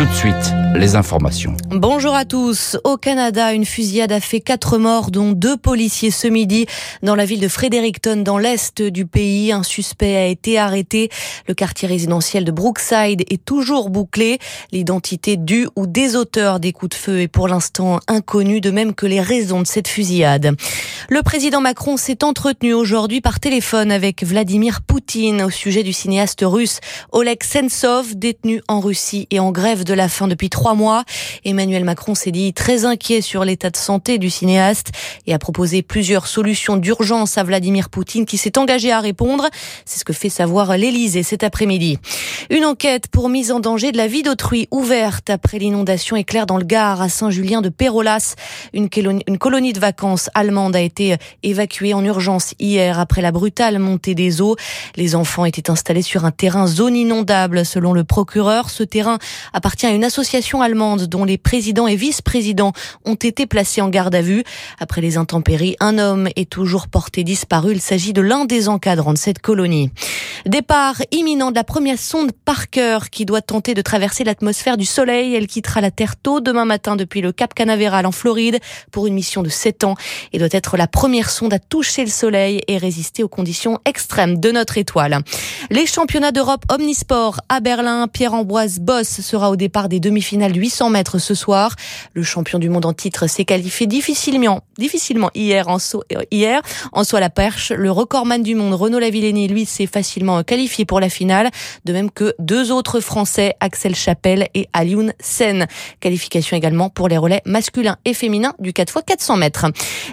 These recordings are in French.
Tout de suite, les informations. Bonjour à tous. Au Canada, une fusillade a fait quatre morts, dont deux policiers ce midi dans la ville de Fredericton, dans l'est du pays. Un suspect a été arrêté. Le quartier résidentiel de Brookside est toujours bouclé. L'identité du ou des auteurs des coups de feu est pour l'instant inconnue, de même que les raisons de cette fusillade. Le président Macron s'est entretenu aujourd'hui par téléphone avec Vladimir Poutine au sujet du cinéaste russe Oleg Sentsov, détenu en Russie et en grève de la faim depuis trois mois. Emmanuel Macron s'est dit très inquiet sur l'état de santé du cinéaste et a proposé plusieurs solutions d'urgence à Vladimir Poutine qui s'est engagé à répondre. C'est ce que fait savoir l'Elysée cet après-midi. Une enquête pour mise en danger de la vie d'autrui ouverte après l'inondation éclair dans le Gard à Saint-Julien de Pérolas. Une colonie de vacances allemande a été évacuée en urgence hier après la brutale montée des eaux. Les enfants étaient installés sur un terrain zone inondable selon le procureur. Ce terrain appartient une association allemande dont les présidents et vice-présidents ont été placés en garde à vue. Après les intempéries, un homme est toujours porté disparu. Il s'agit de l'un des encadrants de cette colonie. Départ imminent de la première sonde Parker qui doit tenter de traverser l'atmosphère du Soleil. Elle quittera la Terre tôt demain matin depuis le Cap Canaveral en Floride pour une mission de 7 ans et doit être la première sonde à toucher le Soleil et résister aux conditions extrêmes de notre étoile. Les championnats d'Europe Omnisport à Berlin, Pierre-Ambroise Boss sera au départ par des demi-finales du 800 mètres ce soir. Le champion du monde en titre s'est qualifié difficilement, difficilement hier en saut, euh, hier en la perche. Le recordman du monde Renaud Lavillenie, lui, s'est facilement qualifié pour la finale, de même que deux autres Français, Axel Chapelle et Alioun Sen. Qualification également pour les relais masculins et féminins du 4 x 400 mètres.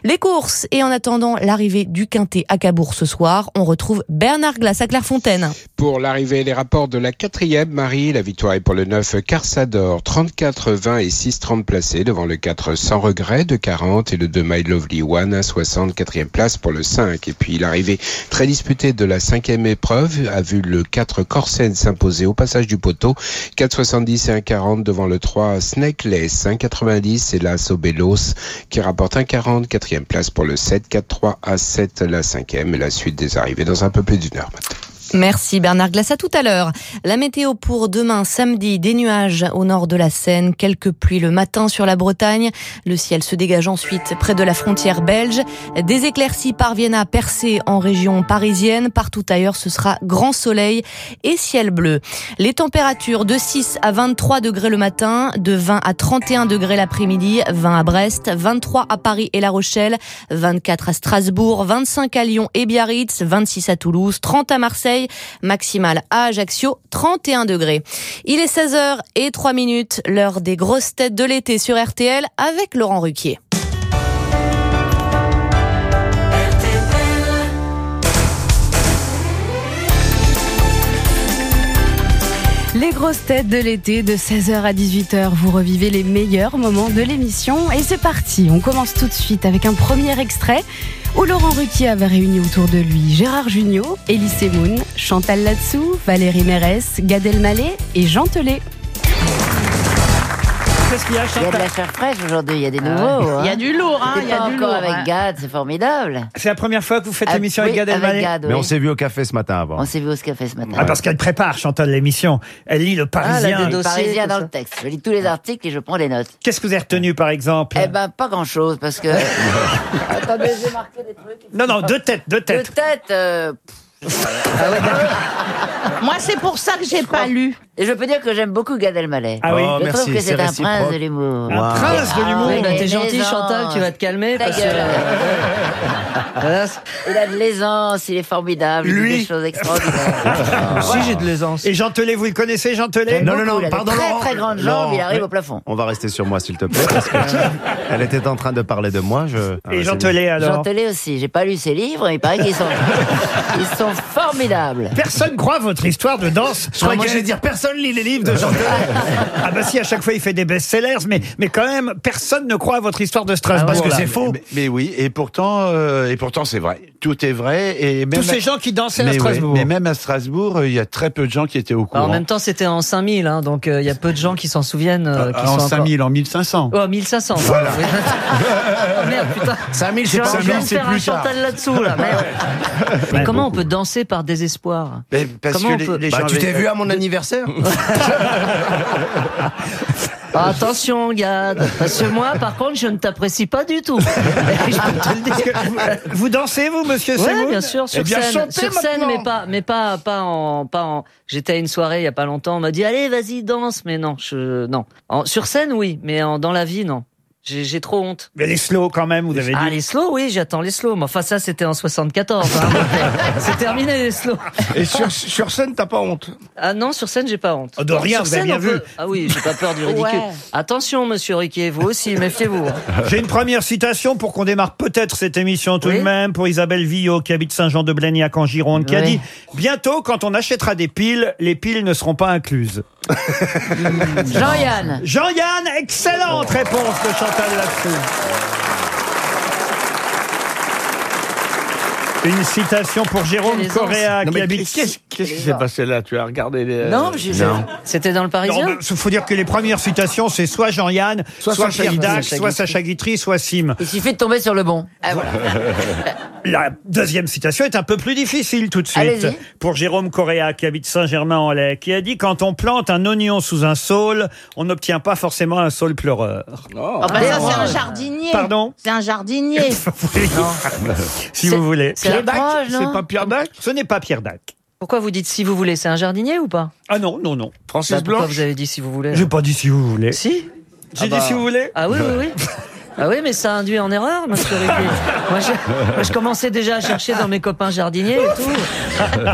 Les courses et en attendant l'arrivée du Quintet à Cabourg ce soir, on retrouve Bernard Glace à Clairefontaine. Pour l'arrivée, les rapports de la quatrième, Marie, la victoire est pour le 9 Carsador, 34, 20 et 6 30 placés devant le 4 Sans Regret de 40 et le 2 My Lovely One à 64e place pour le 5. Et puis l'arrivée très disputée de la cinquième épreuve a vu le 4 Corsen s'imposer au passage du poteau, 4,70 et 1,40 devant le 3 Snakeless, 1,90 et la Sobelos qui rapporte 1,40, quatrième place pour le 7, 4-3 à 7 la cinquième et la suite des arrivées dans un peu plus d'une heure maintenant. Merci Bernard Glace. À tout à l'heure. La météo pour demain samedi, des nuages au nord de la Seine, quelques pluies le matin sur la Bretagne. Le ciel se dégage ensuite près de la frontière belge. Des éclaircies parviennent à percer en région parisienne. Partout ailleurs, ce sera grand soleil et ciel bleu. Les températures de 6 à 23 degrés le matin, de 20 à 31 degrés l'après-midi, 20 à Brest, 23 à Paris et La Rochelle, 24 à Strasbourg, 25 à Lyon et Biarritz, 26 à Toulouse, 30 à Marseille, maximale à Ajaccio, 31 degrés. Il est 16h et 3 minutes, l'heure des grosses têtes de l'été sur RTL avec Laurent Ruquier. Les grosses têtes de l'été de 16h à 18h, vous revivez les meilleurs moments de l'émission et c'est parti. On commence tout de suite avec un premier extrait où Laurent Ruquier avait réuni autour de lui Gérard Jugnot, Elie Semoun, Chantal Latsou, Valérie Mérès, Gad Elmaleh et Jean Telet. Qu'est-ce qu'il y a, Il y a de la chair fraîche aujourd'hui, il y a des nouveaux. Ah Il y a du lourd, hein, il y a du encore lourd. avec hein. Gad, c'est formidable. C'est la première fois que vous faites Ah, l'émission avec oui, Gad avec Elmaleh Gad, Mais oui. on s'est vu au café ce matin avant. On s'est vu au café ce matin. Ah, parce qu'elle prépare, Chantal, l'émission. Elle lit le Parisien. Le Parisien dans le texte. Je lis tous les articles et je prends des notes. Qu'est-ce que vous avez retenu, par exemple Eh ben, pas grand-chose, parce que... Attendez, j'ai marqué des trucs. Non, non, deux têtes, deux De têtes. tête, euh, Moi, c'est pour ça que j'ai pas lu. Et je peux dire que j'aime beaucoup Gad Elmaleh. Ah oui. Oh, je merci, trouve que c'est c'est un réciproque. prince de l'humour. Un prince de l'humour. oui, bah, mais t'es gentil, l'aisance. Chantal, tu vas te calmer Ta parce que. gueule. Voilà, c'est- Il a de l'aisance, il est formidable, il dit Lui des choses extraordinaires. Si j'ai de l'aisance. Et Jean Telet, vous le connaissez, Jean Telet Non, non, non, Il a de pardon, très Laurent. très grandes jambes, Laurent, il arrive mais- au plafond. On va rester sur moi, s'il te plaît, parce que elle était en train de parler de moi. Je... Ah, Et Jean c'est- Telet, alors Jean Telet aussi, j'ai pas lu ses livres, mais il paraît qu'ils sont, ils sont formidables. Personne croit votre histoire de danse. Je croyais que j'allais dire personne lit les livres de Jean Ah bah si, à chaque fois il fait des best-sellers, mais, mais quand même, personne ne croit à votre histoire de Strasbourg. Parce que c'est faux. Mais, mais oui, et pourtant, euh, et pourtant c'est vrai. Tout est vrai. Et même Tous ces gens qui dansaient à mais, Strasbourg. mais même à Strasbourg, euh, il y a très peu de gens qui étaient au courant. Alors, en même temps, c'était en 5000, hein, donc il y a peu de gens qui s'en souviennent. euh, qui Ah, en sont 5000, en 1500. Encore... Oh, 1500. Voilà. merde, putain. 5000, c'est pas vais en c'est faire un plus tard. Chantal là-dessous, là. Merde. Mais comment on peut danser par désespoir? Mais parce Comment que les, peut- les Bah, tu t'es vu à mon anniversaire Ah, attention, Gad. Parce que moi, par contre, je ne t'apprécie pas du tout. je peux te le dire. Vous dansez, vous, monsieur Semoun bien sûr, sur Eh bien, scène, sur scène, mais pas, mais pas, pas en, pas en. J'étais à une soirée il y a pas longtemps, on m'a dit allez, vas-y, danse, mais non, je, non. En- sur scène, oui, mais en, dans la vie, non. J'ai trop honte. Mais les slow, quand même, vous avez dit. Ah, les slows, oui, j'attends les slows. Mais enfin, ça, c'était en 74. hein, C'est terminé, les slows. Et sur, sur scène, t'as pas honte? Ah non, sur scène, j'ai pas honte. Oh, de rien, Sur vous avez scène, bien on vu. peut- Ah oui, j'ai pas peur du ridicule. Ouais. Attention, monsieur Riquet, vous aussi, méfiez-vous. hein. J'ai une première citation pour qu'on démarre peut-être cette émission tout Oui. de même pour Isabelle Villot qui habite Saint-Jean-de-Blagnac en Gironde qui a dit bientôt quand on achètera des piles les piles ne seront pas incluses. Jean-Yann. Jean-Yann excellente réponse de Chantal là-dessous. Une citation pour Jérôme Quelle aisance. Correa Non, qui mais habite qu'est-ce qu'est-ce qui s'est passé là? Tu as regardé les. Non, je sais. C'était dans le Non, Parisien Il faut dire que les premières citations, c'est soit Jean-Yann, soit, Soit Sacha Pierre. Dac, soit. Sacha Guitry, soit Sim. Il suffit de tomber sur le bon. Ah, voilà. La deuxième citation est un peu plus difficile tout de suite. Allez-y. Pour Jérôme Correa, qui habite Saint-Germain-en-Laye, qui a dit Quand on plante un oignon sous un saule, on n'obtient pas forcément un saule pleureur. Oh. Ah bah ça, c'est un jardinier. Pardon C'est un jardinier. Oui. si vous voulez. C'est Pierre Dac l'étrange, non C'est pas Pierre Dac Ce n'est pas Pierre Dac. Pourquoi vous dites si vous voulez C'est un jardinier ou pas Ah non, non, non. Francis Bah, Pourquoi Blanche vous avez dit si vous voulez J'ai pas dit si vous voulez. Si J'ai dit si vous voulez. Ah oui, oui, oui. Ah oui, mais ça induit en erreur, monsieur Riquet. Moi je, moi, je commençais déjà à chercher dans mes copains jardiniers et tout.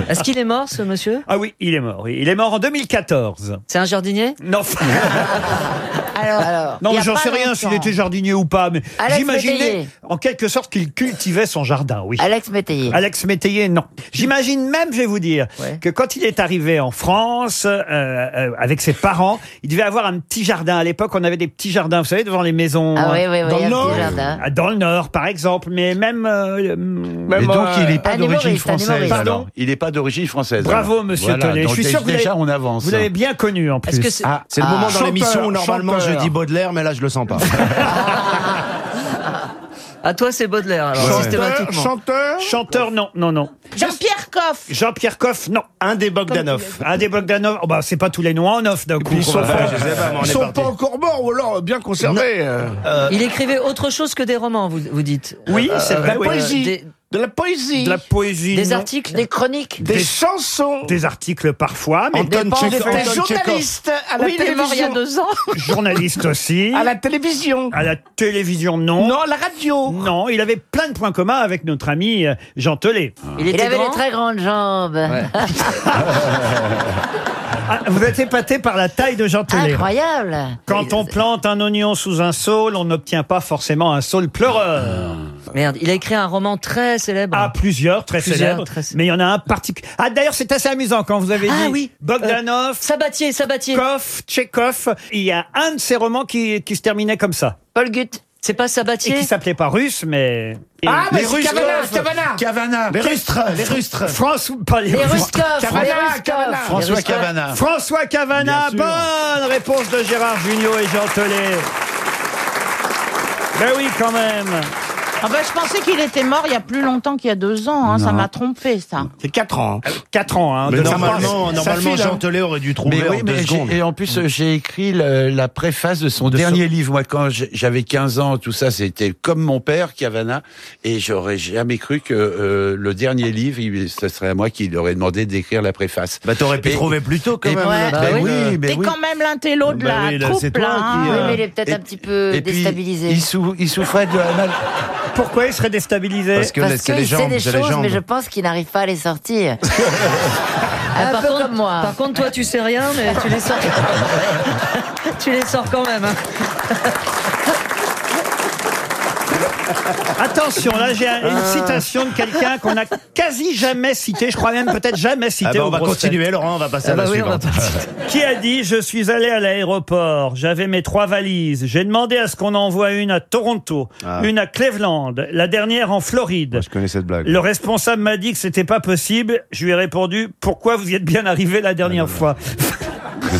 Est-ce qu'il est mort, ce monsieur? Ah oui, il est mort. oui. Il est mort en 2014. C'est un jardinier? Non, Alors, Alors, non Il y mais a j'en pas sais rien s'il était jardinier ou pas. Mais Alex j'imaginais en quelque sorte qu'il cultivait son jardin, oui. Alex Métayer. Alex Métayer, non. J'imagine même, je vais vous dire, Ouais. que quand il est arrivé en France, euh, euh, avec ses parents, il devait avoir un petit jardin. À l'époque, on avait des petits jardins, vous savez, devant les maisons. Ah euh, oui, oui, oui, dans un le petit Nord. jardin. Ah, Dans le Nord, par exemple, mais même... euh, Même, Et donc, euh, il n'est pas un d'origine humoriste, un française. humoriste. alors. Il n'est pas d'origine française. Bravo, alors. monsieur Voilà, Tollet. Je donc suis sûr que vous déjà, l'avez- on avance. Vous l'avez bien connu, en plus. Est-ce que c'est Ah, c'est le moment dans Chanteur, l'émission où normalement chanteur. je dis Baudelaire, mais là je le sens pas. À toi, c'est Baudelaire, alors, Ouais. systématiquement. chanteur Chanteur, non, non, non. Jean-Pierre Coff. Jean-Pierre Coff, non. Un des Bogdanov. Un des Bogdanov, oh bah, c'est pas tous les noms en off d'un coup. Ils sont, pas, je ils sont pas encore morts ou alors bien conservés. euh. Il écrivait autre chose que des romans, vous, vous dites Oui, c'est vrai. la oui. poésie. des, De la poésie. De la poésie. des non. articles Des chroniques. Des chansons. Des articles parfois, mais Anton Tchekhov. des journalistes à la Oui, il est mort il y a télévision. deux ans. journaliste aussi. À la télévision. À la télévision, non. Non, à la radio. Non, il avait plein de points communs avec notre ami euh, Jean Telet. Il avait grand. des très grandes jambes. Ah, vous êtes épaté par la taille de Jean Telet. Incroyable. Quand on plante un oignon sous un saule, on n'obtient pas forcément un saule pleureur. Merde, il a écrit un roman très célèbre. Ah, plusieurs, très Plusieurs, célèbres. très célèbres. Mais il y en a un particulier. Ah, d'ailleurs, c'est assez amusant quand vous avez Ah dit oui. Bogdanov, Sabatier, Sabatier. Tchekhov, Tchekhov. Il y a un de ses romans qui, qui se terminait comme ça. Paul Gutt. C'est pas Et Sabatier qui s'appelait pas russe, mais. Ah, mais Les c'est Russes, Cavana. Cavana. Cavana. Les rustres, les rustres. François, pas les Les Russes. Ruskov. Cavana, Les Ruskov. Cavana. Les François Ruskov. Cavana. François Cavana, Bien sûr. bonne réponse de Gérard Junior et Jean Telet. Ben oui, quand même. Ah bah, je pensais qu'il était mort il y a plus longtemps qu'il y a deux ans. hein. Ça m'a trompé, ça. C'est 4 ans. hein. 4 ans, hein. Mais de- normalement, ça normalement file, hein. Jean Telet aurait dû trouver Mais oui, en deux mais j'ai- secondes. et en plus, euh, j'ai écrit le- la préface de son dernier livre. Moi, quand j'avais 15 ans, tout ça, c'était comme mon père, Cavana, et j'aurais jamais cru que euh, le dernier livre, il- ce serait à moi qui lui aurait demandé d'écrire la préface. Bah t'aurais pu Et- trouver plus tôt quand et- même. Ouais. Bah Ben oui. oui, mais T'es oui. quand même l'intello de Bah la oui, là, c'est troupe, toi là. qui, hein. Oui, euh, mais il est peut-être Et- un petit peu Et puis, déstabilisé. il, sou- il souffrait de la mal- Pourquoi il serait déstabilisé Parce que Parce c'est les qu'il sait jambes, des les choses, mais je pense qu'il n'arrive pas à les sortir. Ah, un par contre- comme moi. Par contre, toi, tu sais rien, mais tu les sors. tu les sors quand même. hein. Attention, là j'ai un- une Ah. citation de quelqu'un qu'on a quasi jamais cité, je crois même peut-être jamais cité Ah bah, aux on va grosses têtes. continuer, Laurent, on va passer Ah à la bah oui, on va suivante. pas- Qui a dit Je suis allé à l'aéroport, j'avais mes trois valises, j'ai demandé à ce qu'on envoie une à Toronto, Ah. une à Cleveland, la dernière en Floride. Je connais cette blague. Le responsable m'a dit que c'était pas possible. Je lui ai répondu Pourquoi vous y êtes bien arrivé la dernière fois?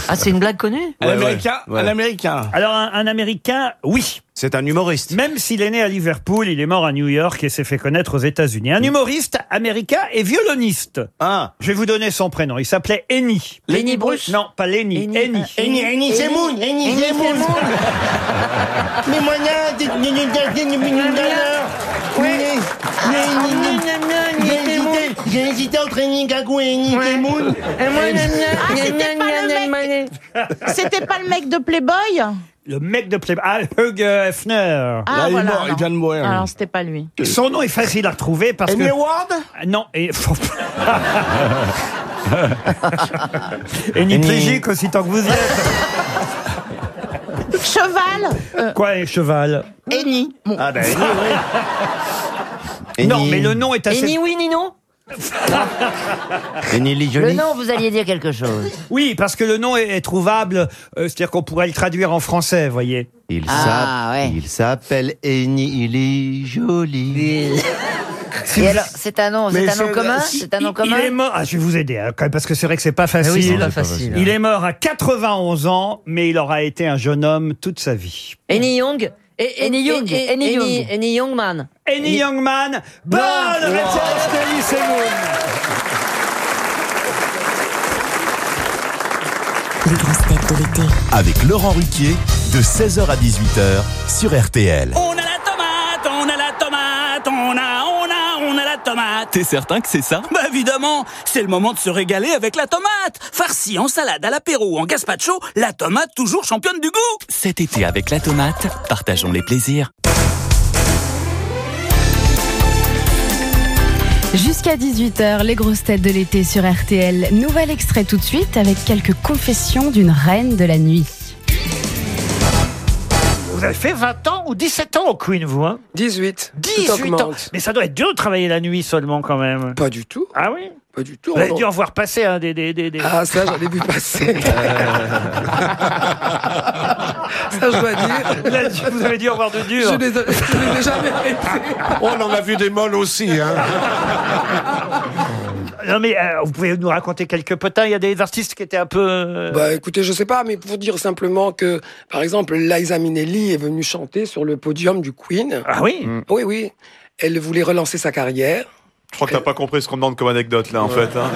Ah, c'est une blague connue Un américain ouais. Un américain Alors, un, un Américain, oui. C'est un humoriste. Même s'il est né à Liverpool, il est mort à New York et s'est fait connaître aux États-Unis. Un humoriste américain et violoniste. Ah, Je vais vous donner son prénom. Il s'appelait Eni. Lenny Bruce Non, pas Lenny. Eni. Eni. Eni, Eni Semoun Eni Semoun Mais moyen de- J'ai hésité entre Eni Gagou et Eni Semoun. Ah, c'était pas le mec. C'était pas le mec de Playboy Le mec de Playboy. Ah, Hugh Hefner. Ah, Là, il est voilà. mort, il alors. vient de mourir. Alors, c'était pas lui. Son nom est facile à retrouver parce Amy que... Ward Ah, Non, et... Eni Plégique aussi, tant que vous y êtes. Cheval euh, Quoi, et cheval Eni. Bon. ah ben, oui, oui. Non, Eni- mais le nom est assez... Eni oui, ni non Le Jolie. nom, vous alliez dire quelque chose. Oui, parce que le nom est, est trouvable, euh, c'est-à-dire qu'on pourrait le traduire en français, voyez. Il Ah, s'appelle- ouais. il s'appelle Eni Lee Jolie. Et alors, c'est un nom, c'est Mais un nom commun si- C'est un nom il, commun il est mort. Ah, je vais vous aider hein, quand même, parce que c'est vrai que c'est pas facile. oui, c'est pas facile. Il est mort à 91 ans, mais il aura été un jeune homme toute sa vie. Eni Young? Et- Eni Young, et- Eni Eni- Young. Eni Youngman. Annie Youngman, bonne réponse d'Elie Semoun. Les grosses têtes de l'été. Avec Laurent Ruquier, de 16h à 18h sur RTL. On a tomate. T'es certain que c'est ça? Bah évidemment, c'est le moment de se régaler avec la tomate. Farcie en salade, à l'apéro ou en gazpacho, la tomate toujours championne du goût. Cet été avec la tomate, partageons les plaisirs. Jusqu'à 18h, les grosses têtes de l'été sur RTL. Nouvel extrait tout de suite avec quelques confessions d'une reine de la nuit. Vous avez fait 20 ans ou 17 ans au Queen, vous hein? 18. 18 Tout ans. Mais ça doit être dur de travailler la nuit seulement quand même. Pas du tout. Ah oui? Pas du tout. Vous avez On- dû en voir passer hein, des, des, des, des- Ah, ça, j'en ai vu passer. ça, je dois dire. Vous avez dû- Vous avez dû en voir de dur. Je les, je les ai jamais arrêtés. Oh, on en a vu des molles aussi. Hein. Non mais euh, vous pouvez nous raconter quelques potins. Il y a des artistes qui étaient un peu. euh, Bah écoutez, je sais pas, mais pour dire simplement que, par exemple, Liza Minnelli est venue chanter sur le podium du Queen. Ah oui Oui, oui. Elle voulait relancer sa carrière. Je crois que t'as pas compris ce qu'on demande comme anecdote là en fait. hein.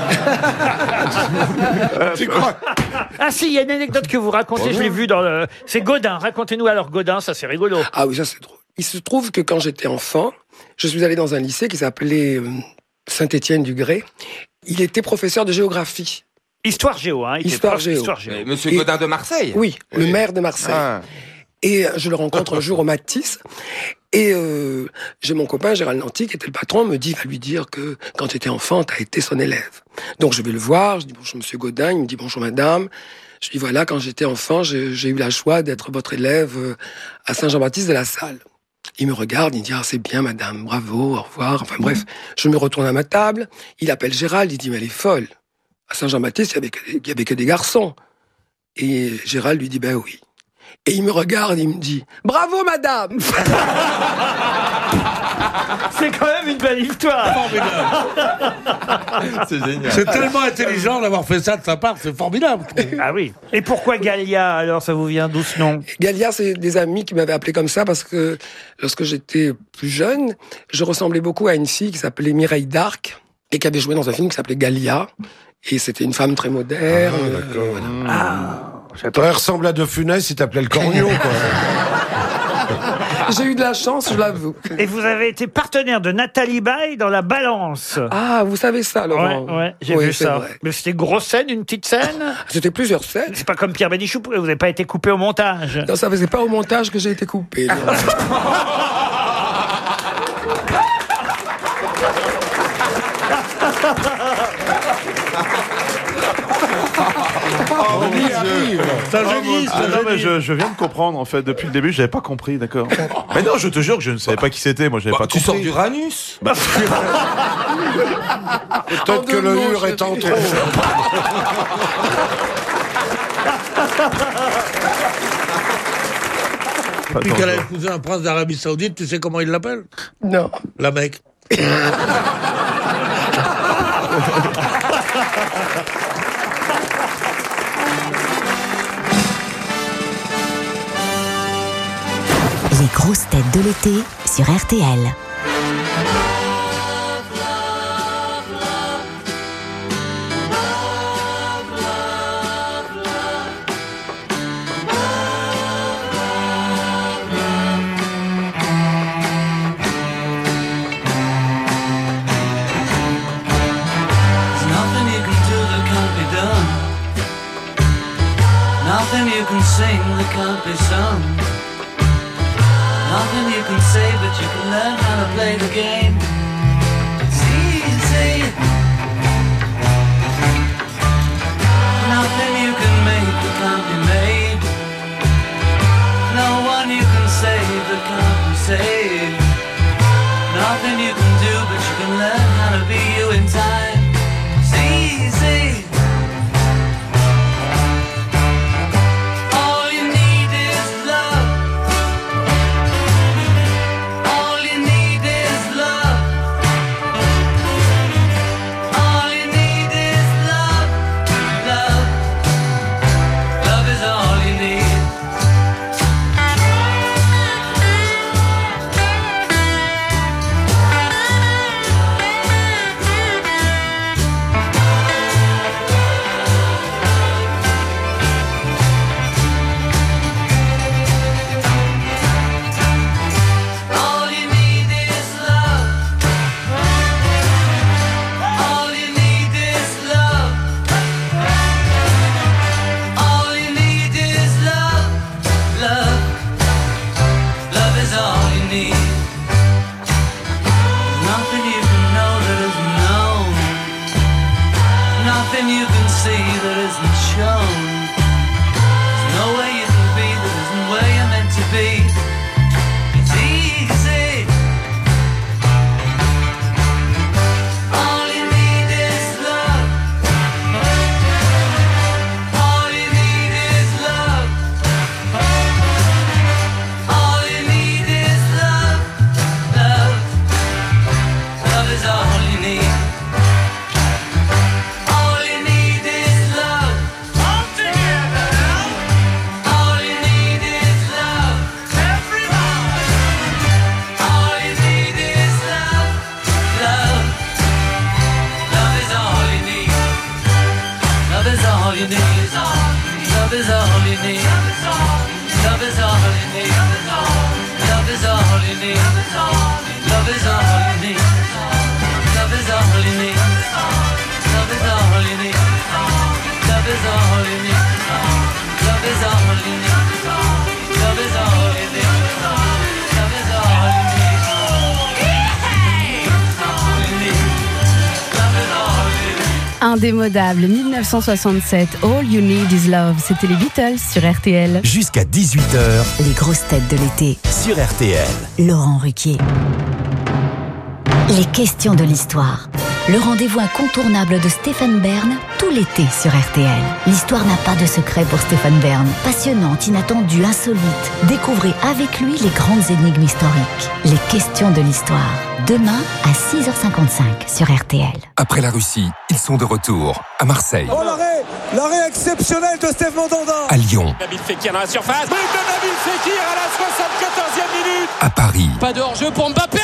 tu crois Ah si, il y a une anecdote que vous racontez. Je l'ai vu dans le. C'est Godin. Racontez-nous alors Godin. Ça c'est rigolo. Ah oui, ça c'est drôle. Il se trouve que quand j'étais enfant, je suis allé dans un lycée qui s'appelait euh, Saint-Étienne-du-Gré. Il était professeur de géographie. Histoire géo. Hein, il Histoire géo. d'histoire géo. Monsieur Et- Godin de Marseille Oui, le maire de Marseille. Ah. Et euh, je le rencontre un jour au Matisse. Et euh, j'ai mon copain Gérald Nanty, qui était le patron, me dit, va lui dire que quand tu étais enfant, tu as été son élève. Donc je vais le voir, je dis bonjour monsieur Godin, il me dit bonjour madame. Je dis voilà, quand j'étais enfant, j'ai j'ai eu la joie d'être votre élève euh, à Saint-Jean-Baptiste de la Salle. Il me regarde, il dit ah c'est bien madame, bravo, au revoir. Enfin bref, je me retourne à ma table, il appelle Gérald, il dit mais elle est folle. À Saint-Jean-Baptiste, il y avait avait que des garçons. Et Gérald lui dit ben oui. Et il me regarde, il me dit bravo madame. C'est quand même une belle histoire. C'est génial. C'est tellement intelligent d'avoir fait ça de sa part, c'est formidable. Ah oui. Et pourquoi Galia alors Ça vous vient d'où ce nom Galia, c'est des amis qui m'avaient appelé comme ça parce que lorsque j'étais plus jeune, je ressemblais beaucoup à une fille qui s'appelait Mireille d'Arc et qui avait joué dans un film qui s'appelait Galia. Et c'était une femme très moderne. euh, voilà. T'aurais ressemblé à De Funès, il t'appelait le corneau, quoi. J'ai eu de la chance, je l'avoue. Et vous avez été partenaire de Nathalie Baye dans La Balance. Ah, vous savez ça, Laurent Ouais, ouais, j'ai Oui, vu c'est ça. vrai. Mais c'était grosse scène, une petite scène C'était plusieurs scènes. C'est pas comme Pierre Bénichou, vous n'avez pas été coupé au montage. Non, ça faisait pas au montage que j'ai été coupé. arrive. Ah, non, mais je, je viens de comprendre en fait depuis le début, j'avais pas compris, d'accord. Mais non, je te jure que je ne savais pas qui c'était, moi j'avais Bah, pas tu compris. sors d'Uranus Bah, Peut-être que le mur est en trop. Depuis qu'elle a épousé un prince d'Arabie Saoudite, tu sais comment il l'appelle? Non. La grosses têtes de l'été sur RTL. Indémodable 1967, All You Need Is Love. C'était les Beatles sur RTL. Jusqu'à 18h Les grosses têtes de l'été. sur RTL. Laurent Ruquier. Les questions de l'histoire. Le rendez-vous incontournable de Stéphane Bern tout l'été sur RTL. L'histoire n'a pas de secret pour Stéphane Bern. Passionnante, inattendue, insolite. Découvrez avec lui les grandes énigmes historiques. Les questions de l'histoire. Demain à 6h55 sur RTL. Après la Russie, ils sont de retour à Marseille, Oh l'arrêt L'arrêt exceptionnel de Steve Mandanda. À Lyon, Nabil Fekir dans la surface. But de Nabil Fekir à la 74e minute. À Paris. Pas de hors-jeu pour Mbappé.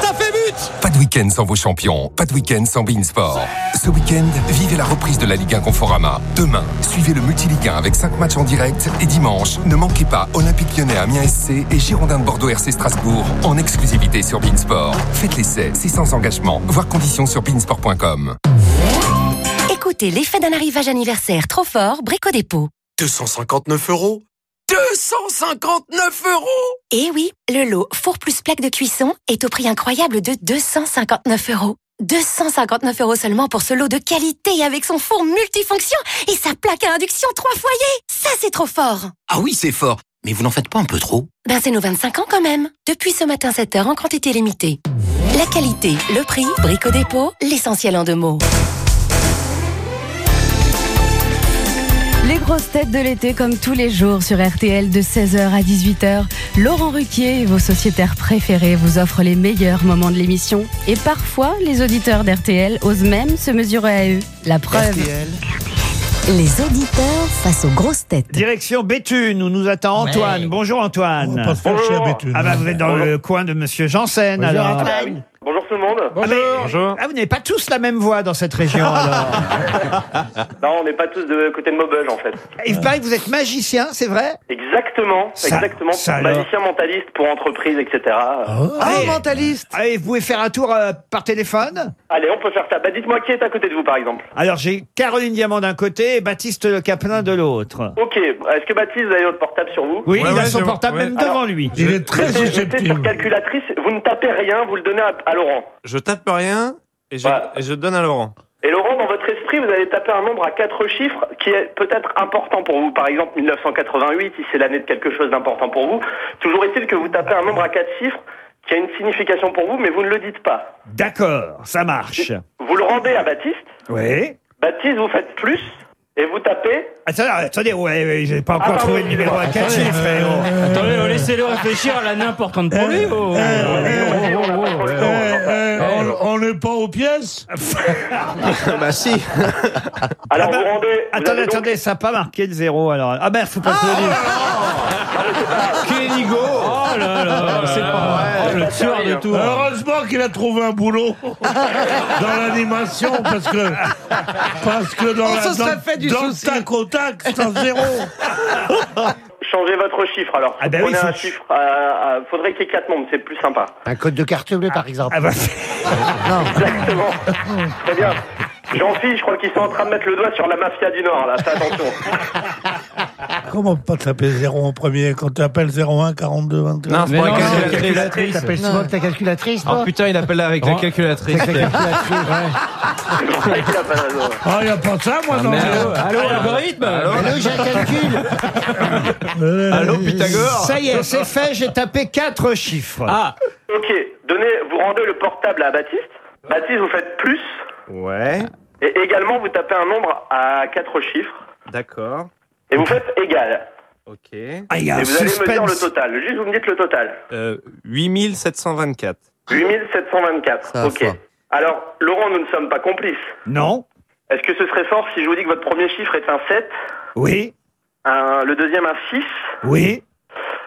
T'as fait but de week-end sans vos champions, pas de week-end sans Beansport. Ce week-end, vivez la reprise de la Ligue 1 Conforama. Demain, suivez le Multiligue 1 avec 5 matchs en direct. Et dimanche, ne manquez pas Olympique Lyonnais Amiens SC et Girondin de Bordeaux RC Strasbourg en exclusivité sur Beansport. Faites l'essai, c'est sans engagement. Voir conditions sur beansport.com. Écoutez l'effet d'un arrivage anniversaire trop fort, Brico Dépôt. 259 euros 259 euros Eh oui, le lot four plus plaque de cuisson est au prix incroyable de 259 euros. 259 euros seulement pour ce lot de qualité avec son four multifonction et sa plaque à induction trois foyers. Ça, c'est trop fort. Ah oui, c'est fort. Mais vous n'en faites pas un peu trop Ben, c'est nos 25 ans quand même. Depuis ce matin 7 heures en quantité limitée. La qualité, le prix, Brico Dépôt, l'essentiel en deux mots. Les grosses têtes de l'été, comme tous les jours sur RTL de 16h à 18h. Laurent Ruquier et vos sociétaires préférés vous offrent les meilleurs moments de l'émission. Et parfois, les auditeurs d'RTL osent même se mesurer à eux. La preuve. RTL, Les auditeurs face aux grosses têtes. Direction Béthune, où nous attend Antoine. Bonjour Antoine. On va pas se faire chier à Béthune. Ah bah vous êtes dans le coin de Monsieur Janssen Bonjour, alors. Antoine. Bonjour tout le monde. Ah, mais- ah, vous n'avez pas tous la même voix dans cette région alors. Non, on n'est pas tous de côté de Maubeuge en fait. Il paraît que vous êtes magicien, c'est vrai? Exactement, Ça- exactement. ça. Magicien mentaliste pour entreprise, etc. Ah, mentaliste Allez, vous pouvez faire un tour euh, par téléphone? Allez, on peut faire ça. Bah dites-moi qui est à côté de vous par exemple. Alors j'ai Caroline Diamant d'un côté et Baptiste Le Caplin de l'autre. Ok, est-ce que Baptiste, vous avez votre portable sur vous? Oui, il a son portable même devant lui. Il est très Mettez- mettez susceptible. sur calculatrice, vous ne tapez rien, vous le donnez à, à Laurent. Je tape rien et je, et je donne à Laurent. Et Laurent, dans votre esprit, vous allez taper un nombre à quatre chiffres qui est peut-être important pour vous. Par exemple, 1988, si c'est l'année de quelque chose d'important pour vous. Toujours est-il que vous tapez un nombre à quatre chiffres qui a une signification pour vous, mais vous ne le dites pas. D'accord, ça marche. Vous le rendez à Baptiste. Oui. Baptiste, vous faites plus et vous tapez. Attendez, attendez, ouais, ouais, j'ai pas encore Ah, trouvé pardon, le numéro à excusez-moi. quatre chiffres. oh. Attendez, oh, laissez-le réfléchir à l'année importante pour lui. oh. Eh, on- On n'est pas aux pièces bah si. Alors Ah bah, vous rendez. vous Attendez, avez donc- attendez, ça n'a pas marqué le zéro alors. Ah ben, faut pas je le dise. Kénigo. Oh là là, c'est pas vrai. Oh, le tueur de tout. Heureusement qu'il a trouvé un boulot dans l'animation parce que parce que dans, On la, se serait dans, fait du dans tac au tac, zéro. Changez votre chiffre alors. Ah ben oui, Prenez faut- un chiffre. à- à- faudrait qu'il y ait quatre nombres, c'est plus sympa. Un code de carte bleue, par exemple. Ah bah, Exactement. Très bien. Jean-Philippe, je crois qu'ils sont en train de mettre le doigt sur la mafia du Nord là. Fais attention. Comment pas taper zéro en premier quand tu appelles 01 42 23 Non, c'est Mais pour non, la c'est la calculatrice. T'appelles souvent avec ta calculatrice, Oh toi putain, il appelle avec la calculatrice. Avec la calculatrice. Il a pas raison. Ah, y a pas ça, moi, dans Mais le- allô, allô, algorithme Allô, j'ai un calcul. Euh, Allô, Pythagore ça y est, c'est fait, j'ai tapé quatre chiffres. Ah, Ok, donnez, vous rendez le portable à Baptiste. Baptiste, vous faites plus. Ouais, Et également, vous tapez un nombre à quatre chiffres. d'accord. Et vous faites égal. Ok. Ah, il y a Et vous allez me dire le suspense. total. Juste, vous me dites le total. Euh, 8724. 8724. Ça va ok. fort. Alors, Laurent, nous ne sommes pas complices. Non Est-ce que ce serait fort si je vous dis que votre premier chiffre est un 7, Oui un, le deuxième un 6 Oui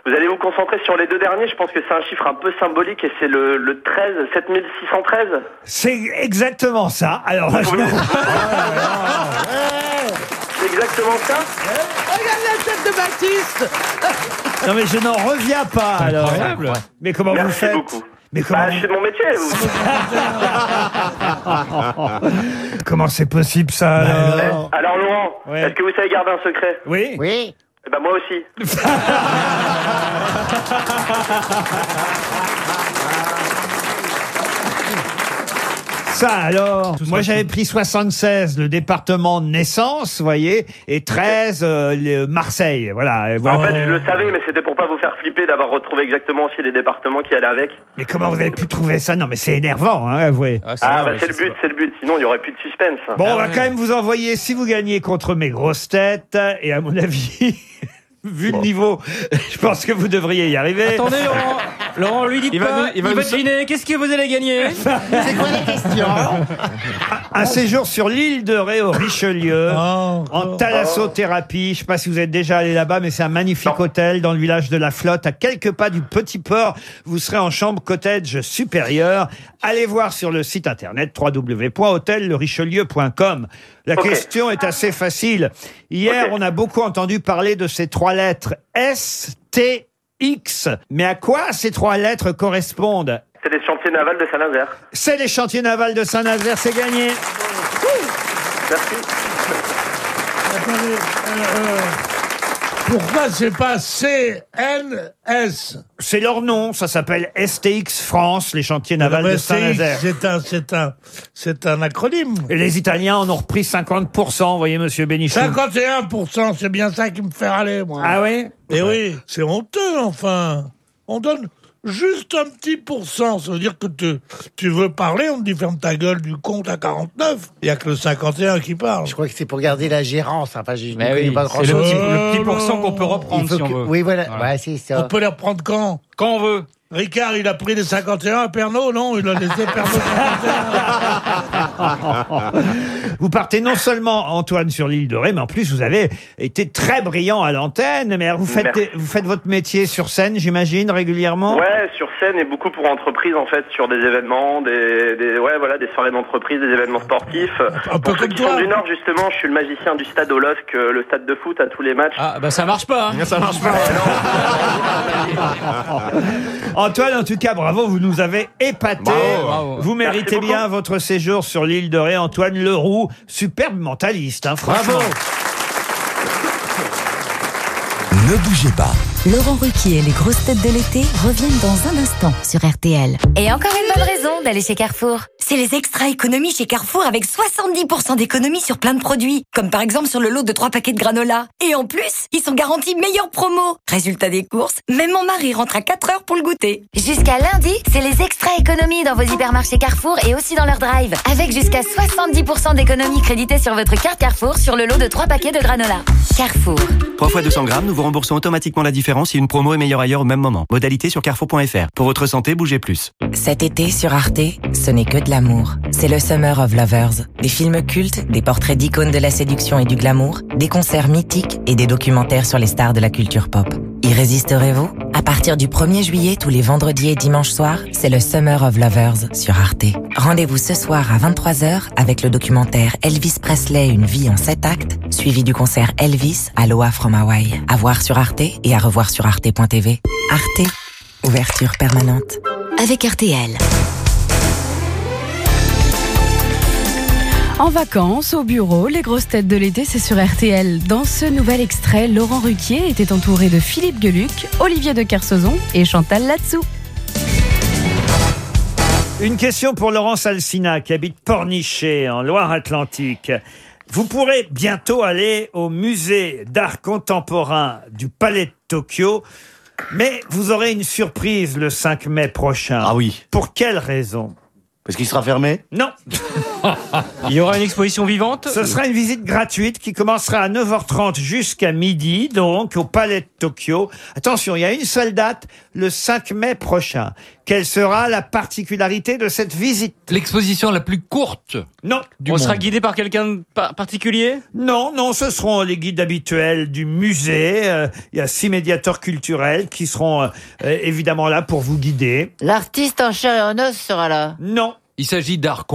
Vous allez vous concentrer sur les deux derniers. Je pense que c'est un chiffre un peu symbolique et c'est le, le 13, 7613. C'est exactement ça. Alors, C'est exactement ça Regarde la tête de Baptiste non mais je n'en reviens pas alors. incroyable. Mais comment vous Merci faites beaucoup. Mais comment, Bah, je fais mon métier. vous. comment c'est possible ça alors Alors, Laurent, Ouais. est-ce que vous savez garder un secret? Oui Oui. Eh ben, moi aussi. Ça alors Moi j'avais pris 76 le département de naissance, vous voyez, et 13 euh, le Marseille. Voilà. et voilà. En fait, je le savais, mais c'était pour pas vous faire flipper d'avoir retrouvé exactement aussi les départements qui allaient avec. Mais comment vous avez pu trouver ça? Non mais c'est énervant, hein, avouez. Ah, bah c'est le but, c'est le but. Sinon, il y aurait plus de suspense. Bon, on va quand même vous envoyer, si vous gagnez contre mes grosses têtes, et à mon avis, vu le niveau, je pense que vous devriez y arriver. attendez, Laurent. Laurent, lui dit Il va pas. nous- il il va nous-. Qu'est-ce que vous allez gagner? C'est quoi la question? Un séjour sur l'île de Ré au Richelieu, Oh, en thalassothérapie. Je sais pas si vous êtes déjà allé là-bas, mais c'est un magnifique hôtel dans le village de la Flotte, à quelques pas du petit port. Vous serez en chambre cottage supérieure. Allez voir sur le site internet www.hôtellerichelieu.com. La question est assez facile. Hier, on a beaucoup entendu parler de ces trois lettres S, T, X. Mais à quoi ces trois lettres correspondent? C'est les chantiers navals de Saint-Nazaire. C'est les chantiers navals de Saint-Nazaire, c'est gagné. Merci. Attendez, euh, euh, pourquoi c'est pas CNS C'est leur nom, ça s'appelle STX France, les chantiers navals de STX, Saint-Nazaire. C'est un, c'est un, c'est un acronyme. Et les Italiens en ont repris 50%, voyez, monsieur Bénichou. 51%, c'est bien ça qui me fait râler, moi. Ah oui? Eh oui, c'est honteux, enfin. On donne juste un petit pourcent. Ça veut dire que tu, tu veux parler, on te dit ferme ta gueule du compte à 49. Il y a que le 51 qui parle. Je crois que c'est pour garder la gérance. Enfin, je Mais ne connais oui, pas c'est grand-chose. le petit, le petit pourcent non. qu'on peut Il reprendre faut si on que- veut. Oui, voilà. Voilà. Ouais, c'est ça. On peut les reprendre quand? Quand on veut. Ricard, il a pris les 51 à Pernod, non? Il a laissé Pernod 51. vous partez non seulement Antoine sur l'île de Ré, mais en plus vous avez été très brillant à l'antenne. Mais alors, vous faites Merci. vous faites votre métier sur scène, j'imagine régulièrement? Ouais, sur scène et beaucoup pour entreprises en fait, sur des événements, des, des ouais voilà, des soirées d'entreprise, des événements sportifs. pour ceux qui sont du Nord justement, je suis le magicien du stade Olosk, euh, le stade de foot à tous les matchs. Ah, bah ça marche pas. hein. Ça marche pas. Antoine, en tout cas, bravo, vous nous avez épaté. Bravo, bravo. Vous méritez Merci bien votre séjour sur l'île de Ré. Antoine Leroux, superbe mentaliste, hein, franchement. Ne bougez pas. Laurent Ruquier et les grosses têtes de l'été reviennent dans un instant sur RTL. Et encore une bonne raison d'aller chez Carrefour. C'est les extra économies chez Carrefour avec 70% d'économies sur plein de produits. Comme par exemple sur le lot de 3 paquets de granola. Et en plus, ils sont garantis meilleure promo. Résultat des courses, même mon mari rentre à 4 heures pour le goûter. Jusqu'à lundi, c'est les extra économies dans vos hypermarchés Carrefour et aussi dans leur drive. Avec jusqu'à 70% d'économies créditées sur votre carte Carrefour sur le lot de 3 paquets de granola. Carrefour. 3 fois 200 grammes, nous vous remboursons automatiquement la différence si une promo est meilleure ailleurs au même moment. Modalité sur carrefour.fr. Pour votre santé, bougez plus. Cet été sur Arte, ce n'est que de C'est le Summer of Lovers. Des films cultes, des portraits d'icônes de la séduction et du glamour, des concerts mythiques et des documentaires sur les stars de la culture pop. Y résisterez-vous? À partir du 1er juillet, tous les vendredis et dimanches soirs, c'est le Summer of Lovers sur Arte. Rendez-vous ce soir à 23h avec le documentaire Elvis Presley, une vie en 7 actes, suivi du concert Elvis, Aloha from Hawaii. À voir sur Arte et à revoir sur arte.tv. Arte, ouverture permanente. Avec RTL. En vacances, au bureau, les grosses têtes de l'été, c'est sur RTL. Dans ce nouvel extrait, Laurent Ruquier était entouré de Philippe Gueluc, Olivier de Kersauzon et Chantal Latsou. Une question pour Laurence Alsina qui habite Pornichet en Loire-Atlantique. Vous pourrez bientôt aller au musée d'art contemporain du Palais de Tokyo, mais vous aurez une surprise le 5 mai prochain. Ah oui. Pour quelle raison? Parce qu'il sera fermé Non. Il y aura une exposition vivante Ce sera une visite gratuite qui commencera à 9h30 jusqu'à midi, donc au Palais de Tokyo. Attention, il y a une seule date, le 5 mai prochain. Quelle sera la particularité de cette visite L'exposition la plus courte Non. On sera guidé par quelqu'un de pa- particulier? Non, non, ce seront les guides habituels du musée. Euh, Il y a six médiateurs culturels qui seront euh, euh, évidemment là pour vous guider. L'artiste en chair et en os sera là. Non. Il s'agit d'art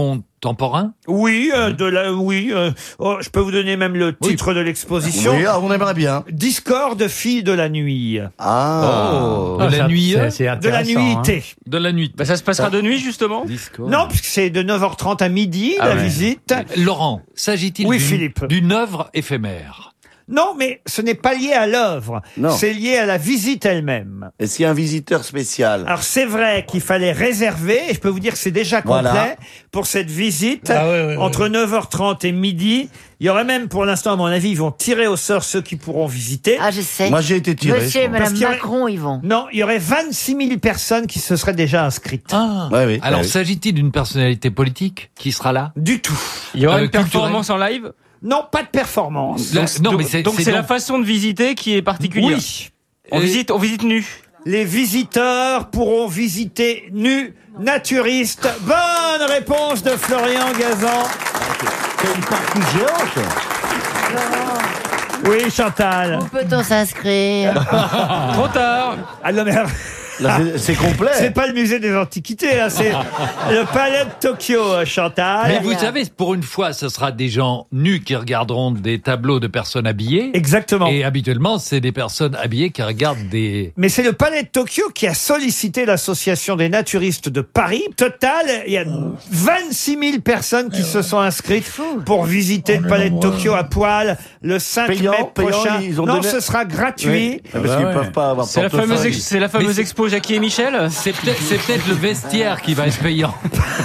contemporain Oui, euh, de la, oui. euh, oh, je peux vous donner même le titre de l'exposition. Oui, ah, on aimerait bien. Discorde filles de la nuit. Ah. De la nuit De la nuitée. De la nuit. Bah, ça se passera de nuit justement Non, puisque c'est de 9h30 à midi Ah la ouais. visite. Laurent, s'agit-il Oui, d'une- Philippe. d'une œuvre éphémère? Non, mais ce n'est pas lié à l'œuvre. Non. C'est lié à la visite elle-même. Est-ce qu'il y a un visiteur spécial Alors c'est vrai qu'il fallait réserver, et je peux vous dire que c'est déjà complet Voilà. pour cette visite, Ah entre 9h30 et midi. Il y aurait même, pour l'instant, à mon avis, ils vont tirer au sort ceux qui pourront visiter. Ah, je sais. Moi, j'ai été tiré. Monsieur et je crois. Madame qu'il y aurait- Macron, ils vont. Non, il y aurait 26 000 personnes qui se seraient déjà inscrites. Ah. Ouais, oui, Alors, ouais, oui. s'agit-il d'une personnalité politique qui sera là? Du tout. Il y aura Euh, une performance en live? Non, pas de performance. La- Donc- non, donc- mais c'est donc c'est c'est la donc- façon de visiter qui est particulière. Oui. On Et- visite, on visite nu. Les visiteurs pourront visiter nus naturistes. Bonne réponse de Florian Gazan. C'est une partie géante. Oui, Chantal. Où peut-on s'inscrire Trop tard. Ah non, mais c'est- c'est complet. c'est pas le musée des antiquités, là, c'est le palais de Tokyo, euh, Chantal. Mais vous savez, pour une fois, ce sera des gens nus qui regarderont des tableaux de personnes habillées. Exactement. Et habituellement, c'est des personnes habillées qui regardent des... Mais c'est le palais de Tokyo qui a sollicité l'association des naturistes de Paris. Total, il y a 26 000 personnes qui se sont inscrites pour visiter le palais de Tokyo à poil le 5 Payant, mai payant, prochain. ils ont non, donné- ce sera gratuit. Oui. Ah, Parce qu'ils peuvent pas avoir C'est la fameuse, ex- c'est la fameuse Mais Jackie et Michel. C'est peut-être le vestiaire qui va être payant.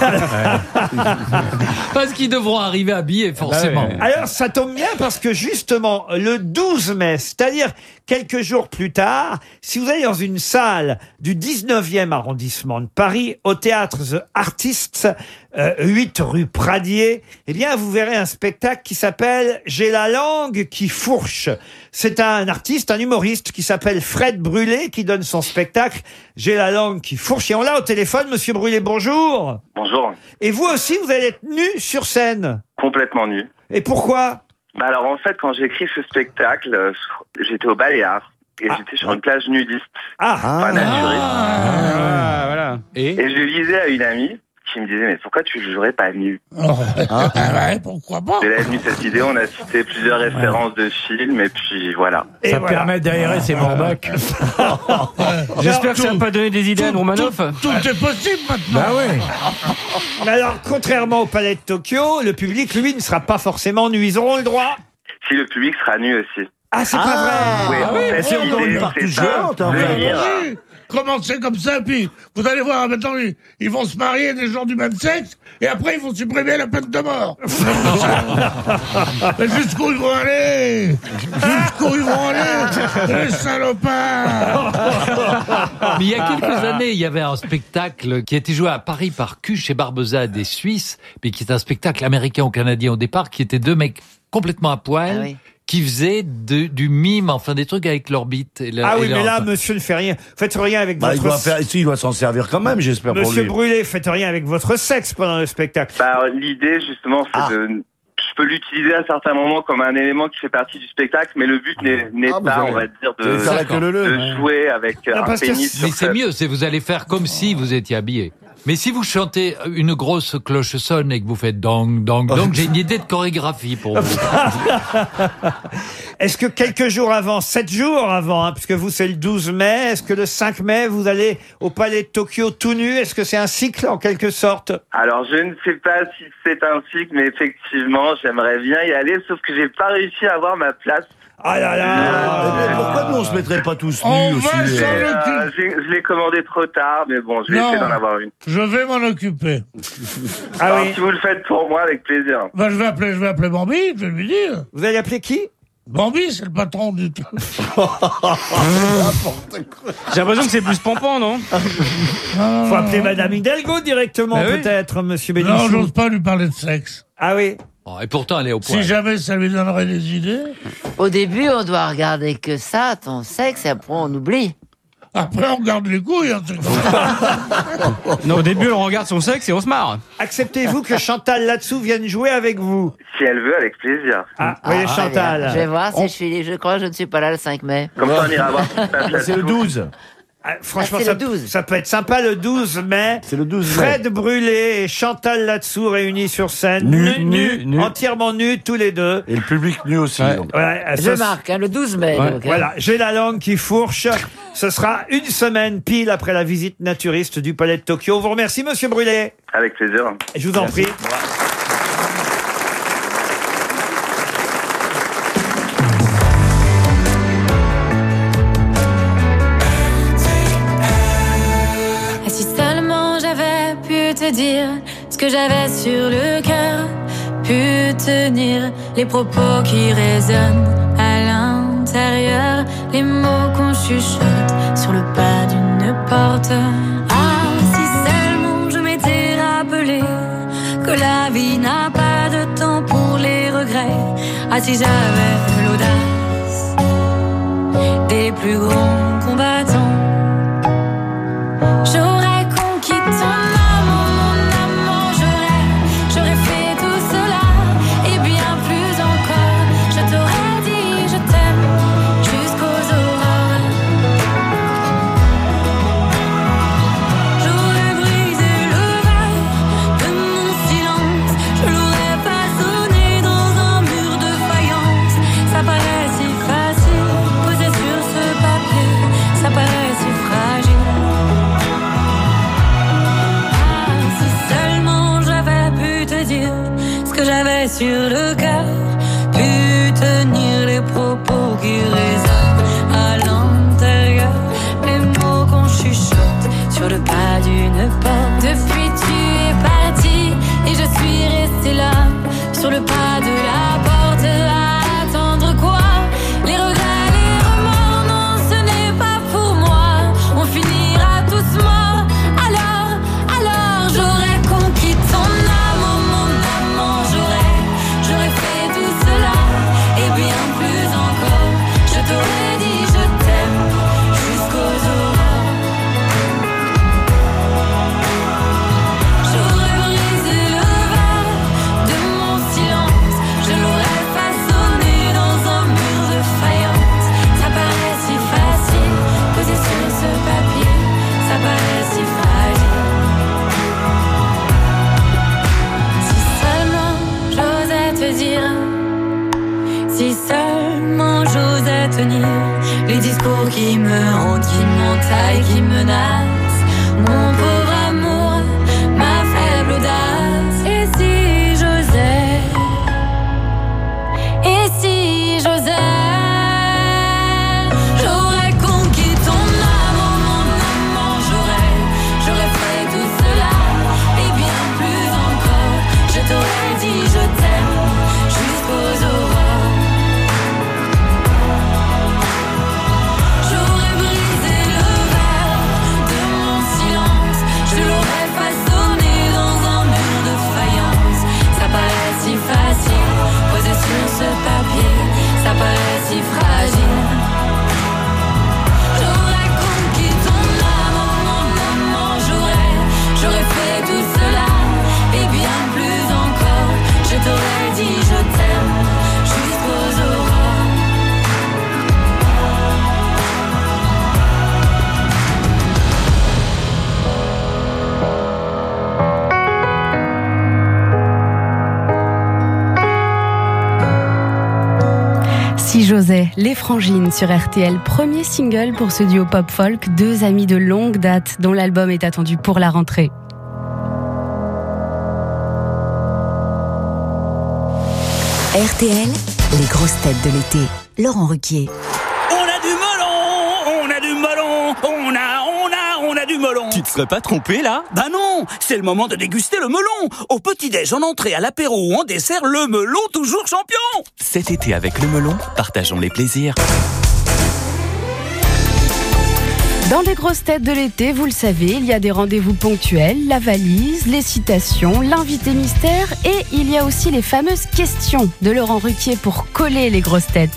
Parce qu'ils devront arriver habillés, forcément. Alors ça tombe bien parce que justement le 12 mai, c'est-à-dire quelques jours plus tard, si vous allez dans une salle du 19e arrondissement de Paris, au théâtre The Artists, euh, 8 rue Pradier, eh bien, vous verrez un spectacle qui s'appelle J'ai la langue qui fourche. C'est un artiste, un humoriste qui s'appelle Fred Brûlé qui donne son spectacle J'ai la langue qui fourche. Et on l'a au téléphone, Monsieur Brûlé, bonjour. Bonjour. Et vous aussi, vous allez être nu sur scène. Complètement nu. Et pourquoi? Bah alors en fait, quand j'ai écrit ce spectacle, euh, j'étais au Baléares et j'étais sur une plage nudiste. Ah, Pas naturiste. Ah, voilà. Et, je le disais à une amie qui me disait mais pourquoi tu jouerais pas nu Ah ouais, pourquoi pas Et là est venue cette idée, on a cité plusieurs références de films et puis voilà. Et Ça voilà. permet d'aérer ses morbacs. J'espère que ça va pas donner des idées à Romanov. Tout est possible maintenant. Bah ouais. Mais alors, contrairement au Palais de Tokyo, le public, lui, ne sera pas forcément nu. Ils auront le droit. Si le public sera nu aussi. Ah, c'est pas Oui, vrai. en fait, c'est encore une l'idée, partie c'est géante, en fait. Oui, Commencez comme ça, puis vous allez voir, maintenant, ils, ils vont se marier des gens du même sexe, et après, ils vont supprimer la peine de mort. Mais jusqu'où ils vont aller? Jusqu'où ils vont aller? Les salopards Mais il y a quelques années, il y avait un spectacle qui a été joué à Paris par Cuche et Barbeza des Suisses, mais qui est un spectacle américain ou canadien au départ, qui étaient deux mecs complètement à poil, qui faisaient de- du mime, enfin des trucs avec leur bite. et leur- Ah et oui, mais là, monsieur ne fait rien. Faites rien avec Bah, il votre... doit faire, si, il doit s'en servir quand même, j'espère pour Monsieur. Brûlé, faites rien avec votre sexe pendant le spectacle. Bah, l'idée, justement, c'est de. Je peux l'utiliser à certains moments comme un élément qui fait partie du spectacle, mais le but n'est Ah, vous pas, on va dire, de, de jouer avec Non, un pénis c'est mieux, c'est vous allez faire comme si vous étiez habillé. Mais si vous chantez une grosse cloche sonne et que vous faites dong dong dong, j'ai une idée de chorégraphie pour vous. Est-ce que quelques jours avant, sept jours avant, hein, puisque vous c'est le 12 mai, est-ce que le 5 mai, vous allez au Palais de Tokyo tout nu? Est-ce que c'est un cycle en quelque sorte? Alors, je ne sais pas si c'est un cycle, mais effectivement, j'aimerais bien y aller, sauf que j'ai pas réussi à avoir ma place. Ah là là Mais pourquoi nous on se mettrait pas tous On nus va aussi s'en euh, j'ai- je l'ai commandé trop tard, mais bon, je vais Non. essayer d'en avoir une. Je vais m'en occuper. Ah Alors, oui. si vous le faites pour moi, avec plaisir. Ben, je vais appeler, je vais appeler Bambi, je vais lui dire. Vous allez appeler qui? Bambi, c'est le patron du... J'ai l'impression que c'est plus pompon, non? Faut appeler Madame Hidalgo directement, Ah oui. peut-être, Monsieur Non, Bénichou. j'ose pas lui parler de sexe. Ah oui Oh, et pourtant, elle est au point. Si jamais ça lui donnerait des idées, Au début, on doit regarder que ça, ton sexe, et après on oublie. après on garde les couilles. hein, Non, au début, on regarde son sexe et on se marre. Acceptez-vous que Chantal là-dessous vienne jouer avec vous Si elle veut, avec plaisir. Ah, voyez Ah, Chantal. Je vais voir si je suis. Je crois que je ne suis pas là le 5 mai. Comme ça, on ira voir C'est le tout. 12. Ah, franchement, Ah, c'est ça, le 12. ça peut être sympa le 12 mai. C'est le 12 mai. Fred Brûlé et Chantal Latsou réunis sur scène, Nu, nus, nu, nus, nu. entièrement nus tous les deux. Et le public nu aussi. Ouais. donc. Ouais, Je marque, hein, le 12 mai. Ouais. donc, hein. Voilà, j'ai la langue qui fourche. Ce sera une semaine pile après la visite naturiste du Palais de Tokyo. On vous remercie, Monsieur Brûlé. Avec plaisir. Je vous en prie. Dire ce que j'avais sur le cœur, pu tenir les propos qui résonnent à l'intérieur, les mots qu'on chuchote sur le pas d'une porte. Ah, si seulement je m'étais rappelé que la vie n'a pas de temps pour les regrets. Ah, si j'avais l'audace des plus grands combattants. sur le cœur, pu tenir les propos qui résonnent à l'intérieur, les mots qu'on chuchote sur le pas d'une page. Qui J'osais, Les Frangines sur RTL, premier single pour ce duo pop-folk, deux amis de longue date dont l'album est attendu pour la rentrée. RTL, les grosses têtes de l'été. Laurent Ruquier. Tu te serais pas trompé là? Bah non, c'est le moment de déguster le melon. Au petit-déj, en entrée, à l'apéro ou en dessert, le melon toujours champion. Cet été avec le melon, partageons les plaisirs. Dans les grosses têtes de l'été, vous le savez, il y a des rendez-vous ponctuels, la valise, les citations, l'invité mystère et il y a aussi les fameuses questions de Laurent Ruquier pour coller les grosses têtes.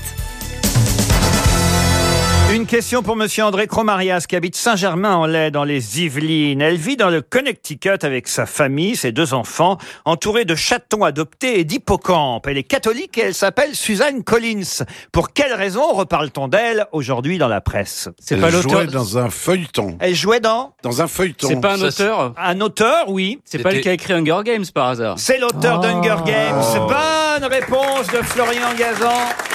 Une question pour Monsieur André Cromarias qui habite Saint-Germain-en-Laye dans les Yvelines. Elle vit dans le Connecticut avec sa famille, ses deux enfants, entourée de chatons adoptés et d'hippocampes. Elle est catholique et elle s'appelle Suzanne Collins. Pour quelle raison reparle-t-on d'elle aujourd'hui dans la presse? Elle jouait dans un feuilleton. Elle jouait dans Dans un feuilleton. C'est pas un Ça, auteur? Un auteur, oui. C'est pas le qui a écrit Hunger Games par hasard? C'est l'auteur d'Hunger Games. Oh. Bonne réponse de Florian Gazan.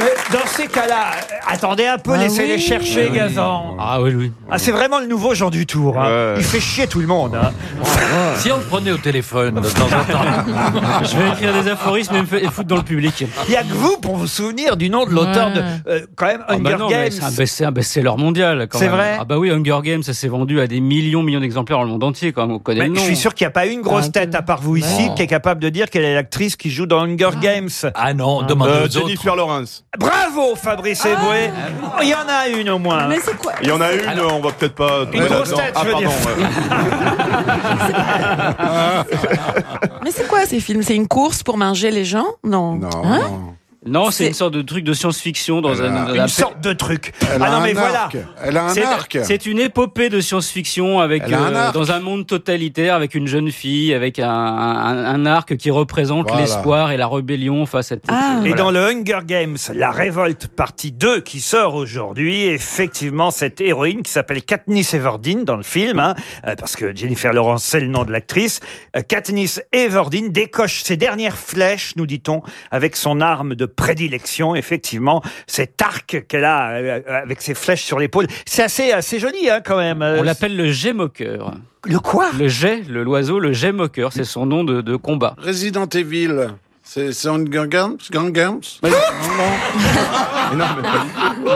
Mais dans ces cas-là, euh, attendez un peu, Ah laissez-les oui. chercher, Ah oui. Gazan. Ah oui, oui. Ah, c'est vraiment le nouveau Jean du Tour. hein. Il fait chier tout le monde. hein. Si on le prenait au téléphone de temps en temps. Je vais écrire des aphorismes et me fa- et foutre dans le public. Il n'y a que vous pour vous souvenir du nom de l'auteur de euh, quand même Ah Hunger bah non, mais Games. c'est un best- c'est un best-seller mondial. quand C'est même. vrai Ah bah oui, Hunger Games, ça s'est vendu à des millions, millions d'exemplaires dans le monde entier. Quand même. On connaît Mais le nom. je suis sûr qu'il n'y a pas une grosse tête à part vous ici Non. qui est capable de dire quelle est l'actrice qui joue dans Hunger Games. Ah non, demandez Euh, aux autres. Jennifer Lawrence. Bravo Fabrice Eboué. Il y en a une au moins. Mais c'est quoi Il y en a une, on va peut-être pas Une grosse tête, Ah, je veux pardon. dire. ouais. Mais c'est quoi ces films? C'est une course pour manger les gens? Non. Hein? Non, c'est une sorte de truc de science-fiction dans un. dans Une un- sorte de truc. Elle ah a non un mais voilà. arc. Elle a un arc. C'est une épopée de science-fiction avec un euh, dans un monde totalitaire avec une jeune fille avec un, un- un arc qui représente Voilà. l'espoir et la rébellion face à. Ah. Et Voilà. dans le Hunger Games, la révolte partie 2 qui sort aujourd'hui, effectivement, cette héroïne qui s'appelle Katniss Everdeen dans le film, hein, euh, parce que Jennifer Lawrence, c'est le nom de l'actrice, euh, Katniss Everdeen décoche ses dernières flèches, nous dit-on, avec son arme de prédilection, effectivement, cet arc qu'elle a euh, avec ses flèches sur l'épaule. C'est assez, assez joli, hein, quand même. On l'appelle le jet moqueur. Le quoi? Le jet, le l'oiseau, le jet moqueur, c'est son nom de, de combat. Resident Evil. C'est Mais- Non, non.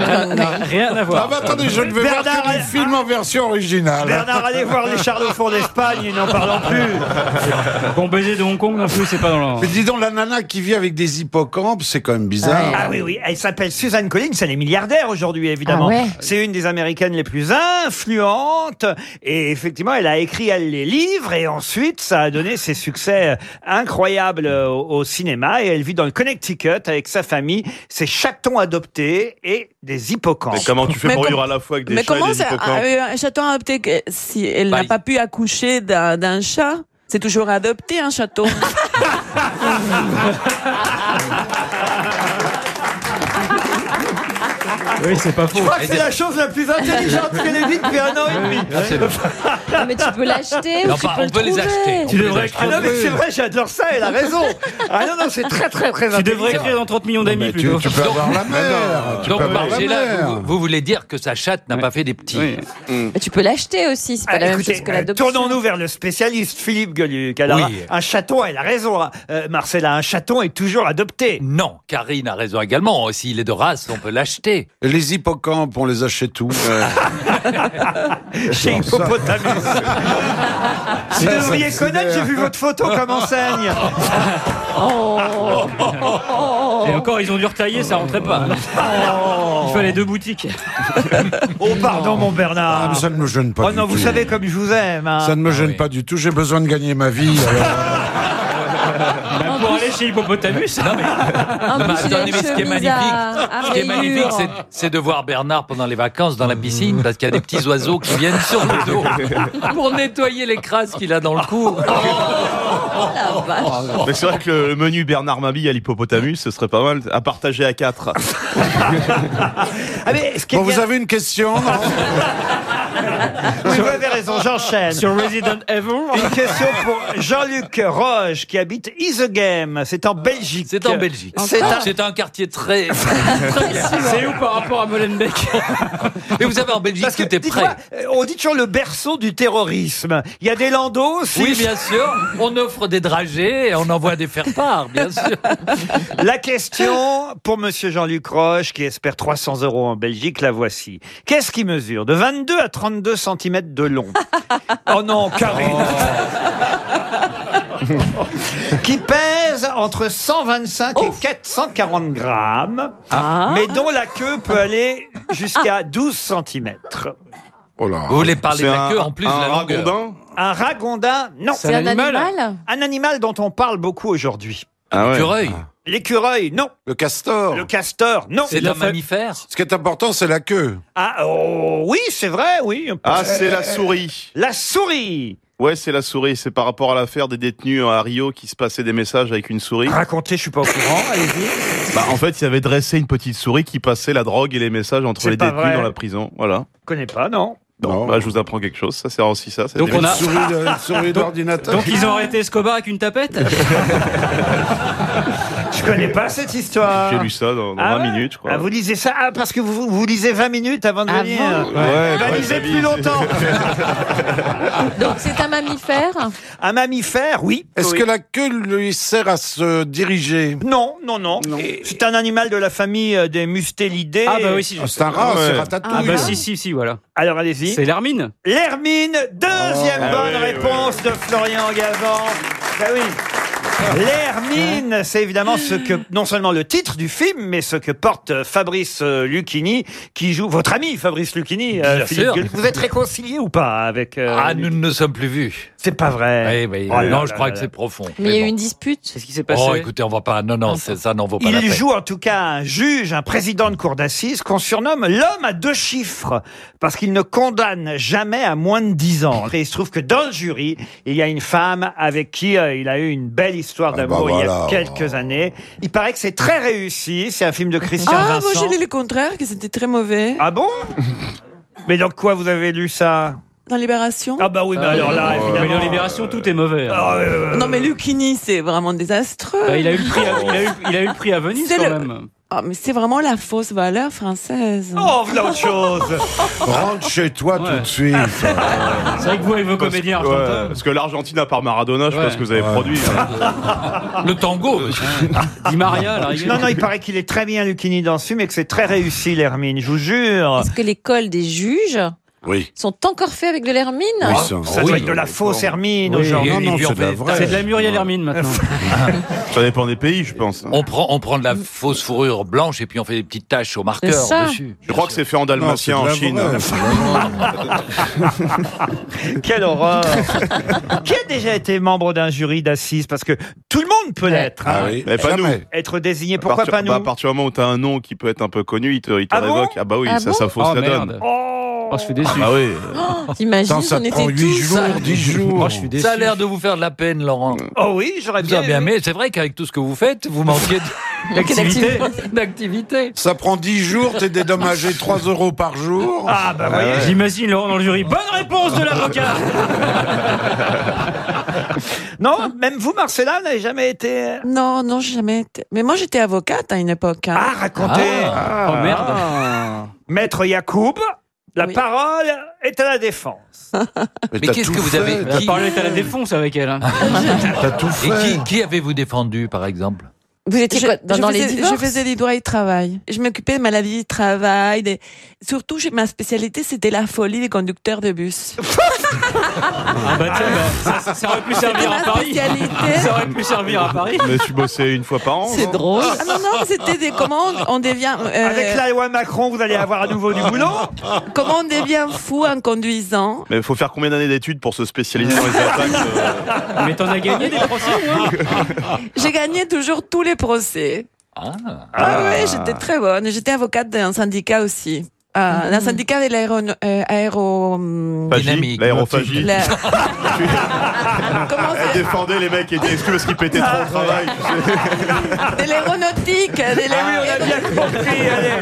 Rien, rien à Ah voir. bah attendez, je ne vais voir Bernard, que le film en version originale. Bernard, allez voir les Charles au fond d'Espagne, et n'en parlons plus. Bon baiser de Hong Kong non plus, c'est pas dans le. Mais dis donc, la nana qui vit avec des hippocampes, c'est quand même bizarre. Ah oui, oui, elle s'appelle Suzanne Collins, elle est milliardaire aujourd'hui, évidemment. Ah ouais. C'est une des américaines les plus influentes. Et effectivement, elle a écrit, elle, les livres. Et ensuite, ça a donné ses succès incroyables au, au cinéma. Et elle vit dans le Connecticut avec sa famille, ses chatons adoptés et des hippocampes. Mais comment tu fais Mais pour com- vivre à la fois avec des Mais chats et comment des c'est hippocampes un, un chaton adopté que- si elle Bah, n'a il- pas pu accoucher d'un d'un chat C'est toujours adopté un chaton. Oui, c'est pas faux. Je crois que c'est la chose la plus intelligente qu'elle ait dit depuis un an et demi. Non, mais tu peux l'acheter Non, ou tu peux on le peut les trouver. acheter. Tu devrais Ah non, mais c'est vrai, j'adore ça, elle a raison. Ah non, non, c'est très, très, très Tu devrais intelligent. écrire dans 30 millions d'amis plutôt. tu peux avoir la mer. Tu Donc, peux avoir la Marcella, mer. vous, vous voulez dire que sa chatte n'a pas fait des petits Mais tu peux l'acheter aussi, c'est pas Ah, la même écoutez, chose que euh, l'adoption. Tournons-nous vers le spécialiste Philippe Gueluc. Alors, Oui. un, un chaton, elle a raison. hein. Euh, Marcella, un chaton est toujours adopté. Non, Karine a raison également. S'il est de race, on peut l'acheter. Et les hippocampes, on les achète où Chez Hippopotamus. Vous devriez connaître, j'ai vu votre photo comme enseigne. Et encore, ils ont dû retailler, ça rentrait pas. Il fallait deux boutiques. Oh, pardon, mon Ah, Bernard. mais Ça ne me gêne pas Oh du non, tout. vous savez comme je vous aime. hein. Ça ne me gêne oui. pas du tout. J'ai besoin de gagner ma vie. alors- Bah, pour aller chez Hippopotamus. En Non, mais attendez, ce qui est magnifique, à- à Ce qui est magnifique, rayures. c'est- c'est de voir Bernard pendant les vacances dans la piscine parce qu'il y a des petits oiseaux qui viennent sur le dos pour nettoyer les crasses qu'il a dans le cou. La vache. Mais c'est vrai que le menu Bernard Mabille à l'hippopotamus, ce serait pas mal à partager à quatre. Ah, mais ce qui est Bon, vous avez une question non Oui, vous avez raison, j'enchaîne. Sur Resident Evil. Une question pour Jean-Luc Roche qui habite Isegem. C'est en Belgique. C'est en Belgique. C'est un- C'est un quartier très. très bien. C'est où par rapport à Molenbeek? Et vous savez, en Belgique, Parce que, tout est dites-moi, prêt. euh, on dit toujours le berceau du terrorisme. Il y a des landaux aussi. Oui, bien sûr. On offre des dragées et on envoie des faire-part, bien sûr. La question pour Monsieur Jean-Luc Roche qui espère 300 euros en Belgique, la voici. Qu'est-ce qui mesure de 22 à 32 cm de long? Oh non, Karine Qui pèse entre 125 et 440 grammes, mais dont la queue peut aller jusqu'à 12 cm. Oh là. Vous voulez parler de la un- queue en plus un de la longueur. ragondin Un ragondin, non. C'est un animal Un animal dont on parle beaucoup aujourd'hui. Ah ouais. L'écureuil. L'écureuil, non. Le castor. Le castor, non. C'est un mammifère. Ce qui est important, c'est la queue. Ah, oh, oui, c'est vrai, oui. Ah, c'est la souris. La souris. Ouais, c'est la souris. C'est par rapport à l'affaire des détenus à Rio qui se passaient des messages avec une souris. Racontez, je suis pas au courant, allez-y. Bah, en fait, il avait dressé une petite souris qui passait la drogue et les messages entre les détenus vrai. dans la prison. Voilà. Je connais pas, non. Non, bah, je vous apprends quelque chose. Ça sert aussi ça. c'est Donc on a- une souris d'ordinateur. Donc ils ont arrêté Escobar avec une tapette Je connais pas cette histoire. J'ai lu ça dans, dans Ah 20 ouais minutes, je crois. Ah, vous lisez ça ah, parce que vous, vous lisez 20 minutes avant de Avant venir. Ouais, Bah, lisez ça plus vise. longtemps. Donc c'est un mammifère Un mammifère, oui. Est-ce Oui. que la queue lui sert à se diriger Non, non, non. Et C'est un animal de la famille euh, des mustélidés. Ah bah oui, si. Ah, C'est un rat, Ouais. c'est ratatouille. Ah bah si, si, si, voilà. Alors allez-y. C'est l'hermine L'hermine, deuxième Ah bonne oui, réponse de Florian Gazan. Ben oui. L'hermine, c'est évidemment ce que, non seulement le titre du film, mais ce que porte Fabrice euh, Lucchini, qui joue votre ami Fabrice Lucchini. euh, Bien Philippe sûr. Gueluc. Vous êtes réconcilié ou pas avec euh, Ah, nous ne nous sommes plus vus. C'est pas vrai. Oh là non, là je crois là que là. c'est profond. Mais il y a eu bon. une dispute. Qu'est-ce qui s'est passé Oh, écoutez, on va pas. Non, non, c'est- ça n'en vaut pas la Il peine. joue en tout cas un juge, un président de cour d'assises qu'on surnomme l'homme à deux chiffres parce qu'il ne condamne jamais à moins de 10 ans. Et il se trouve que dans le jury, il y a une femme avec qui euh, il a eu une belle histoire Ah bah d'amour il y a voilà. quelques années. Il paraît que c'est très réussi. C'est un film de Christian Ah, moi j'ai lu le contraire, que c'était très mauvais. Ah bon? Mais dans quoi vous avez lu ça? Dans Libération Ah bah oui, mais alors là, Mais évidemment. dans Libération, tout est mauvais. hein. Ah. Non mais Lucchini, c'est vraiment désastreux. Bah, il, a eu le prix à, il, a eu, il a eu le prix à Venise quand le- même. Ah, mais c'est vraiment la fausse valeur française. Oh, voilà autre chose. Rentre chez toi tout de suite. C'est vrai que vous, avec vos Parce- comédiens ouais, argentins. parce que l'Argentine, à part Maradona, je sais Ouais. pas ce que vous avez Ouais. produit. hein. Le tango, monsieur. Di Maria, à la rigueur. Non, non, il paraît qu'il est très bien Lucchini dans ce film et que c'est très réussi, l'Hermine, je vous jure. Est-ce que l'école des juges Oui. sont encore faits avec de l'hermine Oui, ça, Ça doit être de la fausse Hermine Oui. aujourd'hui. Non, non, c'est de la fait- vraie. C'est de la Muriel Hermine maintenant. Ça dépend des pays, je pense. On prend, on prend de la fausse fourrure blanche et puis on fait des petites taches au marqueur dessus. Je crois que c'est fait en dalmatien en Chine. Quelle horreur Qui a déjà été membre d'un jury d'assises? Parce que tout le monde peut l'être. Ah hein. oui, Mais pas jamais. Être désigné, pourquoi partir- pas nous? bah, À partir du moment où tu as un nom qui peut être un peu connu, il te, il te Ah bon? révoque. ah bah oui, Ah ça, bon? ça fausse Oh la merde. donne. Oh Oh, je suis déçu. Ah oui. Oh, T'imagines, ça on te prend était huit tous. jours, dix jours. Oh, je suis déçu. Ça a l'air de vous faire de la peine, Laurent. Oh oui, j'aurais bien. bien aimé. aimé. C'est vrai qu'avec tout ce que vous faites, vous manquez de- d'activité. d'activité. Ça prend 10 jours, t'es dédommagé 3 euros par jour. Ah bah voyez. J'imagine Laurent dans le jury. Bonne réponse de l'avocat. Non, même vous, Marcella, n'avez jamais été. euh, Non, non, j'ai jamais été. Mais moi, j'étais avocate à une époque. hein. Ah, racontez. Oh merde. Maître Yacoub, la Oui. parole est à la défense. Mais t'as qu'est-ce tout que vous fait, avez La parole est à la défonce avec elle. hein. T'as tout et fait. qui, qui avez-vous défendu, par exemple? Vous étiez Je, quoi, dans, je dans les faisais, je divorces faisais des droits du travail. Je m'occupais de maladie du travail. Des... Surtout, ma spécialité, c'était la folie des conducteurs de bus. Ah bah tiens, bah, ça, ça aurait pu servir ma à Paris. spécialité. Ça aurait pu servir à Paris. Mais tu bossais une fois par an C'est drôle. Ah non, non, c'était des comment on devient euh, Avec la loi Macron, vous allez avoir à nouveau du boulot. comment on devient fou en conduisant. Mais il faut faire combien d'années d'études pour se spécialiser dans les attaques euh Mais t'en as gagné des procès, moi J'ai gagné toujours tous les procès. Ah. Ah, ouais, j'étais très bonne. J'étais avocate d'un syndicat aussi. Ah, D'un syndicat de l'aéro... euh, aéro... L'aérophagie. la- Elle défendait les mecs qui étaient exclus parce qu'ils pétaient trop au travail. tu sais. De l'aéronautique. de Ah oui, on a l'aéro- bien compris. allez.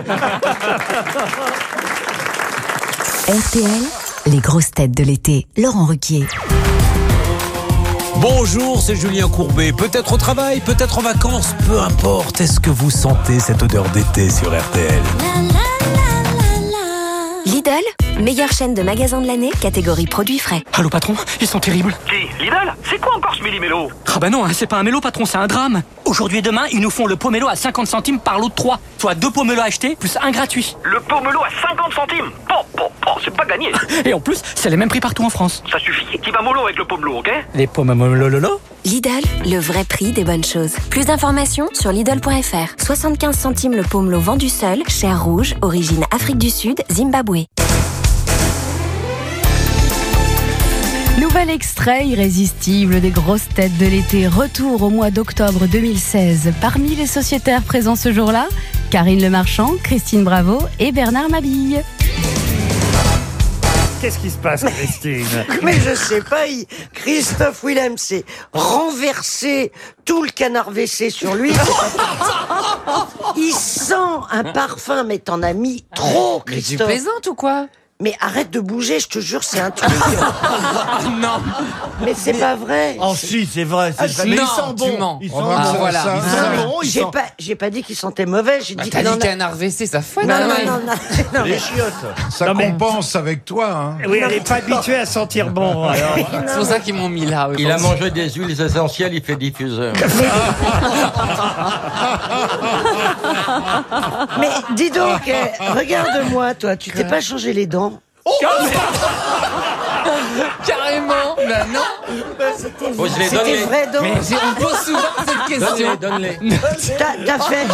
RTL, les grosses têtes de l'été. Laurent Ruquier. Bonjour, c'est Julien Courbet. Peut-être au travail, peut-être en vacances, peu importe. Est-ce que vous sentez cette odeur d'été sur RTL Lidl, meilleure chaîne de magasins de l'année, catégorie produits frais. Allô patron, ils sont terribles. Qui Lidl C'est quoi encore ce millimélo Ah bah non, hein, c'est pas un mélo patron, c'est un drame. Aujourd'hui et demain, ils nous font le pomelo à 50 centimes par lot de 3. Soit deux pomelos achetés, plus un gratuit. Le pomelo à 50 centimes Bon, bon, bon, c'est pas gagné. Et en plus, c'est les mêmes prix partout en France. Ça suffit. Qui va mollo avec le pomelo, ok Les pomelo Lidl, le vrai prix des bonnes choses. Plus d'informations sur Lidl.fr. 75 centimes le pomelo vendu seul, chair rouge, origine Afrique du Sud, Zimbabwe. Nouvel extrait irrésistible des grosses têtes de l'été. Retour au mois d'octobre 2016. Parmi les sociétaires présents ce jour-là, Karine Le Marchand, Christine Bravo et Bernard Mabille. Qu'est-ce qui se passe, Christine? Mais je sais pas, il- Christophe Willem s'est renversé tout le canard WC sur lui. Il sent un parfum, mais t'en as mis trop, Mais tu Christophe. plaisantes ou quoi? Mais arrête de bouger, je te jure, c'est un truc. Non. Mais c'est pas vrai. Oh si, c'est vrai. Ah, C'est vrai. si. Mais Non, il sent bon. Il sent Ah, bon. voilà. Ça, Il ça sent sent bon. bon, il J'ai sent- pas, j'ai pas dit qu'il sentait mauvais, j'ai Bah, dit T'as qu'il dit en qu'un a... RVC, ça fouette. Non, non, non, non, non, Les mais- chiottes. Ça Non, mais- compense avec toi. Hein. Oui, elle n'est pas habituée à sentir bon. alors. C'est pour ça qu'ils m'ont mis là. Il a mangé des huiles essentielles, il fait diffuseur. Mais dis donc, eh, regarde-moi, toi, tu t'es pas changé les dents Carrément. Bah non. Oh, je les C'était donne les- vrai dents Mais j'ai- on pose souvent cette question. Donne-les, donne-les. T'as t'as fait...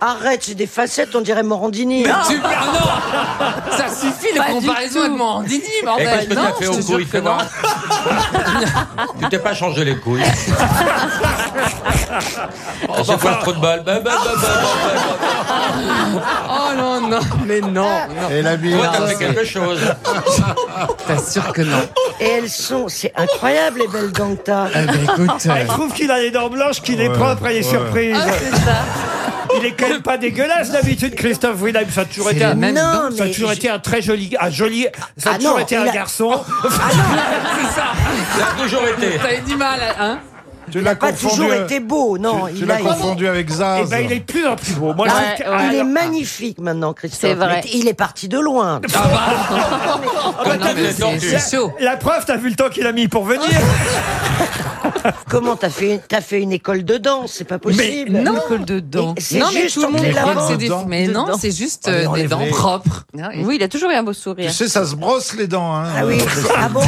Arrête, c'est des facettes, on dirait Morandini. Super, non Ça suffit, les Pas du comparaisons avec. Morandini, Et bordel qu'est-ce que Non, t'as fait je te aux jure couilles que non. Tu t'es pas changé les couilles. Chaque fois, le trou de balle. Bah, bah, bah, bah, bah, Oh non, non, mais non, non. Et la bille. Toi, t'as fait quelque chose. T'assures que non. Et elles sont... C'est incroyable, les belles dents que t'as. Elle trouve qu'il a les dents blanches, qu'il est propre, elle est surprise. Ah, c'est ça. Il est quand même pas dégueulasse d'habitude, Christophe Willem. Ça a toujours été un, Non, ça a mais toujours je- été un très joli, un joli, ça a Ah toujours non, été un il a- garçon. C'est ça. Ça a toujours été. T'avais du mal, hein Tu l'as Pas confondu. toujours été beau, non. Tu il l'as a- confondu avec Et Zaz. ben, il est de plus en plus beau. Moi, Ah, je- Il est alors- magnifique maintenant, Christophe. C'est vrai. Mais Il est parti de loin. Ah bah. T'as c'est chaud. La preuve, t'as vu le temps qu'il a mis pour venir Comment t'as fait, t'as fait une école de danse? C'est pas possible. Non, école de c'est Non, mais tout le monde croit que c'est des. Mais non, c'est juste Allez, euh, des dents propres. Oui, il a toujours eu un beau sourire. Tu sais, ça se brosse les dents. Hein. Ah oui, c'est- ah bon?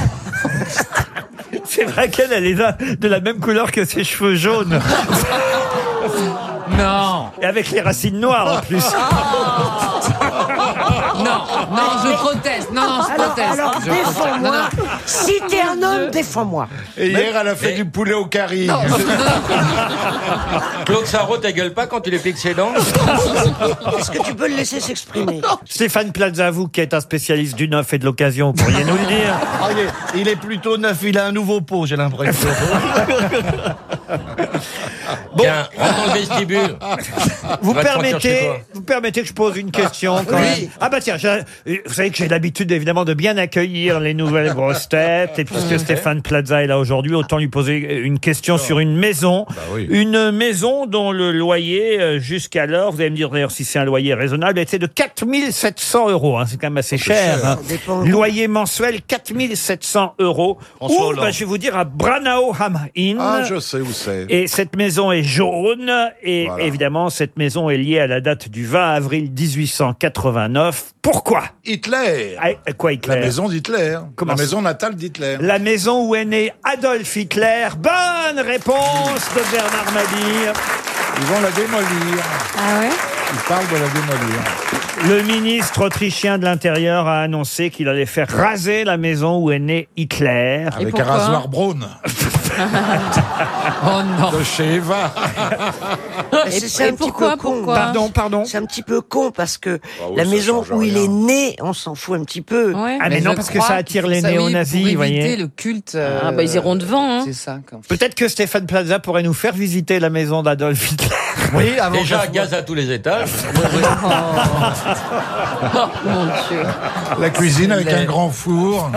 C'est vrai qu'elle, elle est là, de la même couleur que ses cheveux jaunes. Non. Et avec les racines noires en plus. Non, non, je proteste. Non, non, je Alors, proteste. alors Je proteste. défends-moi. Non, non. Si t'es un homme, défends-moi. Et hier, elle a fait du poulet au curry. Claude Sarraud, ta gueule pas quand tu lui piques ses dents Est-ce que tu peux le laisser s'exprimer? Stéphane Plaza, vous qui êtes un spécialiste du neuf et de l'occasion, vous pourriez nous le dire Ah, il, est, il est plutôt neuf, il a un nouveau pot, j'ai l'impression. Tiens, rentre dans le vestibule. Vous permettez, vous permettez que je pose une question quand même Ah bah tiens, j'ai- vous savez que j'ai l'habitude évidemment de bien accueillir les nouvelles grosses têtes et puisque Stéphane Plaza est là aujourd'hui, autant lui poser une question sur une maison, une maison dont le loyer euh, jusqu'alors, vous allez me dire d'ailleurs si c'est un loyer raisonnable, était de 4700 euros. hein, c'est quand même assez cher. hein. Dépend. Loyer mensuel 4700 euros. François Ou Hollande. bah, je vais vous dire à Branao Ham Inn. Ah, je sais où c'est. Et cette maison est jaune et Voilà. évidemment cette maison est liée à la date du 20 avril 1889. Pourquoi? Hitler. Ah, Quoi Hitler? La maison d'Hitler. La maison natale d'Hitler. La maison où est né Adolf Hitler. Bonne réponse de Bernard Mabille. Ils vont la démolir. Ah ouais? Ils parlent de la démolir. Le ministre autrichien de l'Intérieur a annoncé qu'il allait faire raser la maison où est né Hitler. Avec un rasoir Braun. Oh non. De chez Eva. C'est- un petit peu con. Pardon, pardon. C'est un petit peu con parce que Ah oui, la maison où il est né, on s'en fout un petit peu. Ah mais, non, parce que ça attire les néo-nazis, vous voyez. le culte. euh, Ah, bah, ils iront devant, hein. C'est ça. Peut-être que Stéphane Plaza pourrait nous faire visiter la maison d'Adolf Hitler. Oui, avant Déjà, gaz à tous les étages. Mon Dieu. La cuisine avec un grand four.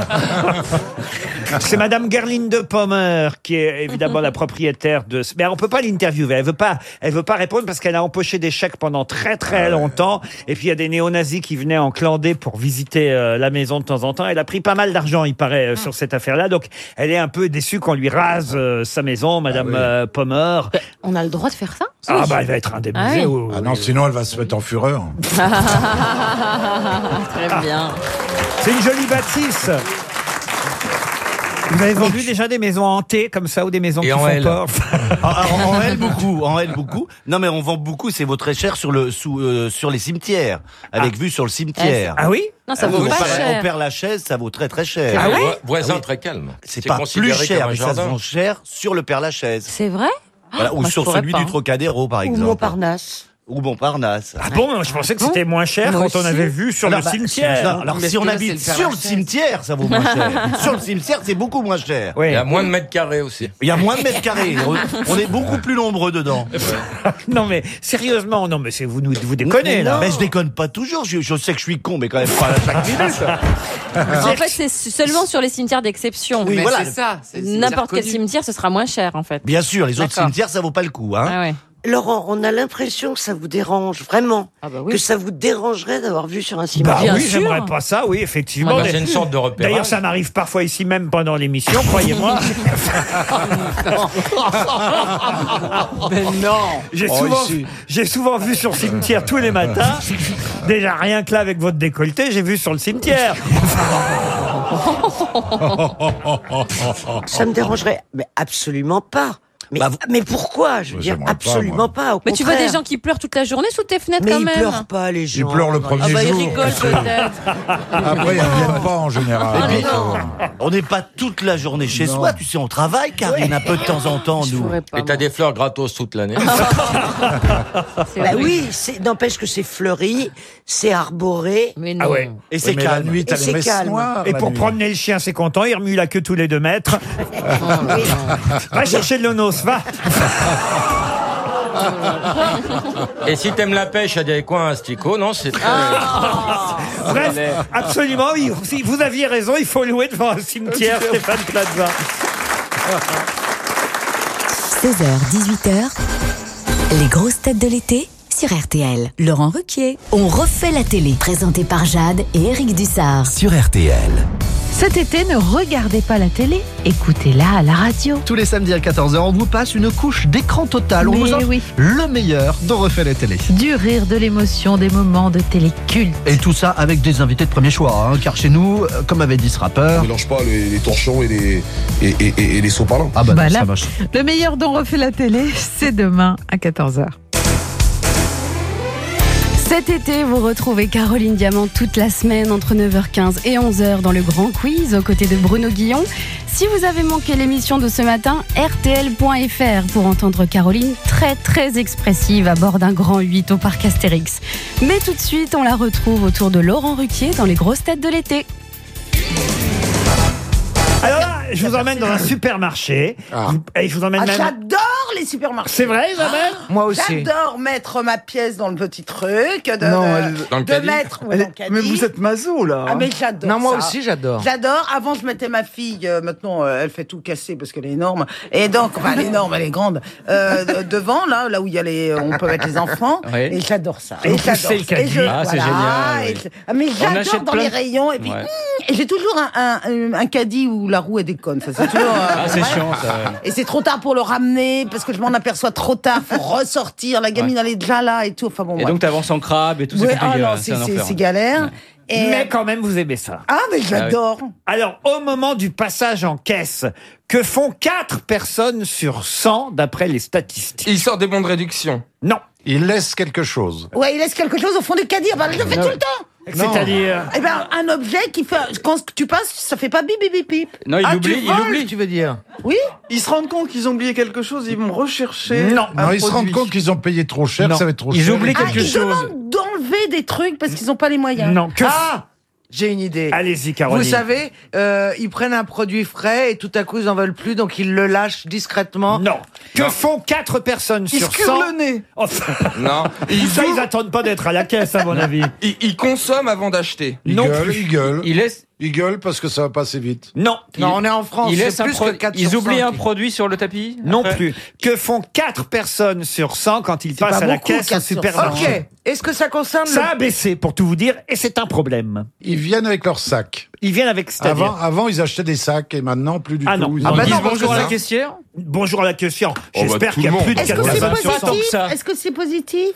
C'est Madame Gerline de Pommer qui est évidemment la propriétaire de. ce- Mais on peut pas l'interviewer. Elle veut pas. Elle veut pas répondre parce qu'elle a empoché des chèques pendant très Ah très longtemps. Et puis il y a des néo-nazis qui venaient en clandé pour visiter euh, la maison de temps en temps. Elle a pris pas mal d'argent, il paraît, euh, sur cette affaire-là. Donc elle est un peu déçue qu'on lui rase euh, sa maison, Madame euh, Pommer. On a le droit de faire ça Ah bah elle va être indemnisée. Ah oui. oui, Ah non, sinon elle va se mettre en fureur. Très bien. C'est une jolie bâtisse. Vous avez vendu déjà des maisons hantées comme ça ou des maisons Et qui en font L. peur Ah, en, en L beaucoup, en L beaucoup. Non mais on vend beaucoup, c'est vaut très cher sur le sous, euh, sur les cimetières, avec vue sur le cimetière. Ah oui Non, ça Ah, vaut au pas Père- cher. Au Père Lachaise, ça vaut très très cher. Ah oui Vo- Voisin Ah oui. très calme. C'est pas plus considéré cher, comme un mais ça se jardin. vend cher sur le Père Lachaise. C'est vrai Voilà, ou moi, je sur pourrais celui pas, du hein. Trocadéro, par Ou exemple. Montparnasse. Ou Montparnasse. Ah bon Je pensais que c'était moins cher Moi quand on aussi. avait vu sur Alors, le bah, cimetière. non, alors si on là, habite c'est le Père sur le cimetière, ça vaut moins cher. sur le cimetière, c'est beaucoup moins cher. Oui. Il y a moins de mètres carrés aussi. Il y a moins de mètres carrés. On- On est beaucoup plus nombreux dedans. Non mais sérieusement, non mais c'est vous nous vous déconnez là. Mais je déconne pas toujours. Je, je sais que je suis con, mais quand même pas à chaque minute. En fait, c'est seulement sur les cimetières d'exception. Oui, Mais voilà. c'est ça. c'est- c'est N'importe quel reconnu. cimetière, ce sera moins cher en fait. Bien sûr, les autres D'accord. cimetières, ça vaut pas le coup. Hein. Ah ouais. Laurent, on a l'impression que ça vous dérange, vraiment. Ah bah oui. Que ça vous dérangerait d'avoir vu sur un Bah cimetière. Oui, j'aimerais pas ça, oui, effectivement. Bah, c'est une sorte de repérage. D'ailleurs, ça m'arrive parfois ici même pendant l'émission, croyez-moi. Mais non. J'ai Oh, souvent, ici. j'ai souvent vu sur le cimetière tous les matins. Déjà, rien que là avec votre décolleté, j'ai vu sur le cimetière. Ça me dérangerait, mais absolument pas. Mais, mais pourquoi? Je veux dire, pas, absolument pas. au Mais tu vois des gens qui pleurent toute la journée sous tes fenêtres Mais quand ils même. pleurent pas, les gens. Ils pleurent le premier Ah bah ils jour. rigolent peut-être. Après, ils ne viennent pas en général. Et puis, on n'est pas toute la journée chez soi, tu sais, on travaille, Karine, un peu de temps en temps, nous. Et t'as des fleurs gratos toute l'année. Bah oui, n'empêche que c'est fleuri, c'est arboré. Mais Ah ouais. Et c'est Oui, mais la calme. nuit, Et les messes calme. noires. Et pour nuit. promener le chien, c'est content, il remue la queue tous les deux mètres. Va chercher de l'onos, va. Et si t'aimes la pêche, il y a des coins asticots, non C'est très... Ah. Bref, absolument, oui. Si vous aviez raison, il faut louer devant un cimetière, Stéphane Plaza. 16h, 18h, les grosses têtes de l'été sur RTL. Laurent Ruquier. On refait la télé. Présenté par Jade et Eric Dussard. Sur RTL. Cet été, ne regardez pas la télé, écoutez-la à la radio. Tous les samedis à 14h, on vous passe une couche d'écran total. On Mais vous offre oui. le meilleur dont refait les télé. Du rire, de l'émotion, des moments de télé culte. Et tout ça avec des invités de premier choix, hein, car chez nous, euh, comme avait dit ce rappeur. On mélange pas les, les torchons et les, et, et- et- et les sauts-parlants. Ah bah non, ça va. Le meilleur dont refait la télé, c'est demain à 14h. Cet été, vous retrouvez Caroline Diamant toute la semaine entre 9h15 et 11h dans le Grand Quiz aux côtés de Bruno Guillon. Si vous avez manqué l'émission de ce matin, rtl.fr pour entendre Caroline très très expressive à bord d'un grand 8 au parc Astérix. Mais tout de suite, on la retrouve autour de Laurent Ruquier dans les grosses têtes de l'été. Alors là, je vous emmène dans un supermarché. Et je vous emmène Ah, même. J'adore les supermarchés. C'est vrai, Isabelle Moi aussi. J'adore mettre ma pièce dans le petit truc, de, Non, de- elle- Dans le de caddie mettre. Elle- dans le caddie. mais vous êtes maso, là. Ah mais j'adore. Non, moi ça. aussi, j'adore. J'adore. Avant, je mettais ma fille. euh, maintenant, euh, elle fait tout casser parce qu'elle est énorme. Et donc, enfin, elle est énorme, elle est grande. Euh, de- devant, là, là où il y a les, on peut mettre les enfants. Oui. Et j'adore ça. Et vous j'adore poussez le ça. Caddie. je- Ah, c'est voilà, génial, et oui. je- ah, mais j'adore achète dans plein les de- rayons. Et puis, Ouais. et j'ai toujours un, un, un caddie où la roue elle déconne. Ça, c'est toujours. euh, Ah, c'est ouais. chiant, ça, ouais. Et c'est trop tard pour le ramener parce que je m'en aperçois trop tard. Faut ressortir. La gamine elle est déjà là et tout. Enfin bon. Et donc t'avances en crabe et tout, Ouais, ah non, c'est galère. Et Mais quand même, vous aimez ça. Ah, mais j'adore. Alors, au moment du passage en caisse, que font 4 personnes sur 100 d'après les statistiques Il sort des bons de réduction. Non. Il laisse quelque chose. Ouais, il laisse quelque chose au fond du caddie. Ah bah, je le fais tout le temps. C'est-à-dire Eh ben, un objet qui fait, quand tu passes, ça fait pas bip bip bip bip. Non, il Ah, oublie, tu il voles, oublie. tu veux dire. Oui. Ils se rendent compte qu'ils ont oublié quelque chose, ils vont rechercher. Non, un ils se rendent compte qu'ils ont payé trop cher, Non. ça va être trop Ils cher. oublient Ah, ils demandent d'enlever des trucs parce qu'ils n'ont pas les moyens. Non, que- Ah J'ai une idée. Allez-y, Caroline. Vous savez, euh, ils prennent un produit frais et tout à coup ils en veulent plus, donc ils le lâchent discrètement. Non. Que font 4 personnes Ils sur se 100 curent le nez. Non. Ils, ça, ils attendent pas d'être à la caisse, à mon avis. Ils, ils consomment avant d'acheter. Non gueule, plus. Il laisse. Il gueule parce que ça va passer vite. Non. Non, on est en France. Ils c'est laissent un plus pro- que 4 Ils sur oublient 5. un produit sur le tapis Non après plus. Que font 4 personnes sur 100 quand ils pas passent à la beaucoup, caisse au 4 sur supermarché? Ok. Est-ce que ça concerne Ça le... a baissé, pour tout vous dire, et c'est un problème. Ils viennent avec leur sac. Ils viennent avec c'est-à-dire Avant, avant, ils achetaient des sacs et maintenant, plus du Ah tout. non. Ils Ah bah Ils non, parce bonjour que à la ça- caissière Bonjour à la caissière. bah, J'espère tout qu'il y le a plus de. Est-ce que c'est 80 sur 100. positif ça. Est-ce que c'est positif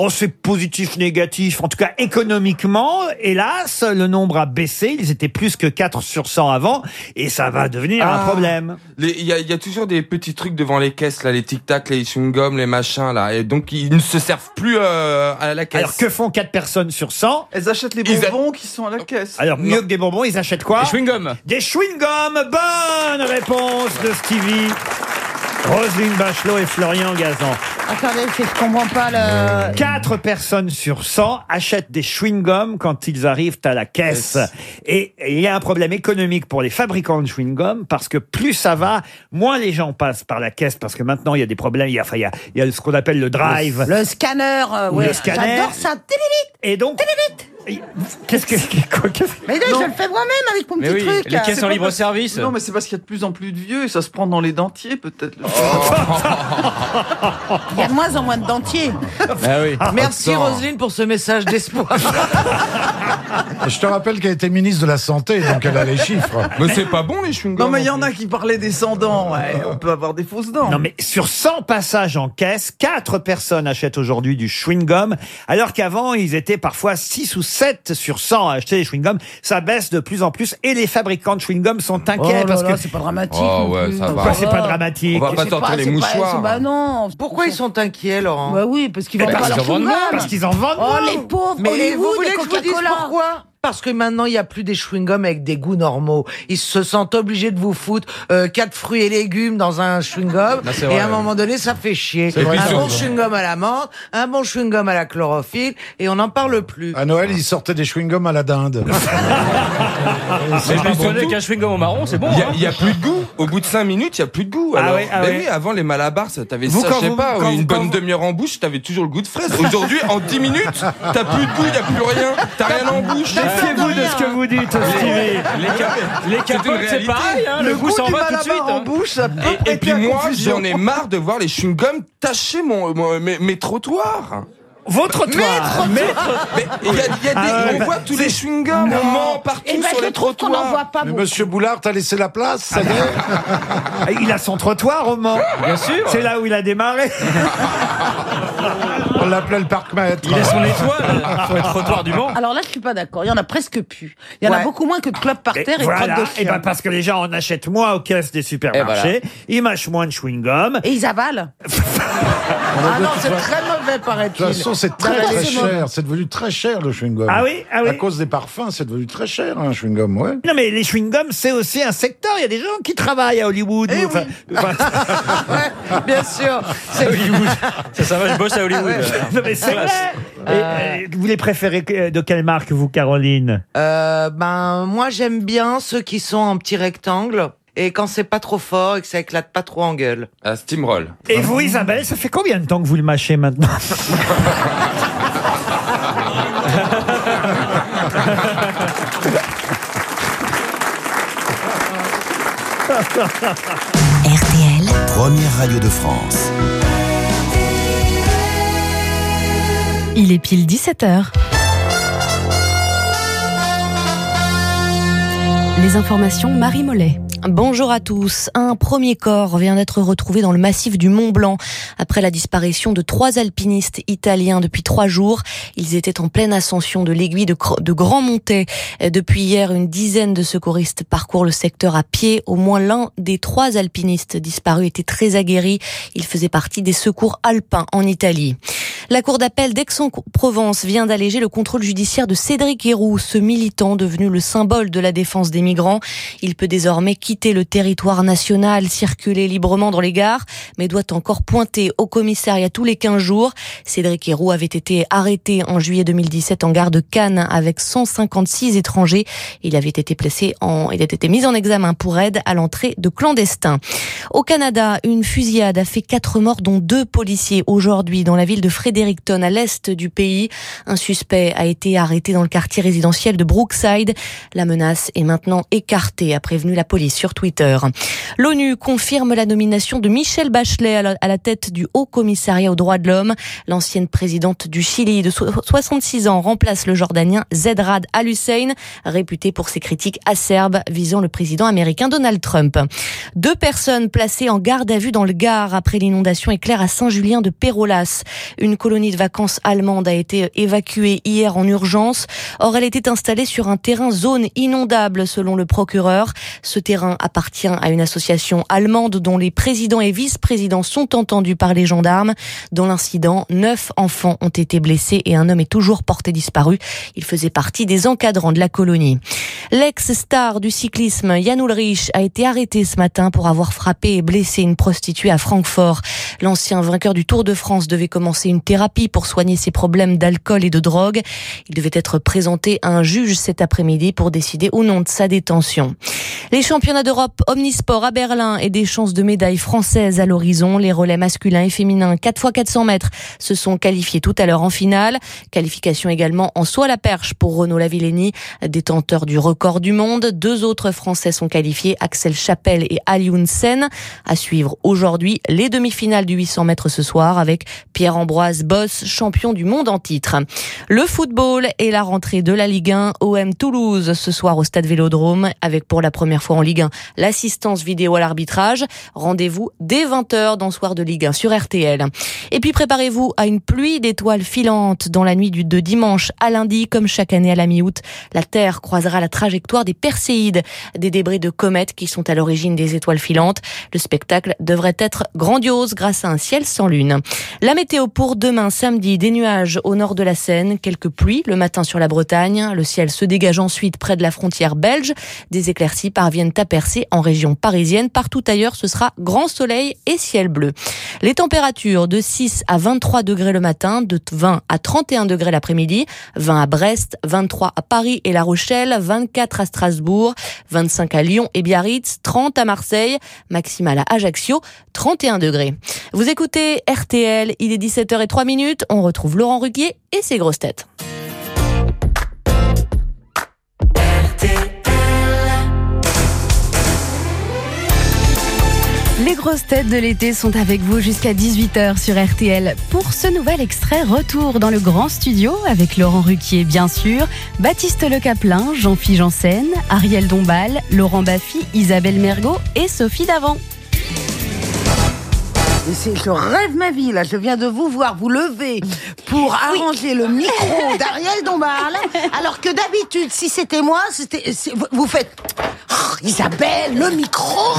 Oh, c'est positif, négatif. En tout cas, économiquement, hélas, le nombre a baissé. Ils étaient plus que 4 sur 100 avant. Et ça va devenir un Ah. problème. Les- Il y, a, il y a toujours des petits trucs devant les caisses, là, les tic-tac, les chewing-gums, les machins, là. Et donc, ils ne se servent plus euh, à la caisse. Alors, que font 4 personnes sur 100 Elles achètent les Ils a- bonbons qui sont à la caisse. Alors, mieux que des bonbons, ils achètent quoi Les chewing-gums. Des chewing-gums. Bonne réponse de Stevie. Roselyne Bachelot et Florian Gazan. Attendez, je je comprends pas le. 4 personnes sur 100 achètent des chewing-gums quand ils arrivent à la caisse. Et il y a un problème économique pour les fabricants de chewing-gums parce que plus ça va, moins les gens passent par la caisse parce que maintenant il y a des problèmes. Il y a, enfin, il y a, il y a ce qu'on appelle le drive. Le scanner, euh, Ou ouais. le scanner. J'adore ça. Télélit, Et donc. Qu'est-ce que, quoi, qu'est-ce- Mais non, Non. je le fais moi-même avec mon Mais petit oui, truc. les caisses en libre service. Non, mais c'est parce qu'il y a de plus en plus de vieux et ça se prend dans les dentiers, peut-être. le- Il y a de moins en moins de dentiers. Ah oui. Merci Attends. Roselyne pour ce message d'espoir. Je te rappelle qu'elle était ministre de la Santé, donc elle a les chiffres. Mais c'est pas bon, les chewing-gums. non, mais il y en a qui parlaient des sans dents. Ouais, on peut avoir des fausses dents. Non mais sur 100 passages en caisse, 4 personnes achètent aujourd'hui du chewing-gum, alors qu'avant ils étaient parfois 6 ou 7 sur 100 à acheter des chewing-gums. Ça baisse de plus en plus et les fabricants de chewing-gum sont Oh inquiets là parce là, que... c'est pas dramatique. Oh, non ouais, plus. ça va. Pourquoi c'est pas dramatique On va pas sortir les mouchoirs. Bah non. Pourquoi ils sont inquiets, Laurent Bah oui, parce qu'ils vendent Parce pas leur vendent chewing-gum. moins, parce qu'ils en vendent Oh, les pauvres Mais vous voulez que je vous dise pourquoi Parce que maintenant, il n'y a plus des chewing-gums avec des goûts normaux. Ils se sentent obligés de vous foutre euh, quatre fruits et légumes dans un chewing-gum. C'est et vrai, à un moment donné, ça fait chier. C'est vrai, un bon chewing-gum à la menthe, un bon chewing-gum à la chlorophylle, et on n'en parle plus. À Noël, ils sortaient des chewing-gums à la dinde. Mais je me prenais qu'un chewing-gum au marron, c'est bon. Il y, a, hein a plus de goût. Au bout de 5 minutes, il y a plus de goût. Ah ouais, ah ben ouais. oui, avant les malabars, ça t'avais ça, je sais vous- pas, une bonne demi-heure en bouche, t'avais toujours le goût de fraise. Aujourd'hui, en 10 minutes, t'as plus de goût, il y a plus rien, t'as rien en bouche. Méfiez-vous de ce que vous dites, Stevie. Les, cap- les capotes, c'est pareil, hein, le, goût s'en du va tout de suite. malabar en hein. bouche, ça peut Et, et prêter puis à moi, confusion. j'en ai marre de voir les chewing-gums tacher mon, mon- mes, mes trottoirs. Vos trottoirs. Mais il y a, il y a des, Ah ouais, on bah, voit tous les chewing-gums, on ment partout Eh ben, sur je les trouve qu'on n'en trottoirs. voit pas Mais beaucoup. Monsieur Boulard, t'as laissé la place, ça y est Ah, Il a son trottoir au Mans. Bien sûr. C'est là où il a démarré. On l'appelait le parc-maître. Il a son étoile sur le trottoir du Mans. Alors là, je suis pas d'accord. Il y en a presque plus. Il y en a Ouais. beaucoup moins que de clubs par Et terre et, de voilà, crottes de et chien. ben parce que les gens en achètent moins aux caisses des supermarchés, ils mâchent moins de chewing-gum. Et ils avalent. Ah non, c'est très mauvais, De paraît-il. toute façon, c'est très cher. C'est devenu très cher le chewing-gum. Ah oui, ah oui. À cause des parfums, c'est devenu très cher un chewing-gum, ouais. Non mais les chewing-gums, c'est aussi un secteur. Il y a des gens qui travaillent à Hollywood. Eh ou- enfin- enfin- Bien sûr. C'est- Ça, ça va, je bosse à Hollywood. non mais c'est vrai. Et, euh, vous les préférez que- de quelle marque, vous, Caroline? Euh, ben, moi, j'aime bien ceux qui sont en petit rectangle. Et quand c'est pas trop fort et que ça éclate pas trop en gueule. Un steamroll. Et vous, Isabelle, ça fait combien de temps que vous le mâchez maintenant RTL, Première radio de France. Il est pile 17h. Les informations Marie Mollet. Bonjour à tous. Un premier corps vient d'être retrouvé dans le massif du Mont Blanc après la disparition de trois alpinistes italiens depuis trois jours. Ils étaient en pleine ascension de l'aiguille de, Grand Montet. Depuis hier, une dizaine de secouristes parcourent le secteur à pied. Au moins l'un des trois alpinistes disparus était très aguerri. Il faisait partie des secours alpins en Italie. La Cour d'appel d'Aix-en-Provence vient d'alléger le contrôle judiciaire de Cédric Héroux, ce militant devenu le symbole de la défense des migrants. Il peut désormais quitter le territoire national, circuler librement dans les gares, mais doit encore pointer au commissariat tous les 15 jours. Cédric Héroux avait été arrêté en juillet 2017 en gare de Cannes avec 156 étrangers. Il avait été placé en, il a été mis en examen pour aide à l'entrée de clandestins. Au Canada, une fusillade a fait quatre morts, dont deux policiers aujourd'hui dans la ville de Fredericton, à l'est du pays. Un suspect a été arrêté dans le quartier résidentiel de Brookside. La menace est maintenant écartée, a prévenu la police sur Twitter. L'ONU confirme la nomination de Michelle Bachelet à la, tête du Haut Commissariat aux droits de l'homme. L'ancienne présidente du Chili de so- 66 ans remplace le Jordanien Zedrad Al-Hussein, réputé pour ses critiques acerbes visant le président américain Donald Trump. Deux personnes placées en garde à vue dans le Gard après l'inondation éclair à Saint-Julien de Pérolas. Colonie de vacances allemande a été évacuée hier en urgence. Or, elle était installée sur un terrain zone inondable selon le procureur. Ce terrain appartient à une association allemande dont les présidents et vice-présidents sont entendus par les gendarmes. Dans l'incident, neuf enfants ont été blessés et un homme est toujours porté disparu. Il faisait partie des encadrants de la colonie. L'ex-star du cyclisme, Jan Ulrich, a été arrêté ce matin pour avoir frappé et blessé une prostituée à Francfort. L'ancien vainqueur du Tour de France devait commencer une thérapie pour soigner ses problèmes d'alcool et de drogue. Il devait être présenté à un juge cet après-midi pour décider ou non de sa détention. Les championnats d'Europe omnisport à Berlin et des chances de médailles françaises à l'horizon. Les relais masculins et féminins 4 x 400 mètres se sont qualifiés tout à l'heure en finale. Qualification également en à la perche pour Renaud Lavillenie, détenteur du record du monde. Deux autres Français sont qualifiés, Axel Chapelle et Alioun Sen. À suivre aujourd'hui les demi-finales du 800 mètres ce soir avec Pierre-Ambroise Boss, champion du monde en titre. Le football et la rentrée de la Ligue 1 OM Toulouse ce soir au stade Vélodrome avec pour la première fois en Ligue 1 l'assistance vidéo à l'arbitrage. Rendez-vous dès 20h dans Soir de Ligue 1 sur RTL. Et puis préparez-vous à une pluie d'étoiles filantes dans la nuit du de dimanche à lundi comme chaque année à la mi-août. La Terre croisera la trajectoire des Perséides, des débris de comètes qui sont à l'origine des étoiles filantes. Le spectacle devrait être grandiose grâce à un ciel sans lune. La météo pour demain samedi, des nuages au nord de la Seine, quelques pluies le matin sur la Bretagne. Le ciel se dégage ensuite près de la frontière belge. Des éclaircies parviennent à percer en région parisienne. Partout ailleurs, ce sera grand soleil et ciel bleu. Les températures de 6 à 23 degrés le matin, de 20 à 31 degrés l'après-midi, 20 à Brest, 23 à Paris et La Rochelle, 24 à Strasbourg, 25 à Lyon et Biarritz, 30 à Marseille, maximale à Ajaccio, 31 degrés. Vous écoutez RTL, il est 17h03 minutes, on retrouve Laurent Ruquier et ses grosses têtes. Les grosses têtes de l'été sont avec vous jusqu'à 18h sur RTL. Pour ce nouvel extrait, retour dans le grand studio avec Laurent Ruquier, bien sûr, Baptiste Le Caplin, Jean-Philippe Janssen, Ariel Dombal, Laurent Baffy, Isabelle Mergot et Sophie Davant. Je rêve ma vie là, je viens de vous voir vous lever pour arranger le micro d'Ariel Dombal, alors que d'habitude, si c'était moi, c'était, vous- faites Oh, Isabelle, le micro.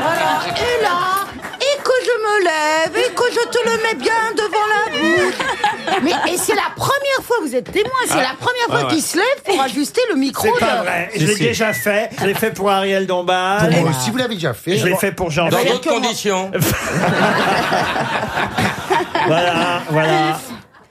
Voilà, et là, me lève et que je te le mets bien devant la bouche. Mais et c'est la première fois, vous êtes témoin, c'est Ah. la première fois Ah ouais. qu'il se lève pour ajuster le micro. C'est pas de- vrai. Je l'ai déjà fait. Je l'ai fait pour Ariel Dombal. Pour moi aussi, vous l'avez déjà fait. Je l'ai fait pour jean Dans d'autres conditions. Voilà, voilà.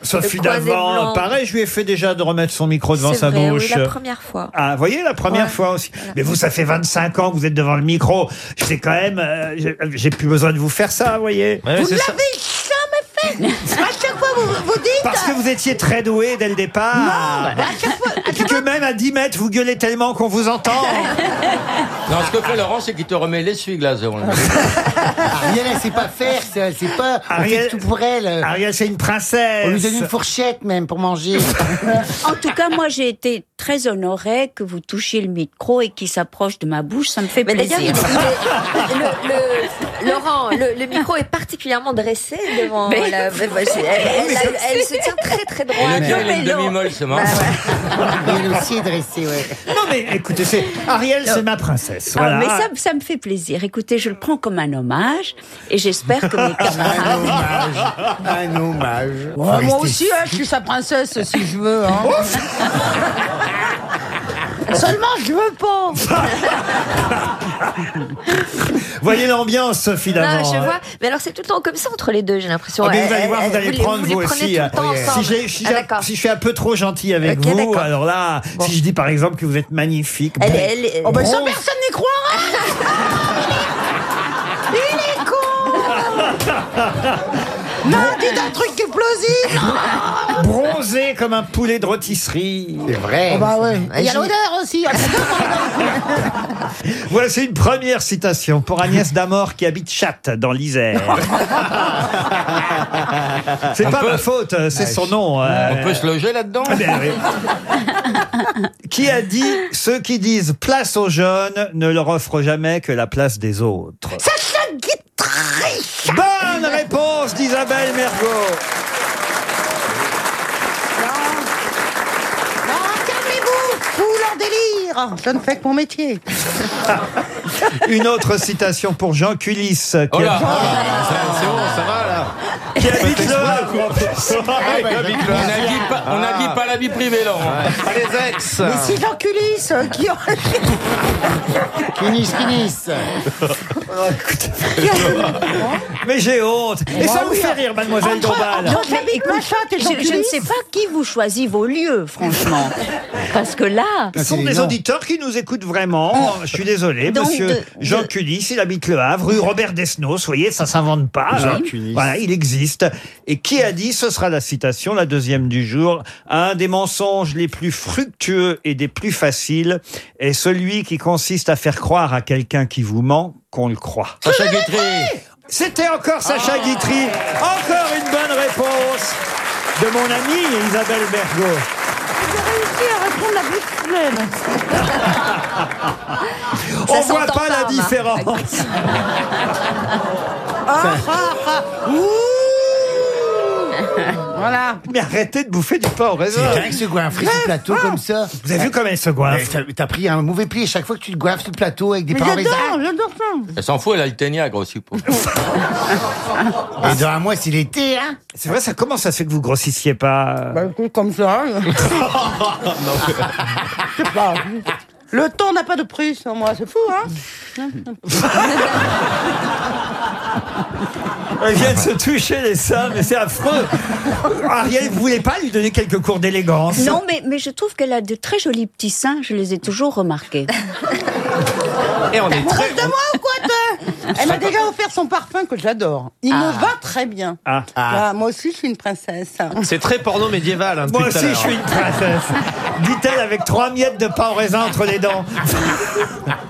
Sophie Davant, pareil, je lui ai fait déjà de remettre son micro devant C'est sa vrai, bouche. oui, la première fois. Ah, vous voyez, la première Ouais. fois aussi. Mais vous, ça fait 25 ans que vous êtes devant le micro. Je sais quand même, euh, j'ai- j'ai plus besoin de vous faire ça, vous voyez. Vous l'avez jamais fait. Vous, dites. Parce que vous étiez très doué dès le départ. Non, à chaque fois. Et puis que même à 10 mètres, vous gueulez tellement qu'on vous entend. Non, ce que fait Laurent, c'est qu'il te remet l'essuie-glace devant le Ariel, elle sait pas faire, c'est- elle sait pas. On Ariel- fait tout pour elle. Ariel, c'est une princesse. On lui donne une fourchette même pour manger. En tout cas, moi, j'ai été très honorée que vous touchiez le micro et qu'il s'approche de ma bouche. Ça me fait Mais plaisir. est- Laurent, le, le micro est particulièrement dressé devant Mais- la. Elle, elle- elle- elle se tient très très droit. Et le Non, il a mais une non. demi-molle, c'est marrant. Il aussi est dressé, ouais. Non, mais écoutez, c'est Ariel, c'est ma princesse. Ah, mais ça, ça me fait plaisir. Écoutez, je le prends comme un hommage et j'espère que mes camarades. Un hommage. Ouais, moi aussi, hein, je suis sa princesse si je veux. hein. Seulement, je veux pas. Voyez l'ambiance, Sophie Non, je hein. vois. Mais alors, c'est tout le temps comme ça entre les deux, j'ai l'impression. Ah, mais vous allez voir, vous allez les- prendre les vous aussi. tout hein. le temps Si, ensemble. j'ai- si Ah, si je suis un peu trop gentil avec Ok, vous, alors là, si je dis par exemple que vous êtes magnifique, Elle- bon, elle- elle- Oh, ben ça, personne n'y croira. Il est con. Non, dites un truc qui est plausible. bronzé comme un poulet de rôtisserie. C'est vrai. Oh, bah ouais. Il y a l'odeur aussi. Voilà, c'est une première citation pour Agnès Damor qui habite Chatte dans l'Isère. c'est pas peut- ma faute, c'est son nom. euh, On peut se loger là-dedans Ah ben oui. qui a dit ceux qui disent place aux jeunes ne leur offrent jamais que la place des autres. Bonne réponse d'Isabelle Mergot. Non, calmez-vous. Fous leur délire. Je ne fais que mon métier. Une autre citation pour Jean Culis qui, Oh là C'est bon, ça va là qui habite Le Havre. On dit pas, on a dit pas la vie privée, Laurent. Pas les ex. Mais si Jean Culis euh, qui. Kinis, kinis. Mais j'ai honte. Et ça Ah vous fait rire, mademoiselle Dombal Non, mais J'habite ma chatte et je, ne sais pas qui vous choisit vos lieux, franchement. Parce que là, Ce sont c'est des auditeurs qui nous écoutent vraiment. Je suis désolé, monsieur Jean Culis, il habite Le Havre, rue Robert Desnos. Vous voyez, ça s'invente pas. Jean. Culis. Voilà, il existe. Et qui a dit, ce sera la citation, la deuxième du jour, un des mensonges les plus fructueux et des plus faciles est celui qui consiste à faire croire à quelqu'un qui vous ment qu'on le croit. Sacha Guitry. C'était encore Sacha Ah. Guitry. Encore une bonne réponse de mon amie Isabelle Bergot. J'ai réussi à répondre la bouche pleine. On voit pas la différence. Ah, ah, ah. Voilà. Mais arrêtez de bouffer du pain au raisin. C'est dingue ce goinfrer sur le plateau comme ça. Vous avez vu comme elle se Mais goinfre T'as t'as pris un mauvais pli à chaque fois que tu te goinfres sur le plateau avec des Mais pains en raisin. j'adore, j'adore ça. Elle s'en fout, elle a le ténia, grossi pour. Et dans un mois, c'est l'été, hein. C'est vrai, ça comment ça se fait que vous grossissiez pas Bah, écoute, comme ça. Je sais pas. Le temps n'a pas de prix sur moi, c'est fou, hein Elle vient de se toucher les seins, mais c'est affreux. Ariel, vous voulez pas lui donner quelques cours d'élégance? Non, mais, mais je trouve qu'elle a de très jolis petits seins. Je les ai toujours remarqués. Et on est très. de moi ou quoi, toi? Elle m'a déjà offert son parfum que j'adore. Il me va très bien. Ah. Ah, moi aussi, je suis une princesse. C'est très porno médiéval. Hein, depuis Moi tout à aussi, je l'heure. suis une princesse. Dit-elle avec trois miettes de pain au raisin entre les dents.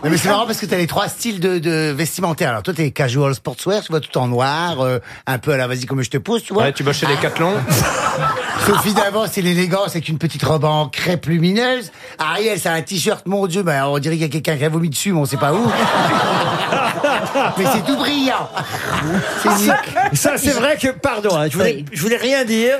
Non, mais c'est marrant parce que t'as les trois styles de, de vestimentaire. Alors toi, t'es casual sportswear, tu vois, tout en noir, euh, un peu à la vas-y comme je te pousse, tu vois. Ouais, tu bosses chez Decathlon. Sophie d'avant, c'est l'élégance avec une petite robe en crêpe lumineuse. Ariel, c'est un t-shirt, mon dieu, bah, on dirait qu'il y a quelqu'un qui a vomi dessus, mais on sait pas où. Mais c'est tout brillant. C'est Ça, ça, c'est vrai que, pardon, hein, je, voulais, je voulais rien dire.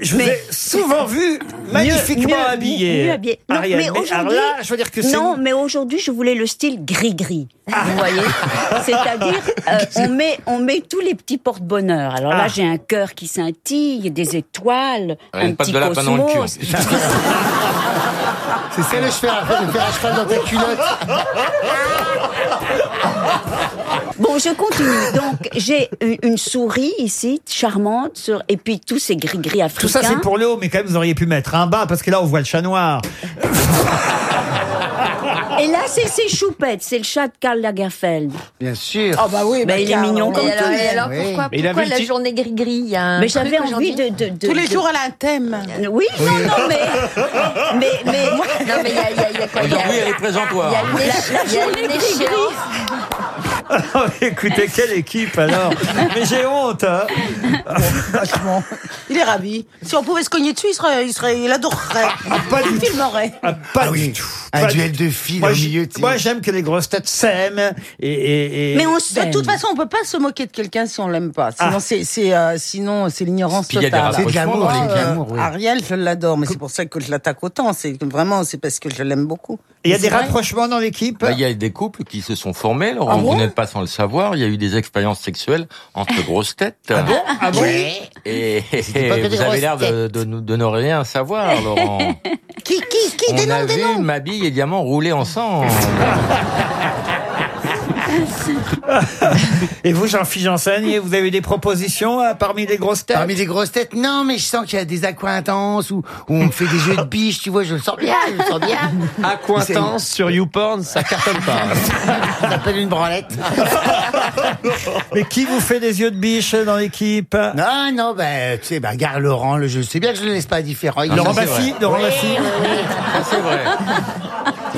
Je vous Mais- ai souvent vu magnifiquement Mieux- habillé. mieux habillé. Non, Ariel. mais Mais alors aujourd'hui- là, je veux dire que c'est. Non, mais aujourd'hui, je voulais le style gris-gris. Vous voyez C'est-à-dire, euh, on, met, on met tous les petits porte-bonheur. Alors là, Ah. j'ai un cœur qui scintille, des étoiles, Ouais, un une patte petit de lapin dans le cul. cosmos. C'est ça le cheval, le fer à cheval dans ta culotte. Bon, je continue. Donc, j'ai une, souris ici, charmante, sur, et puis tous ces gris-gris africains. Tout ça, c'est pour l'eau, mais quand même, vous auriez pu mettre un bas, parce que là, on voit le chat noir. Et là, c'est c'est Choupette, c'est le chat de Karl Lagerfeld. Bien sûr. Oh bah oui, il est mignon comme Et alors, tout. et alors Oui. pourquoi, Mais pourquoi la le journée gris-gris? Mais j'avais envie de, de, de- Tous les de- jours, elle a un thème. Oui, non, non, mais. Mais, mais. Non, mais il y a, il y a- il y a quoi? Il y a- Aujourd'hui, elle est présentoir. Il y a une, La- la il y a journée gris-gris. Oh, Écoutez, quelle équipe alors Mais j'ai honte. hein. Vachement. Il est ravi. Si on pouvait se cogner dessus, il, serait, il, serait, il adorerait. pas du il filmerait. Ah, pas Ah oui, du tout. un Pas duel du- de filles Moi, au milieu, j'aime que les grosses têtes s'aiment. Et, et- et- Mais on De toute façon, on peut pas se moquer de quelqu'un si on l'aime pas. Sinon, Ah. c'est, c'est, euh, sinon, c'est l'ignorance Puis il y a des totale. C'est de l'amour, de Euh, oui. Ariel, je l'adore, mais c'est pour ça que je l'attaque autant. C'est vraiment, c'est parce que je l'aime beaucoup. il y a des rapprochements dans l'équipe? Bah, Il y a des couples qui se sont formés, Laurent, Ah bon? Pas sans le savoir. Il y a eu des expériences sexuelles entre grosses têtes. Ah bon? Ah bon? Et, que des vous avez l'air de, de, nous- de ne rien savoir, Laurent. Qui, qui, qui On Des a des vu noms? Mabille et Diamant rouler ensemble. Et vous, Jean-Philippe Janssen, vous avez des propositions euh, parmi les grosses têtes? Parmi les grosses têtes, non, mais je sens qu'il y a des accointances où, où on me fait des jeux de biches, tu vois, je le sens bien, je le sens bien. Accointance sur YouPorn, ça cartonne pas. Ça s'appelle une branlette. Mais qui vous fait des yeux de biche dans l'équipe? Non, non, ben, tu sais, ben, gare Laurent, le jeu, c'est bien que je le laisse pas différent. Il Laurent Baffy. Laurent Oui, Baffy oui, oui. Ça, c'est vrai.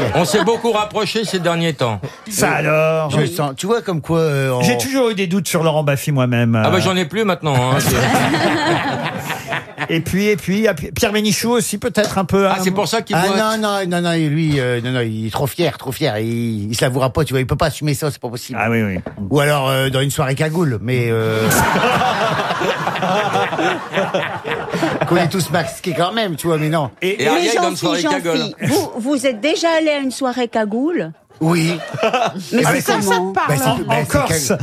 On s'est beaucoup rapprochés ces derniers temps. Ça alors Je sens. Tu vois, comme quoi, euh, on- J'ai toujours eu des doutes sur Laurent Baffy moi-même. Ah bah euh. j'en ai plus maintenant. hein. Et puis, et puis, Pierre Bénichou aussi, peut-être un peu. Ah hein. c'est pour ça qu'il Ah boite. non, non, non, non, lui, euh, non, non, il est trop fier, trop fier. Il, il se l'avouera pas, tu vois, il peut pas assumer ça, c'est pas possible. Ah oui, oui. Ou alors euh, dans une soirée cagoule, mais euh... est tous masqués quand même, tu vois, mais non. Et, Et Mais Ariel dans une soirée cagole. Jean-Philippe, vous, vous êtes déjà allé à une soirée cagoule? Oui. Mais Ah, c'est mais ça, te parle, hein. en Corse.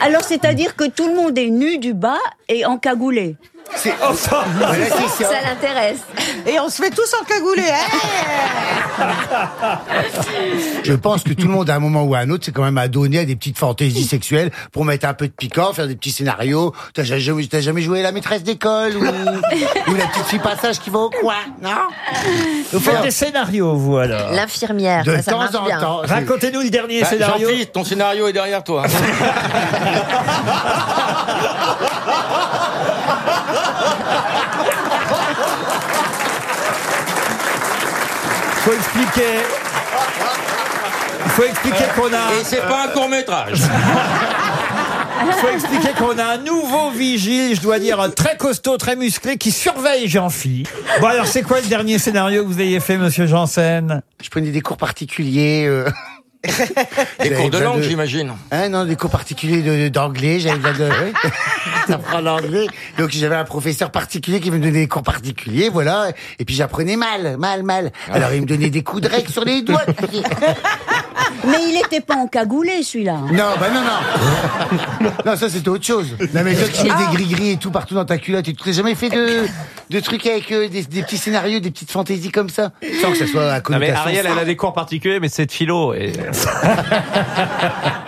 Alors, c'est-à-dire que tout le monde est nu du bas et encagoulé. C'est enfin. Ça. Ça l'intéresse. Et on se fait tous encagoulés. Hein Je pense que tout le monde, à un moment ou à un autre, c'est quand même à donner à des petites fantaisies sexuelles pour mettre un peu de piquant, faire des petits scénarios. T'as jamais, t'as jamais joué la maîtresse d'école ou, ou la petite fille passage qui va au coin, non? Vous faites des scénarios, vous alors L'infirmière, De ça, ça temps en bien. temps. Racontez-nous le dernier Bah, scénario. Jean-Philippe, ton scénario est derrière toi. faut expliquer. Il faut expliquer qu'on a. Et c'est pas un court métrage. Il faut expliquer qu'on a un nouveau vigile, je dois dire, très costaud, très musclé, qui surveille Jean-Phi. Bon, alors, c'est quoi le dernier scénario que vous ayez fait, monsieur Janssen? Je prenais des cours particuliers. euh. Des cours de langue, j'imagine. Hein, non, des cours particuliers d'anglais. J'avais besoin de. d'apprendre l'anglais. Donc j'avais un professeur particulier qui me donnait des cours particuliers, voilà. Et puis j'apprenais mal, mal, mal. Alors il me donnait des coups de règle sur les doigts. Mais il n'était pas encagoulé, celui-là. Non, bah non, non. Non, ça c'était autre chose. Non, mais toi qui mets des gris-gris et tout partout dans ta culotte, tu t'es jamais fait de, de trucs avec euh, des, des petits scénarios, des petites fantaisies comme ça? Sans que ça soit à Non, mais. Ariel, elle a des cours particuliers, mais c'est de philo. Et...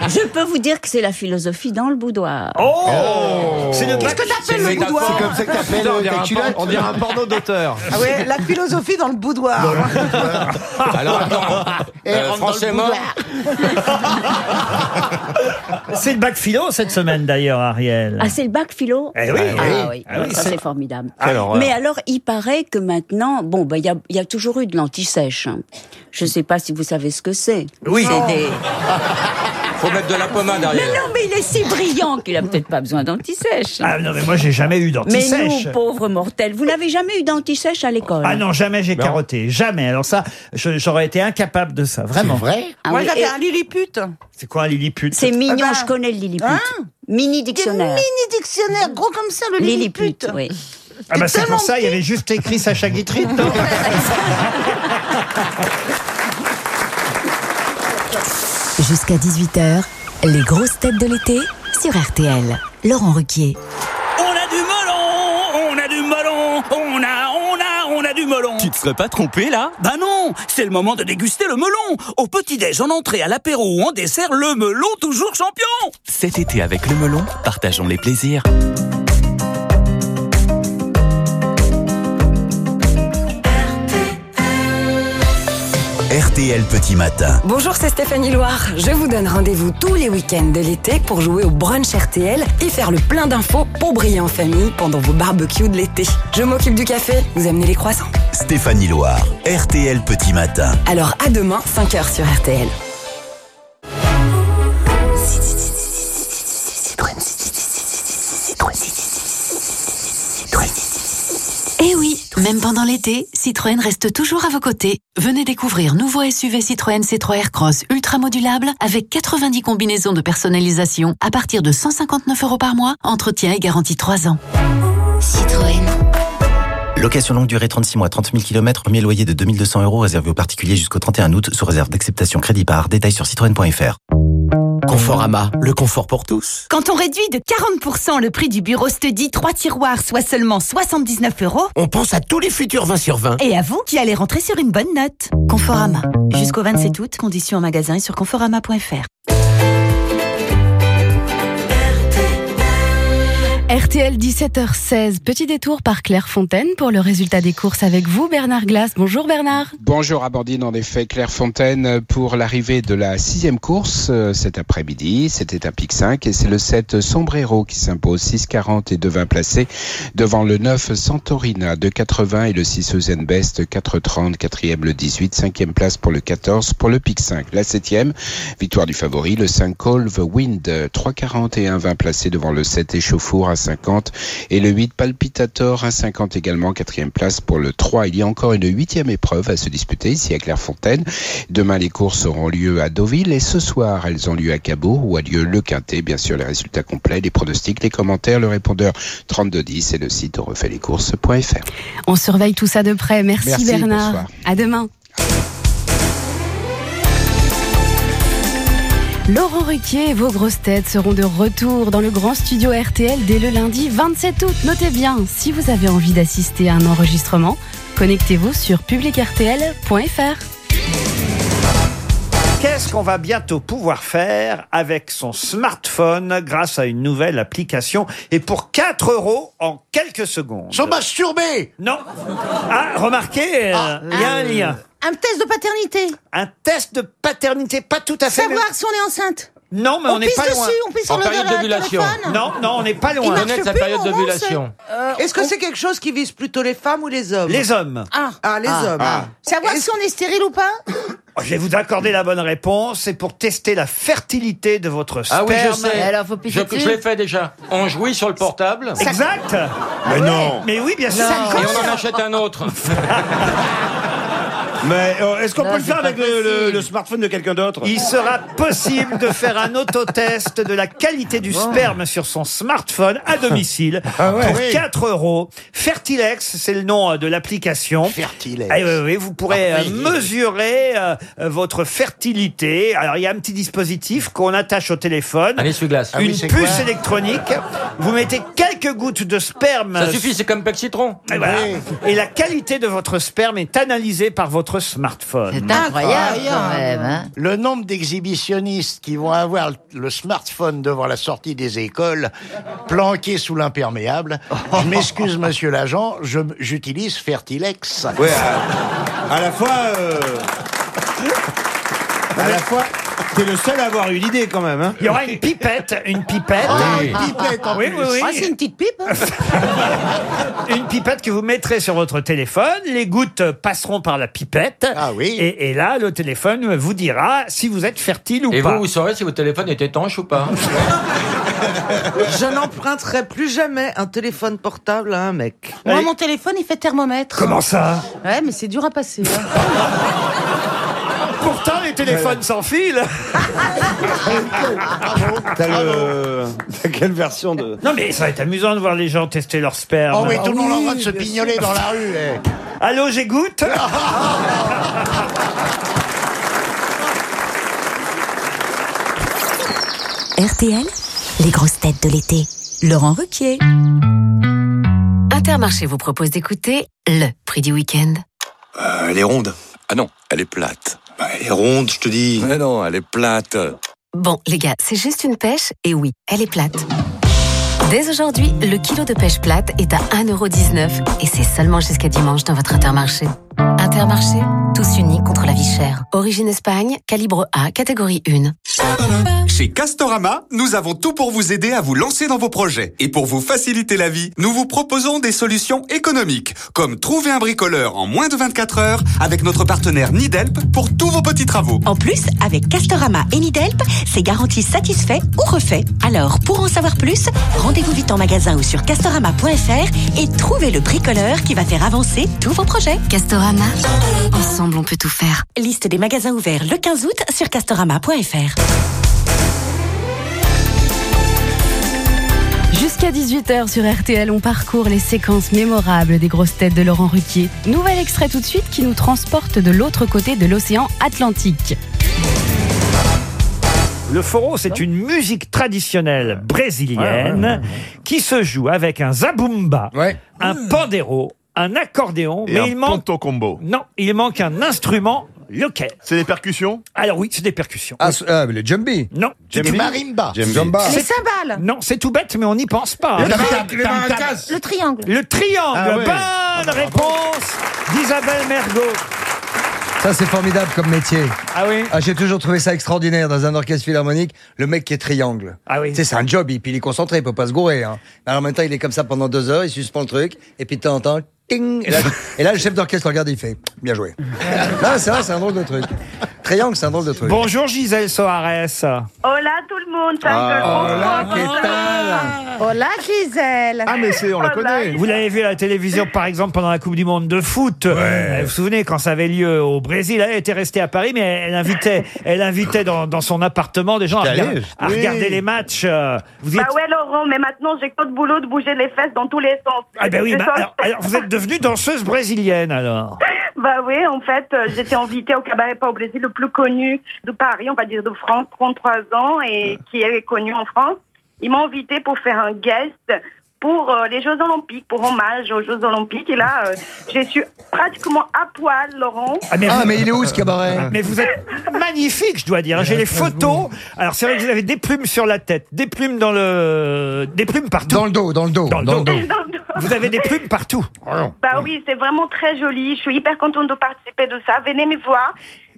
Je peux vous dire que c'est la philosophie dans le boudoir. Oh, C'est le Qu'est-ce que t'appelles le boudoir C'est comme ça que t'appelles euh, ta un culotte on dirait un porno d'auteur. Ah ouais, la philosophie dans le boudoir. Alors attends, Et euh, rentre C'est le bac philo cette semaine, d'ailleurs, Ariel. Ah, c'est le bac philo Eh oui. Ah oui, Ah oui, ça c'est- formidable. Mais alors, il paraît que maintenant, bon, bah, il y, a, il y a toujours eu de l'anti-sèche. hein. Je ne sais pas si vous savez ce que c'est. Oui. C'est des... Faut mettre de la pommade Mais derrière. non, mais il est si brillant qu'il a peut-être pas besoin d'anti-sèche. Ah non, mais moi, j'ai jamais eu mais d'anti-sèche. nous, pauvres mortels, vous n'avez jamais eu d'anti-sèche à l'école Ah non, jamais j'ai carotté. Jamais. Alors ça, je- j'aurais été incapable de ça. Vraiment. vrai Ah Moi, oui, j'avais et un Lilliput. C'est quoi un Lilliput? C'est mignon, Ah bah. je connais le Lilliput. Hein? Mini Des dictionnaire. mini dictionnaire, gros comme ça, le Lilliput. Lilliput, oui. Ah bah c'est pour ça, il y avait juste écrit Sacha Guitry. dedans. Jusqu'à 18h, les grosses têtes de l'été sur RTL. Laurent Ruquier. On a du melon, on a du melon, on a, on a, on a du melon. Tu te serais pas trompé là? Bah non, c'est le moment de déguster le melon. Au petit-déj, en entrée, à l'apéro ou en dessert, le melon toujours champion. Cet été avec le melon, partageons les plaisirs. RTL Petit Matin. Bonjour, c'est Stéphanie Loire. Je vous donne rendez-vous tous les week-ends de l'été pour jouer au brunch RTL et faire le plein d'infos pour briller en famille pendant vos barbecues de l'été. Je m'occupe du café, vous amenez les croissants. Stéphanie Loire, RTL Petit Matin. Alors à demain, 5h sur RTL. Même pendant l'été, Citroën reste toujours à vos côtés. Venez découvrir nouveau SUV Citroën C3 Aircross ultra modulable avec 90 combinaisons de personnalisation à partir de 159 euros par mois, entretien et garantie 3 ans. Citroën. Location longue durée 36 mois, 30 000 km, premier loyer de 2200 euros réservé aux particuliers jusqu'au 31 août sous réserve d'acceptation crédit par détail sur citroën.fr. Conforama, le confort pour tous. Quand on réduit de 40% le prix du bureau Study 3 tiroirs, soit seulement 79 euros, On pense à tous les futurs 20 sur 20. et à vous qui allez rentrer sur une bonne note. Conforama. Jusqu'au 27 août, conditions en magasin et sur conforama.fr. RTL 17h16, petit détour par Claire Fontaine pour le résultat des courses avec vous, Bernard Glass. Bonjour Bernard. Bonjour Abordine, en effet, Claire Fontaine pour l'arrivée de la sixième course euh, cet après-midi. C'était un pic 5 et c'est le 7 Sombrero qui s'impose 6,40 et 2,20 placé devant le 9 Santorina de 80 et le 6 Eusen Best 4,30, quatrième le 18, cinquième place pour le 14 pour le pic 5. La septième, victoire du favori, le 5 Colve Wind 3,40 et 1,20 placé devant le 7 Échauffour à 50 et le 8 Palpitator à 50 également, quatrième place pour le 3. Il y a encore une huitième épreuve à se disputer ici à Clairefontaine. Demain, les courses auront lieu à Deauville et ce soir, elles ont lieu à Cabourg où a lieu le Quintet. Bien sûr, les résultats complets, les pronostics, les commentaires, le répondeur 3210 et le site refaitlescourses.fr. On surveille tout ça de près. Merci, Merci, Bernard. bonsoir. À demain. Laurent Ruquier et vos grosses têtes seront de retour dans le grand studio RTL dès le lundi 27 août. Notez bien, si vous avez envie d'assister à un enregistrement, connectez-vous sur publicrtl.fr. Qu'est-ce qu'on va bientôt pouvoir faire avec son smartphone grâce à une nouvelle application et pour 4 euros en quelques secondes? Se masturber Non. Ah, remarquez, euh, il y a un lien. Un test de paternité. Un test de paternité, pas tout à fait. Savoir si on est enceinte. Non, mais on n'est pas loin. dessus, on pisse sur le téléphone. Non, non, on n'est pas Il loin. marche plus, Laurent, c'est- Euh, Est-ce que c'est quelque chose qui vise plutôt les femmes ou les hommes? Les hommes. Ah, Ah, les hommes. Savoir si on est stérile ou pas Oh, Je vais vous accorder la bonne réponse. C'est pour tester la fertilité de votre Ah sperme. oui, je sais. je, je l'ai fait déjà. On jouit sur le portable. Exact. Mais non. Mais oui, bien sûr. Et on en achète un autre. Mais euh, est-ce qu'on peut le faire avec le, le- possible. le smartphone de quelqu'un d'autre? Il sera possible de faire un autotest de la qualité du sperme sur son smartphone à domicile Ah ouais. pour Oui. 4 euros. Fertilex, c'est le nom euh, de l'application. Fertilex. Ah oui, oui, oui, vous pourrez euh, Ah oui. mesurer euh, euh, votre fertilité. Alors, il y a un petit dispositif qu'on attache au téléphone. Un essuie-glace. Ah Une c'est puce quoi électronique. Vous mettez quelques gouttes de sperme. Ça suffit, c'est comme Pec Citron. Et, voilà. Et la qualité de votre sperme est analysée par votre smartphone. C'est incroyable quand même. hein. Le nombre d'exhibitionnistes qui vont avoir le smartphone devant la sortie des écoles, planqué sous l'imperméable. Je m'excuse, monsieur l'agent, je- j'utilise Fertilex. Ouais, à, à la fois. euh, à la fois. T'es le seul à avoir eu l'idée quand même. Hein Il y aura une pipette, une pipette. Ah, une pipette en oui, plus. oui, oui. Ah, c'est une petite pipe. hein. Une pipette que vous mettrez sur votre téléphone. Les gouttes passeront par la pipette. Ah oui. Et, et là, le téléphone vous dira si vous êtes fertile ou Et pas. vous, vous saurez si votre téléphone est étanche ou pas Je n'emprunterai plus jamais un téléphone portable à un mec. Moi, mon téléphone, il fait thermomètre. Comment ça? Ouais, mais c'est dur à passer. hein. Pourtant, les téléphones sans fil. T'as le... T'as quelle version de... Non, mais ça va être amusant de voir les gens tester leur sperme. Oh oui, tout le monde est en train de se pignoler dans la rue. eh. Allô, j'égoutte RTL, les grosses têtes de l'été. Laurent Ruquier. Intermarché vous propose d'écouter le prix du week-end. Euh, elle est ronde. Ah non, elle est plate. Bah, elle est ronde, je te dis. Mais non, elle est plate. Bon, les gars, c'est juste une pêche, et oui, elle est plate. Dès aujourd'hui, le kilo de pêche plate est à 1,19€ et c'est seulement jusqu'à dimanche dans votre Intermarché. Intermarché, tous unis contre la vie chère. Origine Espagne, calibre A, catégorie 1. Chez Castorama, nous avons tout pour vous aider à vous lancer dans vos projets. Et pour vous faciliter la vie, nous vous proposons des solutions économiques, comme trouver un bricoleur en moins de 24 heures avec notre partenaire Nidelp pour tous vos petits travaux. En plus, avec Castorama et Nidelp, c'est garanti satisfait ou refait. Alors, pour en savoir plus, rendez-vous vite en magasin ou sur castorama.fr et trouvez le bricoleur qui va faire avancer tous vos projets. Castorama, ensemble on peut tout faire. Liste des magasins ouverts le 15 août sur castorama.fr. Jusqu'à 18h sur RTL, on parcourt les séquences mémorables des grosses têtes de Laurent Ruquier. Nouvel extrait tout de suite qui nous transporte de l'autre côté de l'océan Atlantique. Le foro, c'est une musique traditionnelle brésilienne qui se joue avec un zabumba, un pandero, un accordéon, Et mais un il manque ponto combo. non, il manque un instrument local. C'est des percussions Alors oui, c'est des percussions. Ah, Oui. les djembe Non. Djembe. Du marimba. Zamba. Les C'est- cymbales. Non, c'est tout bête, mais on n'y pense pas. Le hein. Le triangle. Le triangle. Ah ouais. Bonne réponse d'Isabelle Mergot. Ça, c'est formidable comme métier. Ah oui J'ai toujours trouvé ça extraordinaire dans un orchestre philharmonique, le mec qui est triangle. Ah oui Tu sais, c'est un job, il, puis il est concentré, il peut pas se gourer. Hein. Alors en même temps, il est comme ça pendant deux heures, il suspend le truc, et puis de temps en temps, ting et là, et là, le chef d'orchestre regarde, il fait bien joué. Là, c'est un drôle de truc. Triangle, c'est un drôle de truc. Bonjour Gisèle Soares. Hola tout le monde, Ah, hola, trop ¿qué content. Hola Gisèle. Ah, mais c'est, on la connaît. Vous l'avez vu à la télévision, par exemple, pendant la Coupe du Monde de foot. Euh, Vous vous souvenez, quand ça avait lieu au Brésil, elle était restée à Paris, mais elle invitait, elle invitait dans, dans son appartement des gens à, J'y regard- allais, à oui. regarder les matchs. Vous Bah êtes- ouais Laurent, mais maintenant j'ai que de boulot de bouger les fesses dans tous les sens. Ah ben oui, bah, alors, vous êtes devenue danseuse brésilienne alors. Bah oui, en fait, euh, j'étais invitée au cabaret pas au Brésil, le plus connu de Paris, on va dire de France, 33 ans, et qui est connu en France. Ils m'ont invité pour faire un guest pour euh, les Jeux Olympiques, pour hommage aux Jeux Olympiques. Et là, euh, je suis pratiquement à poil, Laurent. Ah, mais il est où ce cabaret Mais vous êtes magnifique, je dois dire. J'ai les photos. Alors c'est vrai que vous avez des plumes sur la tête, des plumes dans le, des plumes partout. Dans le dos, dans le dos, Dans le dans dos. le dos. Vous avez des plumes partout. Bah oui, c'est vraiment très joli. Je suis hyper contente de participer de ça. Venez me voir.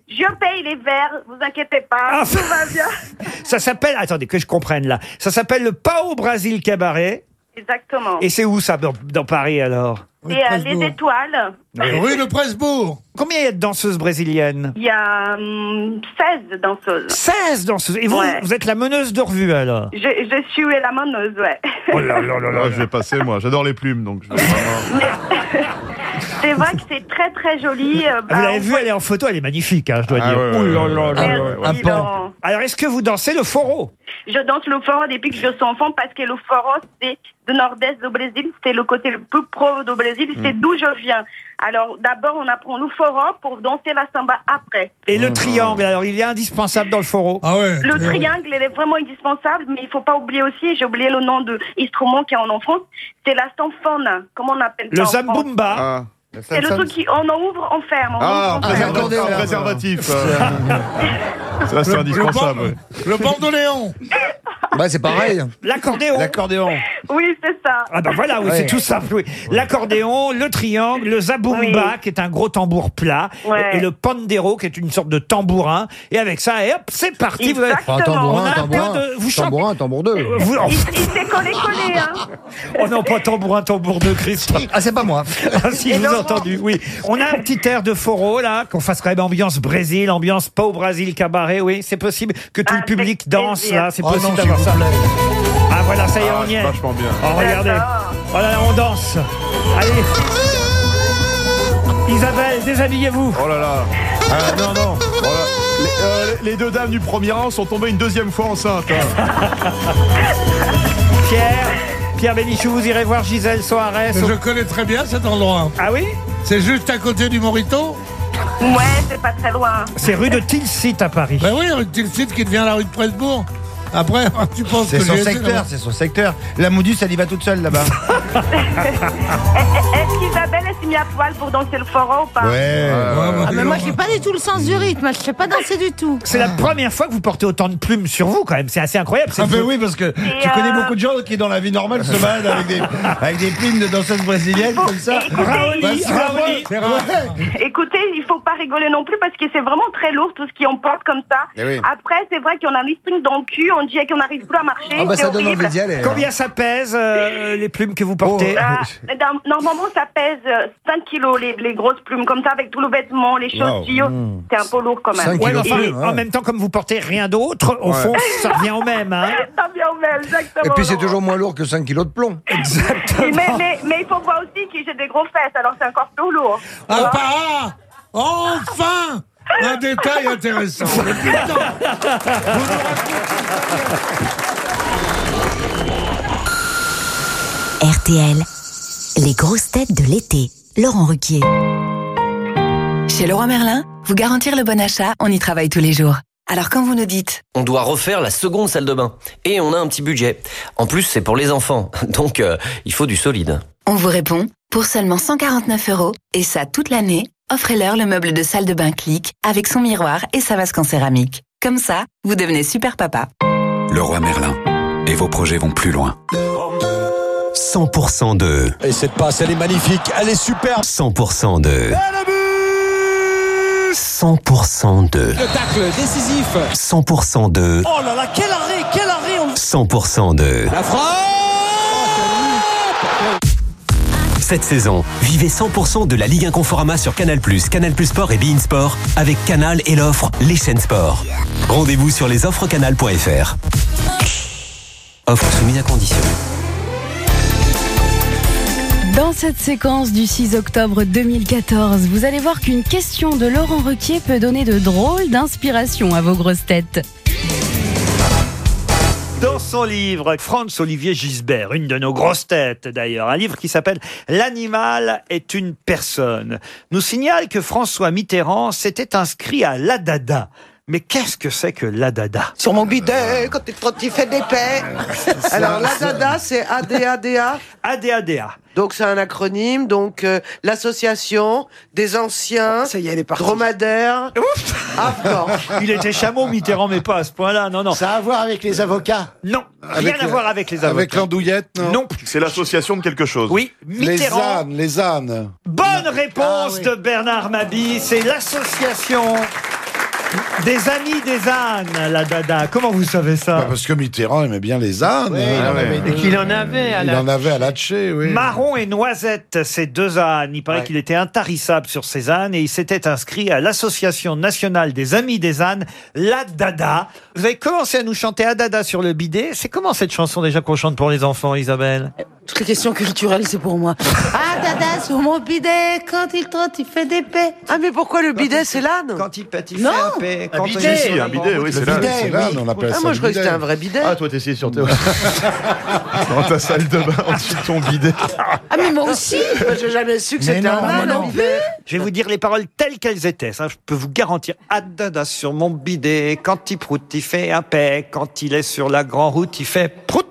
Je paye les verres, vous inquiétez pas. Tout va bien. Ça s'appelle, attendez que je comprenne là. Ça s'appelle le Pao Brasil Cabaret. Exactement. Et c'est où ça dans, dans Paris alors? Et euh, les étoiles, Rue de Presbourg. Combien il y a de danseuses brésiliennes? Il y a hum, 16 danseuses. 16 danseuses. Et vous, Ouais. vous êtes la meneuse de revue alors? Je, je suis la maneuse, ouais. Oh là là là là, je vais passer, moi. J'adore les plumes, donc je vais vraiment- C'est vrai que c'est très très joli. euh, Ah, bah, Vous l'avez on vue, voit- elle est en photo, elle est magnifique, hein, je dois Ah dire. ouais, ouais, Ouh là ouais, là là ouais, là. ouais, ouais. Laurent. Alors, est-ce que vous dansez le foro Je danse le foro depuis que je suis enfant parce que le foro, c'est du nord-est du Brésil, c'est le côté le plus pro du Brésil, c'est Mm. d'où je viens. Alors d'abord, on apprend le foro pour danser la samba après. Et le triangle, alors il est indispensable dans le foro Ah ouais Le triangle, il est vraiment indispensable, mais il faut pas oublier aussi, j'ai oublié le nom de instrument qu'il y a en France, c'est la sanfona. Comment on appelle ça Le en France zambumba. C'est le truc qui on en ouvre, on ferme. On Ah, ouvre, on ferme. préservatif. préservatif. euh. Ça, c'est indispensable. Le bandoléon. Bah, c'est pareil. L'accordéon. L'accordéon. Oui, c'est ça. Ah bah voilà, oui, Ouais. c'est tout simple. Oui. L'accordéon, le triangle, le zabumba, qui est un gros tambour plat, Ouais. et, et le pandero, qui est une sorte de tambourin. Et avec ça, et hop, c'est parti. Vous avez- Exactement. Un On tambourin, a un un tambourin. peu de- vous chantez- Tambourin, tambour 2. Vous- Il, il s'est collé collé, hein. Oh non, pas tambourin, tambour de Christ. Ah, c'est pas moi. Ah si, je vous ai entendu, oui. On a un petit air de foro, là, qu'on fasse quand même ambiance Brésil, ambiance pas au Brésil cabaret, oui. C'est possible que tout le Avec public danse, plaisir. là. C'est Oh possible d'avoir ça. Ah voilà, ça y est, Ah, on y est. vachement bien. Oh, regardez. Oh là là, on danse. Allez. Isabelle, déshabillez-vous. Oh là là. Ah, non, non. Oh là. Les, euh, les deux dames du premier rang sont tombées une deuxième fois enceintes. hein. Pierre, Pierre Bénichou, vous irez voir Gisèle Soares. Je connais très bien cet endroit. Ah oui? C'est juste à côté du Morito? Ouais, c'est pas très loin. C'est rue de Tilsit à Paris. Ben oui, rue de site qui devient la rue de Presbourg. Après, tu penses C'est que son j'ai été secteur, c'est son secteur. La Moudus, elle y va toute seule là-bas. Est-ce qu'Isabelle elle s'est mise à poil pour danser le foro ou pas Ouais. Ah, mais moi, j'ai pas du tout le sens du rythme. Je sais pas danser du tout. C'est la première fois que vous portez autant de plumes sur vous, quand même. C'est assez incroyable. C'est Ah ben oui, parce que tu euh, connais beaucoup de gens qui, dans la vie normale, se baladent avec des, avec des plumes de danseuses brésiliennes comme ça. Raoli, Bah, c'est vrai. Ouais. Écoutez, il faut pas rigoler non plus parce que c'est vraiment très lourd tout ce qu'on porte comme ça. Eh oui. Après, c'est vrai qu'on a un string dans le cul, on dirait qu'on n'arrive plus à marcher. Ah, bah, c'est ça donne horrible. envie d'y aller. hein. Combien ça pèse, euh, les plumes que vous portez Ah, dans- normalement, ça pèse euh, 5 kilos, les, les grosses plumes, comme ça, avec tout le vêtement, les Wow. chaussures. C'est un peu lourd quand même. 5 Ouais, mais kilos enfin, de plumes, en même temps, comme vous portez rien d'autre, au fond, ça revient au même. Hein. Ça vient au même, exactement. Et puis c'est toujours moins lourd que 5 kilos de plomb. Oui, mais, mais, mais il faut voir aussi que j'ai des gros fesses, alors c'est encore plus lourd. Ah, pas ah Enfin Un détail intéressant. RTL, les grosses têtes de l'été. Laurent Ruquier. Chez Leroy Merlin, vous garantir le bon achat, on y travaille tous les jours. Alors quand vous nous dites On doit refaire la seconde salle de bain. Et on a un petit budget. En plus, c'est pour les enfants. Donc, euh, il faut du solide. On vous répond pour seulement 149 euros, et ça toute l'année, offrez-leur le meuble de salle de bain Click avec son miroir et sa vasque en céramique. Comme ça, vous devenez super papa. Leroy Merlin. Et vos projets vont plus loin. 100% de. Et cette passe, elle est magnifique, elle est superbe. 100% de. 100% de. Le tacle décisif. 100% de. Oh là là, quel arrêt, quel arrêt on... 100% de. La frappe Cette saison, vivez 100% de la Ligue 1 Conforama sur Canal+, Canal+, Sport et Bein Sport avec Canal et l'offre Les chaînes sport. Rendez-vous sur lesoffrescanal.fr. Offre soumise à condition. Dans cette séquence du 6 octobre 2014, vous allez voir qu'une question de Laurent Ruquier peut donner de drôles d'inspiration à vos grosses têtes. Dans son livre, Franz Olivier Gisbert, une de nos grosses têtes d'ailleurs, un livre qui s'appelle L'animal est une personne, nous signale que François Mitterrand s'était inscrit à l'ADADA. Mais qu'est-ce que c'est que l'ADADA? Sur mon bidet, quand tu fais des paix. Alors, la DADA, c'est ADADA. ADADA. Donc, c'est un acronyme. Donc, euh, l'association des anciens dromadaires afghans. Il était chameau, Mitterrand, mais pas à ce point-là. Non, non. Ça a à voir avec les avocats Non, rien Avec à le- voir avec les avocats. Avec l'andouillette, non Non. C'est l'association de quelque chose. Oui, Les Mitterrand. ânes, les ânes. Bonne réponse Ah oui. de Bernard Mabi. C'est l'association des amis des ânes, la dada. Comment vous savez ça Bah, parce que Mitterrand aimait bien les ânes. Oui, hein. il en avait. Et qu'il en avait à Il la... en avait à Latché, oui. Marron et Noisette, ces deux ânes. Il paraît Ouais. qu'il était intarissable sur ces ânes et il s'était inscrit à l'Association nationale des amis des ânes, la Dada. Vous avez commencé à nous chanter à Dada sur le bidet. C'est comment cette chanson déjà qu'on chante pour les enfants, Isabelle? Toutes les questions culturelles, c'est pour moi. Ah, dada, sur mon bidet, quand il trotte, il fait des paix. Ah, mais pourquoi le bidet, c'est l'âne? Quand il pète, il Non. fait un paix. Quand il- si, un bidet, oui, c'est l'âne. bidet, c'est l'âne, oui. on appelle Ah, ça moi, je croyais que bidet. c'était un vrai bidet. Ah, toi, t'essayes sur tes... Dans ta salle de bain, ensuite ton bidet. Ah, mais moi aussi. J'ai jamais su que c'était non, un âne, non un bidet. Je vais vous dire les paroles telles qu'elles étaient. Ça, je peux vous garantir. Ah, dada sur mon bidet. Quand il proute, il fait un paix. Quand il est sur la grande route, il fait prout,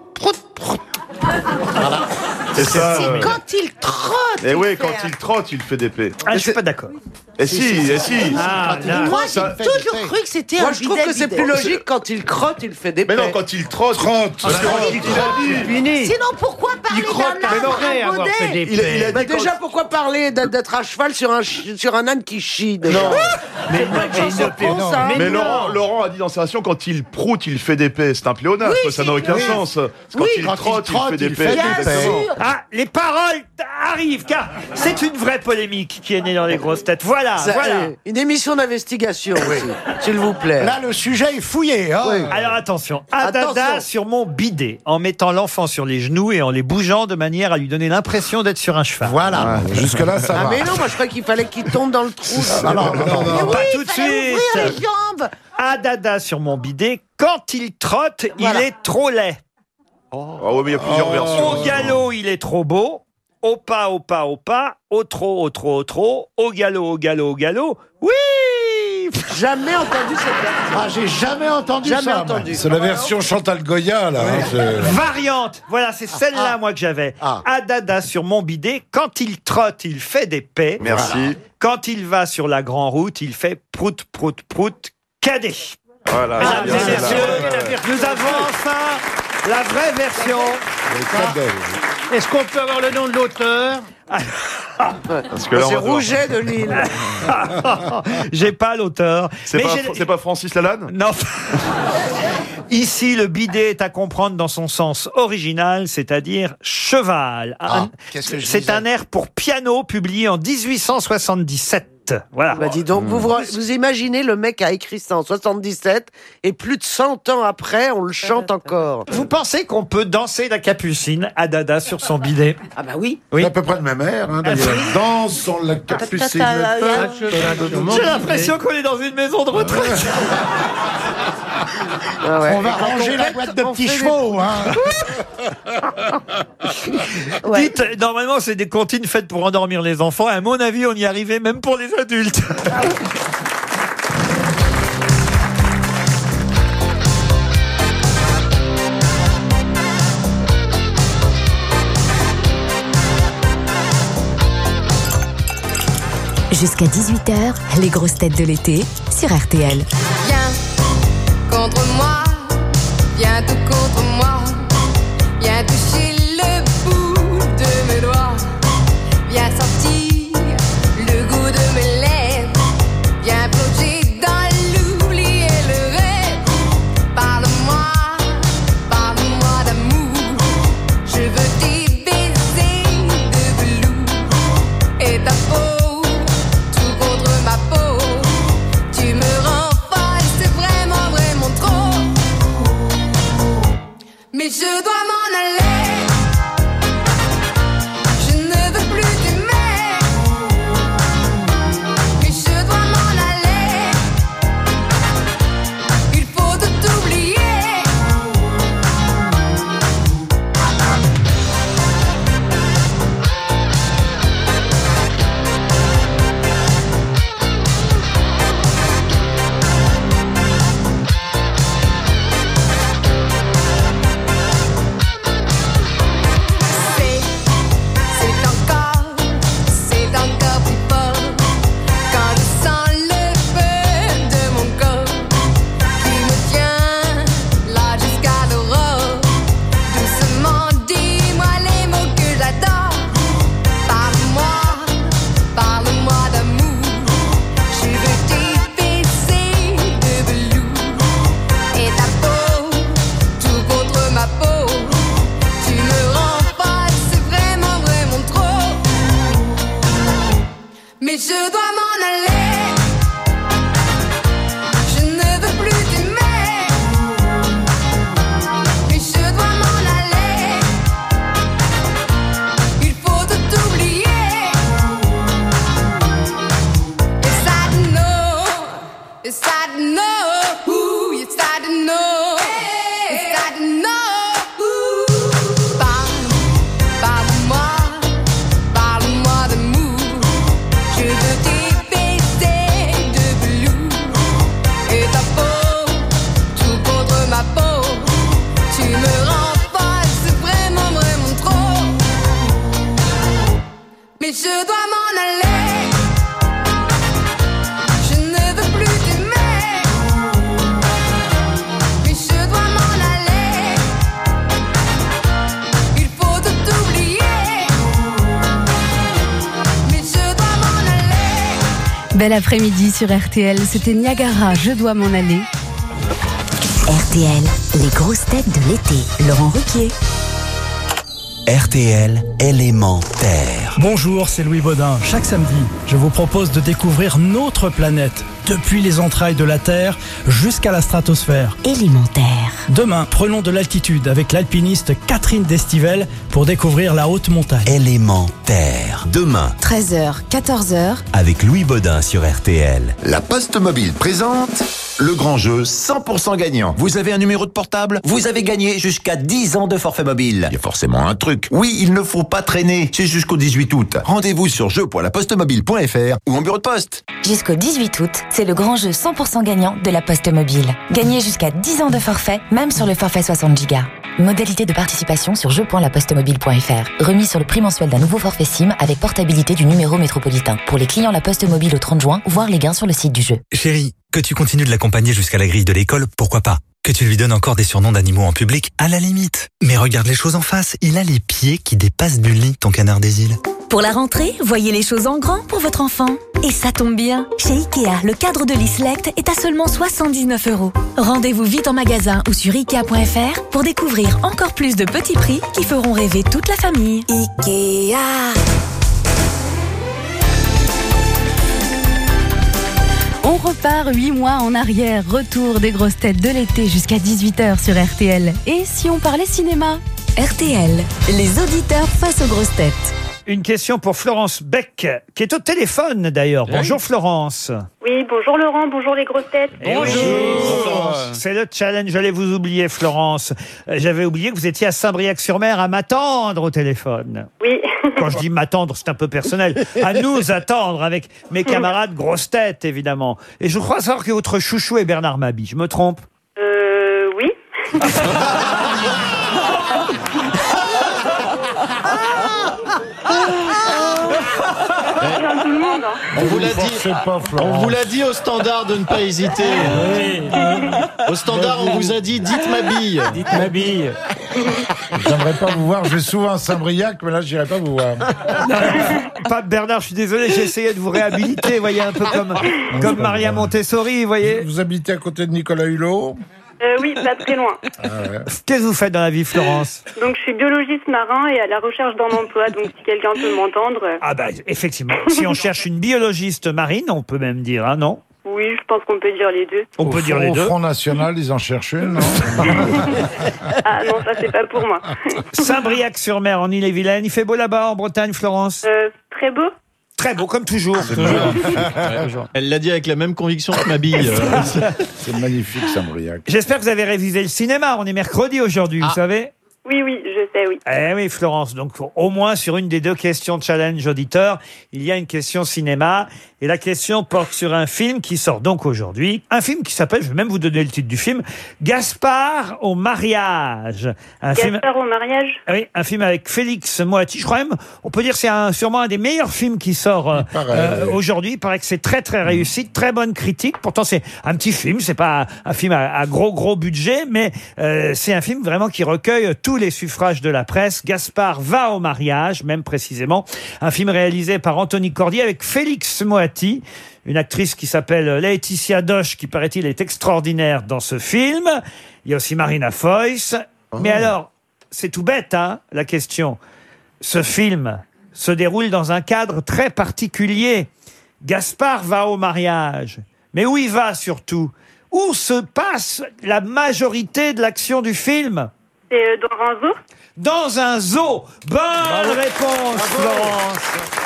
prout, prout. Ça, C'est euh, quand il trotte. Et il oui, fait quand il trotte, il fait des paix. Ah, je suis pas d'accord. Et si, et si. Ah, là. Moi, j'ai toujours cru que c'était Moi, un je trouve que c'est plus logique quand il crotte, il fait des Mais non, quand il trotte. Trotte. Sinon, pourquoi parler d'un âne après à baudet Bah, déjà, pourquoi parler d'être à cheval sur un, ch- sur un âne qui chie déjà Non. Mais mais non, ça. Laurent, Laurent a dit dans sa version, quand il proute, il fait des paix. C'est un pléonasme, Oui, ça n'a aucun sens. Quand Oui, il quand trotte, il, trotte, fait des il paix. fait des Bien paix. Ah, les paroles arrivent, car c'est une vraie polémique qui est née dans les grosses têtes. Voilà, Ça, voilà. euh, Une émission d'investigation, aussi, s'il vous plaît. Là, le sujet est fouillé. Hein. Alors attention, Adada Attention. sur mon bidet, en mettant l'enfant sur les genoux et en les bougeant de manière à lui donner l'impression d'être sur un cheval. Voilà. Jusque-là, ça Ah va. mais non, moi je croyais qu'il fallait qu'il tombe dans le trou. Ah, non, non, non, non. Pas Oui, tout de il fallait ouvrir suite. les jambes. Adada sur mon bidet, quand il trotte, il est trop laid. Ah ouais, mais il y a plusieurs versions. Au galop, il est trop beau. Au pas, au pas, au pas. Au trop, au trop, au trop. Au galop, au galop, au galop. Oui Jamais entendu cette version. Ah, j'ai jamais entendu Jamais ça. moi. entendu. C'est la version Chantal Goya, là. hein, c'est- Variante. Voilà, c'est celle-là, Ah. moi, que j'avais. Ah. Adada sur mon bidet. Quand il trotte, il fait des paix. Merci. Quand il va sur la grande route, il fait prout, prout, prout, cadet. Voilà. Mesdames et messieurs, nous avons enfin la vraie version. Est-ce qu'on peut avoir le nom de l'auteur Parce que là, on C'est va devoir- Rouget de Lille. J'ai pas l'auteur. C'est Mais pas, j'ai- c'est pas Francis Lalanne? Non. Ici, le bidet est à comprendre dans son sens original, c'est-à-dire cheval. Un- Ah, qu'est-ce que je C'est disais un air pour piano publié en 1877. Voilà. Bah dis donc, vous, vous, vous imaginez le mec a écrit ça en 77 et plus de 100 ans après, on le chante encore. Vous pensez qu'on peut danser la capucine à Dada sur son bidet Ah bah oui. Oui. C'est à peu près de même air, hein, d'ailleurs. Dansons la capucine. J'ai l'impression qu'on est dans une maison de retraite. Ah ouais. On va ranger la boîte de petits chevaux. Hein. Ouais. Dites, normalement, c'est des comptines faites pour endormir les enfants. À mon avis, on y arrivait même pour les adultes. Jusqu'à 18h, les grosses têtes de l'été sur RTL. Viens tout contre Bel après-midi sur RTL, c'était Niagara, je dois m'en aller. RTL, les grosses têtes de l'été. Laurent Ruquier. RTL élémentaire. Bonjour, c'est Louis Baudin. Chaque samedi, je vous propose de découvrir notre planète, depuis les entrailles de la Terre jusqu'à la stratosphère. Élémentaire. Demain, prenons de l'altitude avec l'alpiniste Catherine Destivelle pour découvrir la haute montagne. Élémentaire. Demain, 13h, 14h, avec Louis Baudin sur RTL. La Poste Mobile présente le grand jeu 100% gagnant. Vous avez un numéro de portable? Vous avez gagné jusqu'à 10 ans de forfait mobile. Il y a forcément un truc. Oui, il ne faut pas traîner. C'est jusqu'au 18 août. Rendez-vous sur jeu.lapostemobile.fr ou en bureau de poste. Jusqu'au 18 août, c'est le grand jeu 100% gagnant de la Poste Mobile. Gagnez jusqu'à 10 ans de forfait, même sur le forfait 60 Go. Modalité de participation sur jeu.lapostemobile.fr. Remis sur le prix mensuel d'un nouveau forfait SIM avec portabilité du numéro métropolitain. Pour les clients La Poste Mobile au 30 juin, voir les gains sur le site du jeu. Chérie, que tu continues de l'accompagner jusqu'à la grille de l'école, pourquoi pas? Que tu lui donnes encore des surnoms d'animaux en public, à la limite. Mais regarde les choses en face, il a les pieds qui dépassent du lit, ton canard des îles. Pour la rentrée, voyez les choses en grand pour votre enfant. Et ça tombe bien, chez Ikea, le cadre de l'Islect est à seulement 79 euros. Rendez-vous vite en magasin ou sur Ikea.fr pour découvrir encore plus de petits prix qui feront rêver toute la famille. Ikea On repart 8 mois en arrière, retour des grosses têtes de l'été jusqu'à 18h sur RTL. Et si on parlait cinéma? RTL, les auditeurs face aux grosses têtes. Une question pour Florence Beck, qui est au téléphone d'ailleurs. Bonjour Florence. Oui, bonjour Laurent, bonjour les grosses têtes. C'est le challenge, j'allais vous oublier Florence. Euh, J'avais oublié que vous étiez à Saint-Briac-sur-Mer à m'attendre au téléphone. Oui. Quand je dis m'attendre, c'est un peu personnel. À nous attendre avec mes camarades grosses têtes, évidemment. Et je crois savoir que votre chouchou est Bernard Mabi. Je me trompe? Euh, oui. Comme tout le monde, hein. On vous l'a dit, on vous l'a dit au standard de ne pas hésiter. Au standard, on vous a dit dites ma bille. Dites ma bille. J'aimerais pas vous voir. Je vais souvent à Saint-Briac, mais là, j'irai pas vous voir. Pas Bernard, je suis désolé, j'ai essayé de vous réhabiliter, vous voyez, un peu comme, comme Maria Montessori, vous voyez. Vous habitez à côté de Nicolas Hulot Euh, oui, pas très loin. Qu'est-ce que vous faites dans la vie, Florence? Donc, je suis biologiste marin et à la recherche d'un emploi. Donc, si quelqu'un peut m'entendre. euh, Ah bah effectivement, si on cherche une biologiste marine, on peut même dire, hein, non? Oui, je pense qu'on peut dire les deux. On peut dire les Au deux. Front National, ils en cherchent une, non? Ah non, ça, c'est pas pour moi. Saint-Briac-sur-Mer, en Ille-et-Vilaine. Il fait beau là-bas, en Bretagne, Florence? Euh, très beau. Très beau, comme toujours. Elle l'a dit avec la même conviction que ma bille. C'est magnifique, Saint-Briac. J'espère que vous avez révisé le cinéma. On est mercredi aujourd'hui, vous savez Oui, oui, je sais, oui. Eh oui, Florence. Donc, au moins sur une des deux questions de challenge auditeur, il y a une question cinéma. Et la question porte sur un film qui sort donc aujourd'hui. Un film qui s'appelle, je vais même vous donner le titre du film, Gaspard au mariage. Un film. Gaspard au mariage? Ah Oui, un film avec Félix Moati. Je crois même, on peut dire que c'est un, sûrement un des meilleurs films qui sort euh, euh, aujourd'hui. Il paraît que c'est très très réussi, très bonne critique. Pourtant, c'est un petit film, c'est pas un film à, à gros gros budget, mais euh, c'est un film vraiment qui recueille tous les suffrages de la presse. Gaspard va au mariage, même précisément. Un film réalisé par Anthony Cordier avec Félix Moati. Une actrice qui s'appelle Laetitia Doche, qui paraît-il est extraordinaire dans ce film. Il y a aussi Marina Foïs. Mais alors, c'est tout bête, hein, la question. Ce film se déroule dans un cadre très particulier. Gaspard va au mariage. Mais où il va surtout? Où se passe la majorité de l'action du film? C'est euh, dans un zoo? Dans un zoo. Bonne réponse, Florence.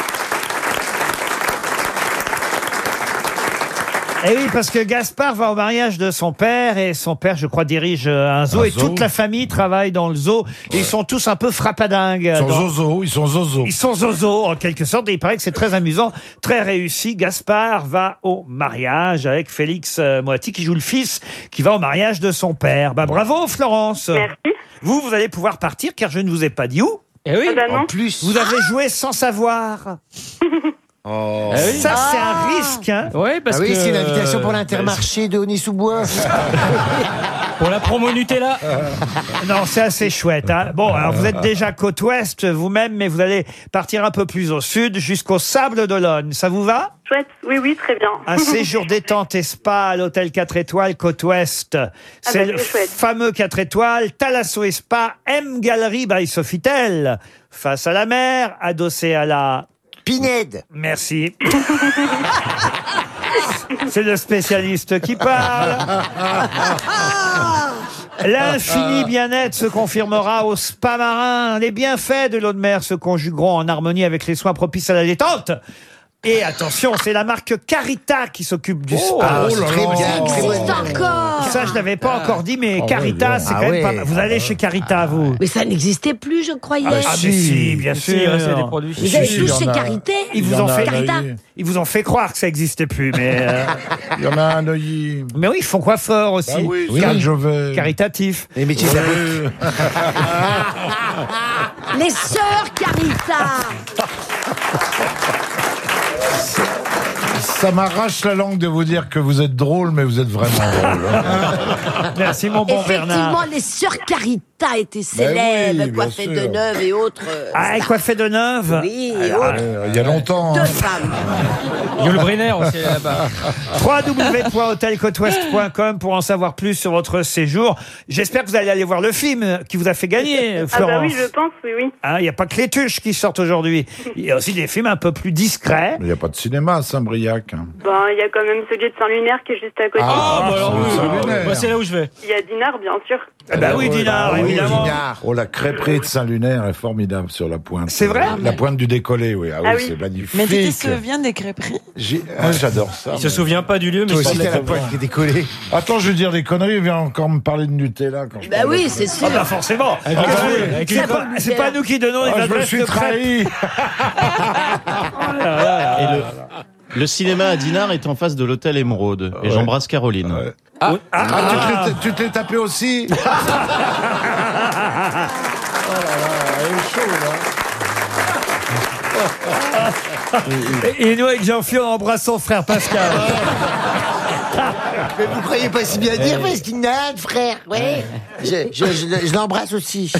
Eh oui, parce que Gaspard va au mariage de son père et son père, je crois, dirige euh, un zoo Un et zoo. toute la famille travaille dans le zoo. Et ils sont tous un peu frappadingues. Ils sont dans- zozo, ils sont zozo. ils sont zozo en quelque sorte et il paraît que c'est très amusant, très réussi. Gaspard va au mariage avec Félix euh, Moati qui joue le fils qui va au mariage de son père. Bah bravo Florence. Merci. Vous, vous allez pouvoir partir car je ne vous ai pas dit où. Eh oui. Ah bah non. plus. Vous avez joué sans savoir. Oh. Ça, c'est un risque. Hein. Oui, parce ah oui, que. c'est l'invitation euh, pour l'intermarché de Honny-sous-Bois. Pour la promo Nutella. Non, c'est assez chouette. hein. Bon, alors vous êtes déjà côte ouest vous-même, mais vous allez partir un peu plus au sud jusqu'au Sable d'Olonne. Ça vous va? Chouette. Oui, oui, très bien. Un séjour détente et spa à l'hôtel 4 étoiles côte ouest. C'est bah, le c'est chouette. fameux 4 étoiles Thalasso et Spa M Gallery by Sofitel. Face à la mer, adossé à la... Merci. C'est le spécialiste qui parle. L'infini bien-être se confirmera au spa marin. Les bienfaits de l'eau de mer se conjugueront en harmonie avec les soins propices à la détente. Et attention, c'est la marque Carita qui s'occupe du spa. oh Très bien, très encore Ça, je n'avais pas encore dit, mais Carita, c'est Ah quand même ouais. pas mal. Vous allez chez Carita, vous Mais ça n'existait plus, je croyais. Ah, mais si, bien Si, sûr. ouais, c'est des produits. Vous avez Si, tous il y en chez a- Carité Ils Il vous en fait, Carita. ils vous ont fait croire que ça n'existait plus, mais euh, Il y en a un œil. mais oui, ils font coiffeur aussi? Bah oui, Car- je vais. Caritatif. Les métiers de la beauté. Ouais. Les sœurs Carita Ça m'arrache la langue de vous dire que vous êtes drôle, mais vous êtes vraiment drôle. Merci mon bon Effectivement, Bernard. les sœurs Carita étaient oui, célèbres, bien coiffées sûr. de neuve et autres. euh, Ah, et coiffé de neuve Oui, et Alors, autres. Euh, Il y a longtemps. Deux hein. femmes. Yul Brynner aussi elle est là-bas. www.hotelcotewest.com pour en savoir plus sur votre séjour. J'espère que vous allez aller voir le film qui vous a fait gagner, Ah Florence. bah oui, je pense, oui, oui. Hein, Il n'y a pas que les tuches qui sortent aujourd'hui. Il y a aussi des films un peu plus discrets. Mais il n'y a pas de cinéma à Saint-Briac. Hein. Ben, il y a quand même celui de Saint-Lunaire qui est juste à côté. Ah, bah alors oui, c'est bah, c'est là où je vais. Il y a Dinard, bien sûr. Ah bah oui, Dinard, Ah oui, évidemment. Dinard. Oh, la crêperie de Saint-Lunaire est formidable sur la pointe. C'est vrai La pointe du décollé, oui. Ah, Ah oui, oui. c'est magnifique. Mais tu te souviens des crêperies ah, J'adore ça. Il se souvient pas du lieu, mais t'as la pointe qui est décollée. Attends, je vais dire des conneries. Il vient encore me parler de Nutella quand je Bah oui, c'est sûr. Ah bah forcément. Ah C'est pas, c'est nous qui donnons les Ah, je me adresses suis trahi. Et le, le cinéma à Dinard est en face de l'hôtel Émeraude. Et j'embrasse Caroline. Ouais. Ah, Ah, tu te l'es- tu te l'es tapé aussi Oh là là, elle est chaude, hein. Et, et nous, avec embrasse son frère Pascal. Mais vous croyez pas si bien dire, parce qu'il n'a un frère, ouais. Je, je, je- je l'embrasse aussi.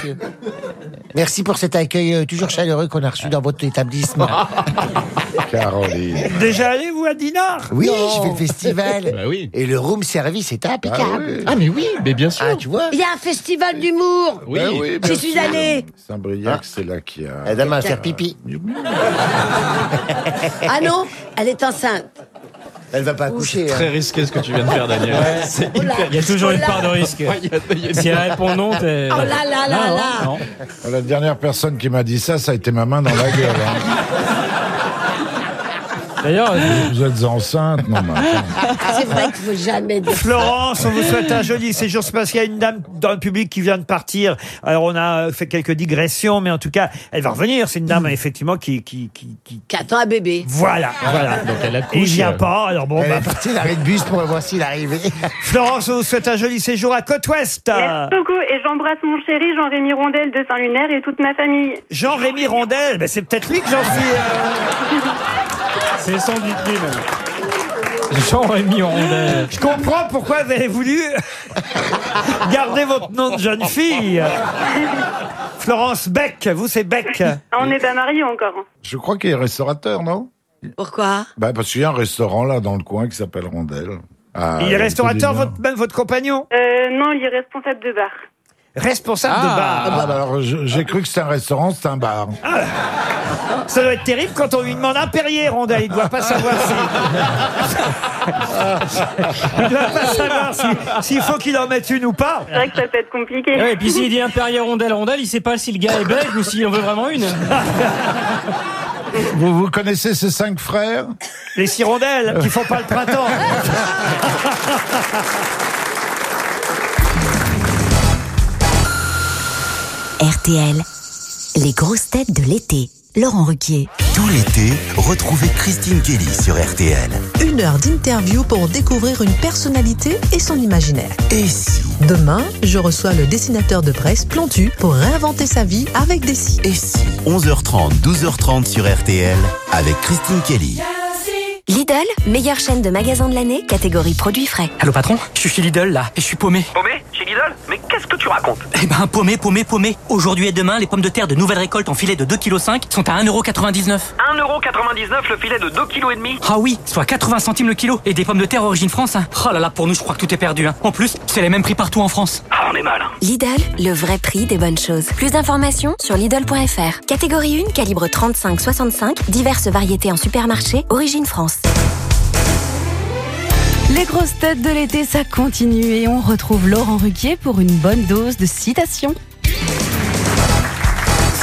Merci pour cet accueil euh, toujours chaleureux qu'on a reçu dans votre établissement. Caroline. Déjà allé, vous, à Dinard Oui, je fais le festival. Bah oui. Et le room service est impeccable. Ah, mais oui, mais bien sûr. Ah, tu vois Il y a un festival d'humour. Oui. Ben oui, bien J'y suis sûr. allée. Saint-Briac, c'est là qu'il y a. La dame va faire pipi. Ah non, elle est enceinte. Elle va pas accoucher. Très hein. risqué ce que tu viens de faire, Daniel. C'est Oh Il y a toujours une part de risque. Si elle répond non, t'es. Oh là là là là. non. La dernière personne qui m'a dit ça, ça a été ma main dans la gueule. hein. D'ailleurs, Vous êtes enceinte Non, mais attends. C'est vrai qu'il faut jamais dire ça. Florence, on vous souhaite un joli séjour. C'est parce qu'il y a une dame dans le public qui vient de partir. Alors, on a fait quelques digressions, mais en tout cas, elle va revenir. C'est une dame, effectivement, qui, qui, qui, qui- Qui attend un bébé. Voilà, voilà. Donc elle Et il accouche. vient pas. Alors bon, Elle bah, est partie à l'arrêt de bus pour voir s'il arrivait. Florence, on vous souhaite un joli séjour à Côte-Ouest. Merci beaucoup. Et j'embrasse mon chéri Jean-Rémy Rondel de Saint-Lunaire et toute ma famille. Jean-Rémy Rondel, ben c'est peut-être lui que j'en suis. euh, c'est sans doute lui même. Jean-Rémy Rondel. Je comprends pourquoi vous avez voulu garder votre nom de jeune fille. Florence Beck, vous c'est Beck. Ah, on n'est pas mariés encore. hein. Je crois qu'il est restaurateur, non? Pourquoi? Bah, Parce qu'il y a un restaurant là dans le coin qui s'appelle Rondel. Ah, Il est restaurateur, votre, même votre compagnon? Euh, non, il est responsable de bar. Responsable de Ah, bar. bah alors je- j'ai cru que c'était un restaurant, c'était un bar. Ça doit être terrible quand on lui demande un Perrier, Rondel. Il ne doit pas savoir si. Il ne doit pas savoir si- s'il faut qu'il en mette une ou pas. C'est vrai que ça peut être compliqué. Ouais, et puis s'il dit impérial rondelle rondelle, il sait pas si le gars est bègue ou s'il en veut vraiment une. Vous, vous connaissez ces cinq frères? Les cirondelles qui font pas le printemps. RTL, les grosses têtes de l'été. Laurent Ruquier. Tout l'été, retrouvez Christine Kelly sur RTL. Une heure d'interview pour découvrir une personnalité et son imaginaire. Et si? Demain, je reçois le dessinateur de presse Plantu pour réinventer sa vie avec des si? Et si 11h30, 12h30 sur RTL avec Christine Kelly. Lidl, meilleure chaîne de magasins de l'année, catégorie produits frais. Allô patron, je suis chez Lidl là, et je suis paumé. Paumé Chez Lidl? Mais qu'est-ce que tu racontes? Eh ben paumé, paumé, paumé. Aujourd'hui et demain, les pommes de terre de nouvelle récolte en filet de 2,5 kg sont à 1,99€. 1,99€ le filet de 2,5 kg Ah oui, soit 80 centimes le kilo. Et des pommes de terre origine France. Hein. Oh là là, pour nous, je crois que tout est perdu. Hein. En plus, c'est les mêmes prix partout en France. Ah, on est mal. Lidl, le vrai prix des bonnes choses. Plus d'informations sur Lidl.fr. Catégorie 1, calibre 35-65, diverses variétés en supermarché, origine France. Les grosses têtes de l'été, ça continue et on retrouve Laurent Ruquier pour une bonne dose de citations.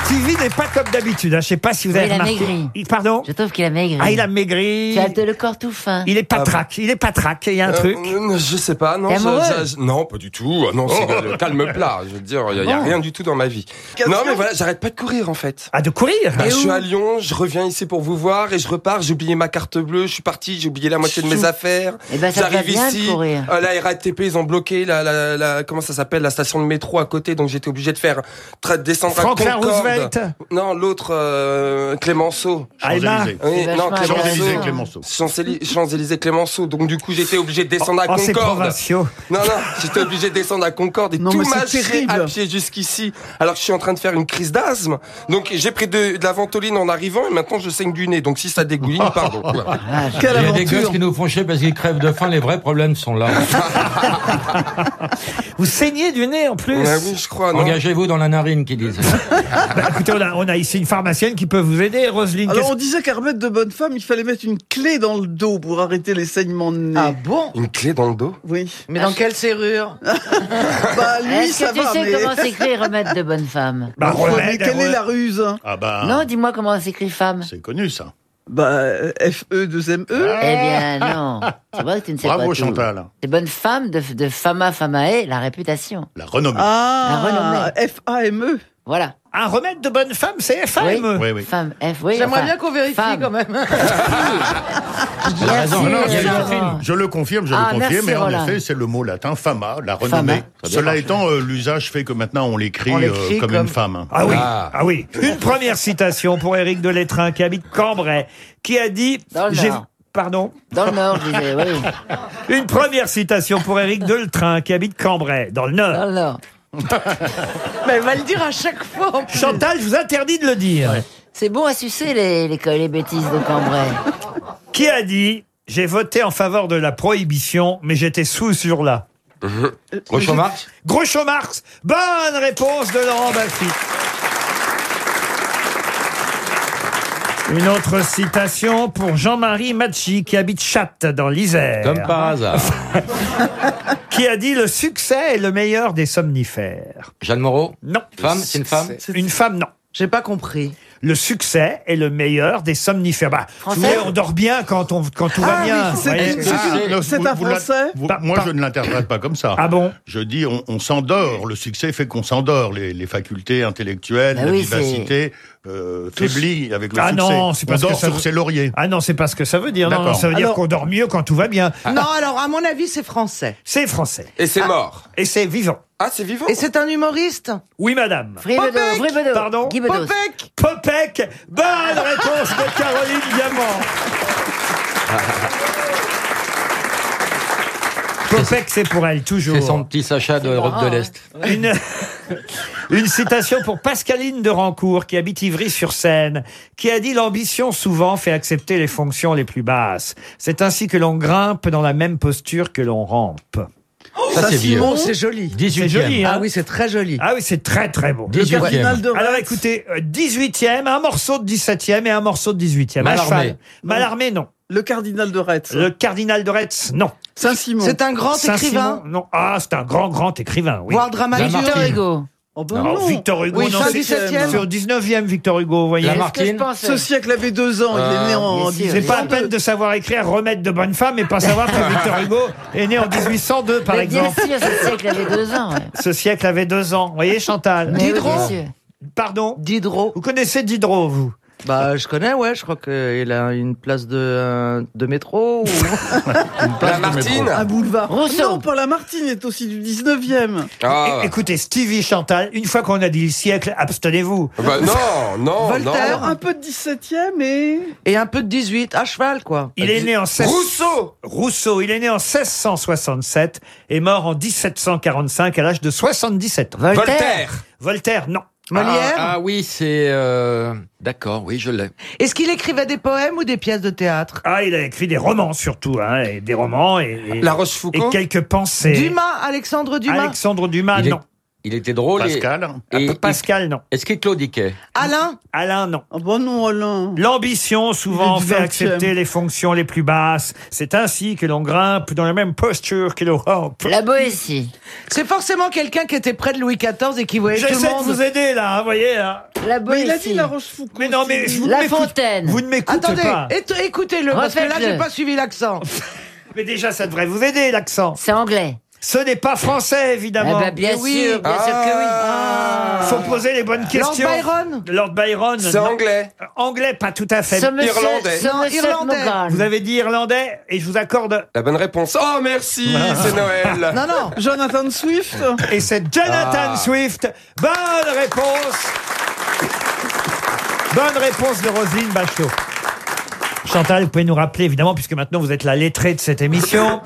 Stevie n'est pas comme d'habitude. hein. Je sais pas si vous Oui, avez il a remarqué. maigri. Il- Pardon Je trouve qu'il a maigri. Ah, il a maigri. Tu as le corps tout fin. Il est patraque. Il est patraque. Il y a un Euh, truc. euh, Je sais pas, non. T'es je- amoureux je- je- non, pas du tout. Non, c'est le calme plat. Je veux dire, il y, a Bon. rien du tout dans ma vie. Non, mais voilà, j'arrête pas de courir en fait. Ah, de courir Bah, Je suis à Lyon, je reviens ici pour vous voir et je repars. J'ai oublié ma carte bleue, je suis parti, j'ai oublié la moitié de mes affaires. Eh ben, ça te va J'arrive bien de ici, courir. euh, la RATP, ils ont bloqué la, la, la- comment ça s'appelle, la station de métro à côté, donc j'étais obligé de faire tra- descendre Franklin à Concorde. Roosevelt Non, l'autre euh, Clémenceau. Champs-Élysées. Oui, C'est non, Clémenceau. Clémenceau. Champs-Élysées Clémenceau. Donc du coup, j'étais obligé de descendre à Oh, c'est Concorde. Non, non, j'étais obligé de descendre à Concorde et Non, tout marcher terrible. à pied jusqu'ici. Alors que je suis en train de faire une crise d'asthme. Donc j'ai pris de, de la ventoline en arrivant et maintenant je saigne du nez. Donc si ça dégouline, pardon. Voilà. Il y a des gosses qui nous font chier parce qu'ils crèvent de faim, les vrais problèmes sont là. Vous saignez du nez en plus. Ouais, oui, je crois. Engagez-vous dans la narine, qu'ils disent. Bah, écoutez, on a, on a ici une pharmacienne qui peut vous aider, Roselyne. Alors on disait qu'à remettre de bonne femme, il fallait mettre une clé dans le dos pour arrêter les saignements de nez. Ah bon? Une clé dans le dos? Oui. Mais dans quelle serrure? Bah lui Est-ce ça que tu va, sais mais... comment s'écrit remède de bonne femme? Bah, remède, mais quelle est remède. la ruse? Hein Ah bah, Non, dis-moi comment s'écrit femme. c'est connu ça. Bah F-E 2 M E. Eh bien, non. Tu vois que tu ne sais Bravo pas tout. Chantal. C'est bonne femme de, de fama famae, la réputation. La renommée. Ah La renommée. F-A-M-E. Voilà. Un remède de bonne femme, c'est Oui. FAME. Oui, oui. Femme, F, oui. J'aimerais enfin, bien qu'on vérifie femme. quand même. Bien raison, sûr, non, il y a Laurent. Catherine. Je le confirme, je Ah, le confirme, merci, mais en Roland. effet, c'est le mot latin fama, la renommée. Fama. Cela étant, euh, l'usage fait que maintenant on l'écrit On euh, comme, comme- une femme. Ah oui, Ah. ah. oui. Une première citation pour Éric Deletrin qui habite Cambrai, qui a dit. Dans le j'ai- Nord. Pardon Dans le Nord, je disais, oui. Une première citation pour Éric Deletrin qui habite Cambrai, dans le Nord. Dans le Nord. Mais elle va le dire à chaque fois. en plus. Chantal, je vous interdis de le dire. C'est bon à sucer les, les, les bêtises de Cambrai. Qui a dit J'ai voté en faveur de la prohibition, mais j'étais sous sur la. Groucho Marx? Groucho Marx. Bonne réponse de Laurent Baffy. Une autre citation pour Jean-Marie Machi qui habite Chatte dans l'Isère. Comme par hasard. Qui a dit le succès est le meilleur des somnifères. Jeanne Moreau? Non. Femme? C'est une femme? Une femme, non. J'ai pas compris. Le succès est le meilleur des somnifères. Bah, vous voyez, on dort bien quand, on, quand tout va Ah bien. oui, vous c'est- voyez. c'est- Ah, un Français vous- Pas- Moi, pas- je ne l'interprète pas comme ça. Ah bon Je dis, on, on s'endort. Le succès fait qu'on s'endort. Les, les facultés intellectuelles, Bah la oui, vivacité euh, faiblit avec le Ah succès. non, c'est on parce que dort ça sur veut- ses lauriers. Ah non, c'est pas ce que ça veut dire. Non, D'accord. non, ça veut dire Alors- qu'on dort mieux quand tout va bien. Non, alors à mon avis, c'est français. C'est français. Et c'est mort. Et c'est vivant. Ah, c'est vivant Et c'est un humoriste Oui, madame. Fribedo, Popek Fribedo. Pardon Guy Bedos. Popek Popek. Bonne réponse de Caroline Diamant. Popek, c'est pour elle, toujours. C'est son petit Sacha d'Europe de l'Est. Une, une citation pour Pascaline de Rancourt, qui habite Ivry-sur-Seine, qui a dit L'ambition souvent fait accepter les fonctions les plus basses. C'est ainsi que l'on grimpe dans la même posture que l'on rampe. Ça, c'est vieux. Simon, c'est joli. 18e. C'est joli, hein Ah oui, c'est très joli. Ah oui, c'est très très 18e. cardinal de Alors Retz. écoutez, euh, 18e, un morceau de 17e et un morceau de 18e. Malarmé. Malarmé, non. Le cardinal de Retz. Le cardinal de Retz, non. Saint-Simon. C'est un grand écrivain. Non. Ah, c'est un grand, grand écrivain, oui. Voire dramaturge. Victor Hugo. Oh ben Non, non. Victor Hugo, Oui, non, c'est 17e. c'est au 19e, Victor Hugo, vous voyez. La C'est ce siècle avait deux ans, il est né en bien sûr. C'est pas à 1802. peine de savoir écrire Remède de bonne femme et pas savoir que Victor Hugo est né en 1802, par Mais bien exemple. sûr, ce siècle avait deux ans. ouais. Ce siècle avait deux ans. Vous voyez, Chantal Mais Diderot bien. Pardon Diderot. Vous connaissez Diderot, vous? Bah, je connais, ouais, je crois qu'il a une place de, euh, de métro ou... La Martine Un boulevard. Rousseau. Non, pas la Martine est aussi du 19e. Ah. Écoutez, Stevie Chantal, une fois qu'on a dit le siècle, abstenez-vous. Bah non, non, Voltaire, non. un peu de 17e et... Et un peu de 18, à cheval, quoi. Il est né en 16... Rousseau Rousseau, il est né en 1667 et mort en 1745 à l'âge de 77 ans. Voltaire Voltaire, non. Molière Ah, ah oui, c'est... euh, D'accord, oui, je l'ai. Est-ce qu'il écrivait des poèmes ou des pièces de théâtre? Ah, il a écrit des romans surtout, hein, et des romans et, et- La et Rochefoucauld quelques pensées. Dumas, Alexandre Dumas? Alexandre Dumas, il, est- non. Il était drôle. et- Pascal. Et, Pascal, non. Est-ce qu'il claudiquait Alain Alain, non. Ah bon non, Alain. L'ambition souvent fait 20e. accepter les fonctions les plus basses. C'est ainsi que l'on grimpe dans la même posture que l'Europe. La Boétie. C'est forcément quelqu'un qui était près de Louis XIV et qui voyait tout le J'essaie de monde. vous aider là, vous voyez. hein. La Mais il a dit Boétie. la Rochefoucauld. Mais non, mais vous ne La m'écoutez- Fontaine. Vous ne m'écoutez Attendez, pas. éte- écoutez-le, parce que là, j'ai pas suivi l'accent. Mais déjà, ça devrait vous aider l'accent. C'est anglais. Ce n'est pas français, Eh évidemment. ben, bien oui. sûr, bien sûr que oui. Ah. Faut poser les bonnes Lord questions. Byron Lord Byron. C'est non. anglais. Euh, Anglais, pas tout à fait. Ce monsieur, Irlandais. ce Non, monsieur Irlandais. Morgan. Vous avez dit irlandais et je vous accorde. La bonne réponse. Oh merci, c'est Noël. Non, non. Jonathan Swift. Et c'est Jonathan Ah. Swift. Bonne réponse. Bonne réponse de Roselyne Bachelot. Chantal, vous pouvez nous rappeler, évidemment, puisque maintenant vous êtes la lettrée de cette émission,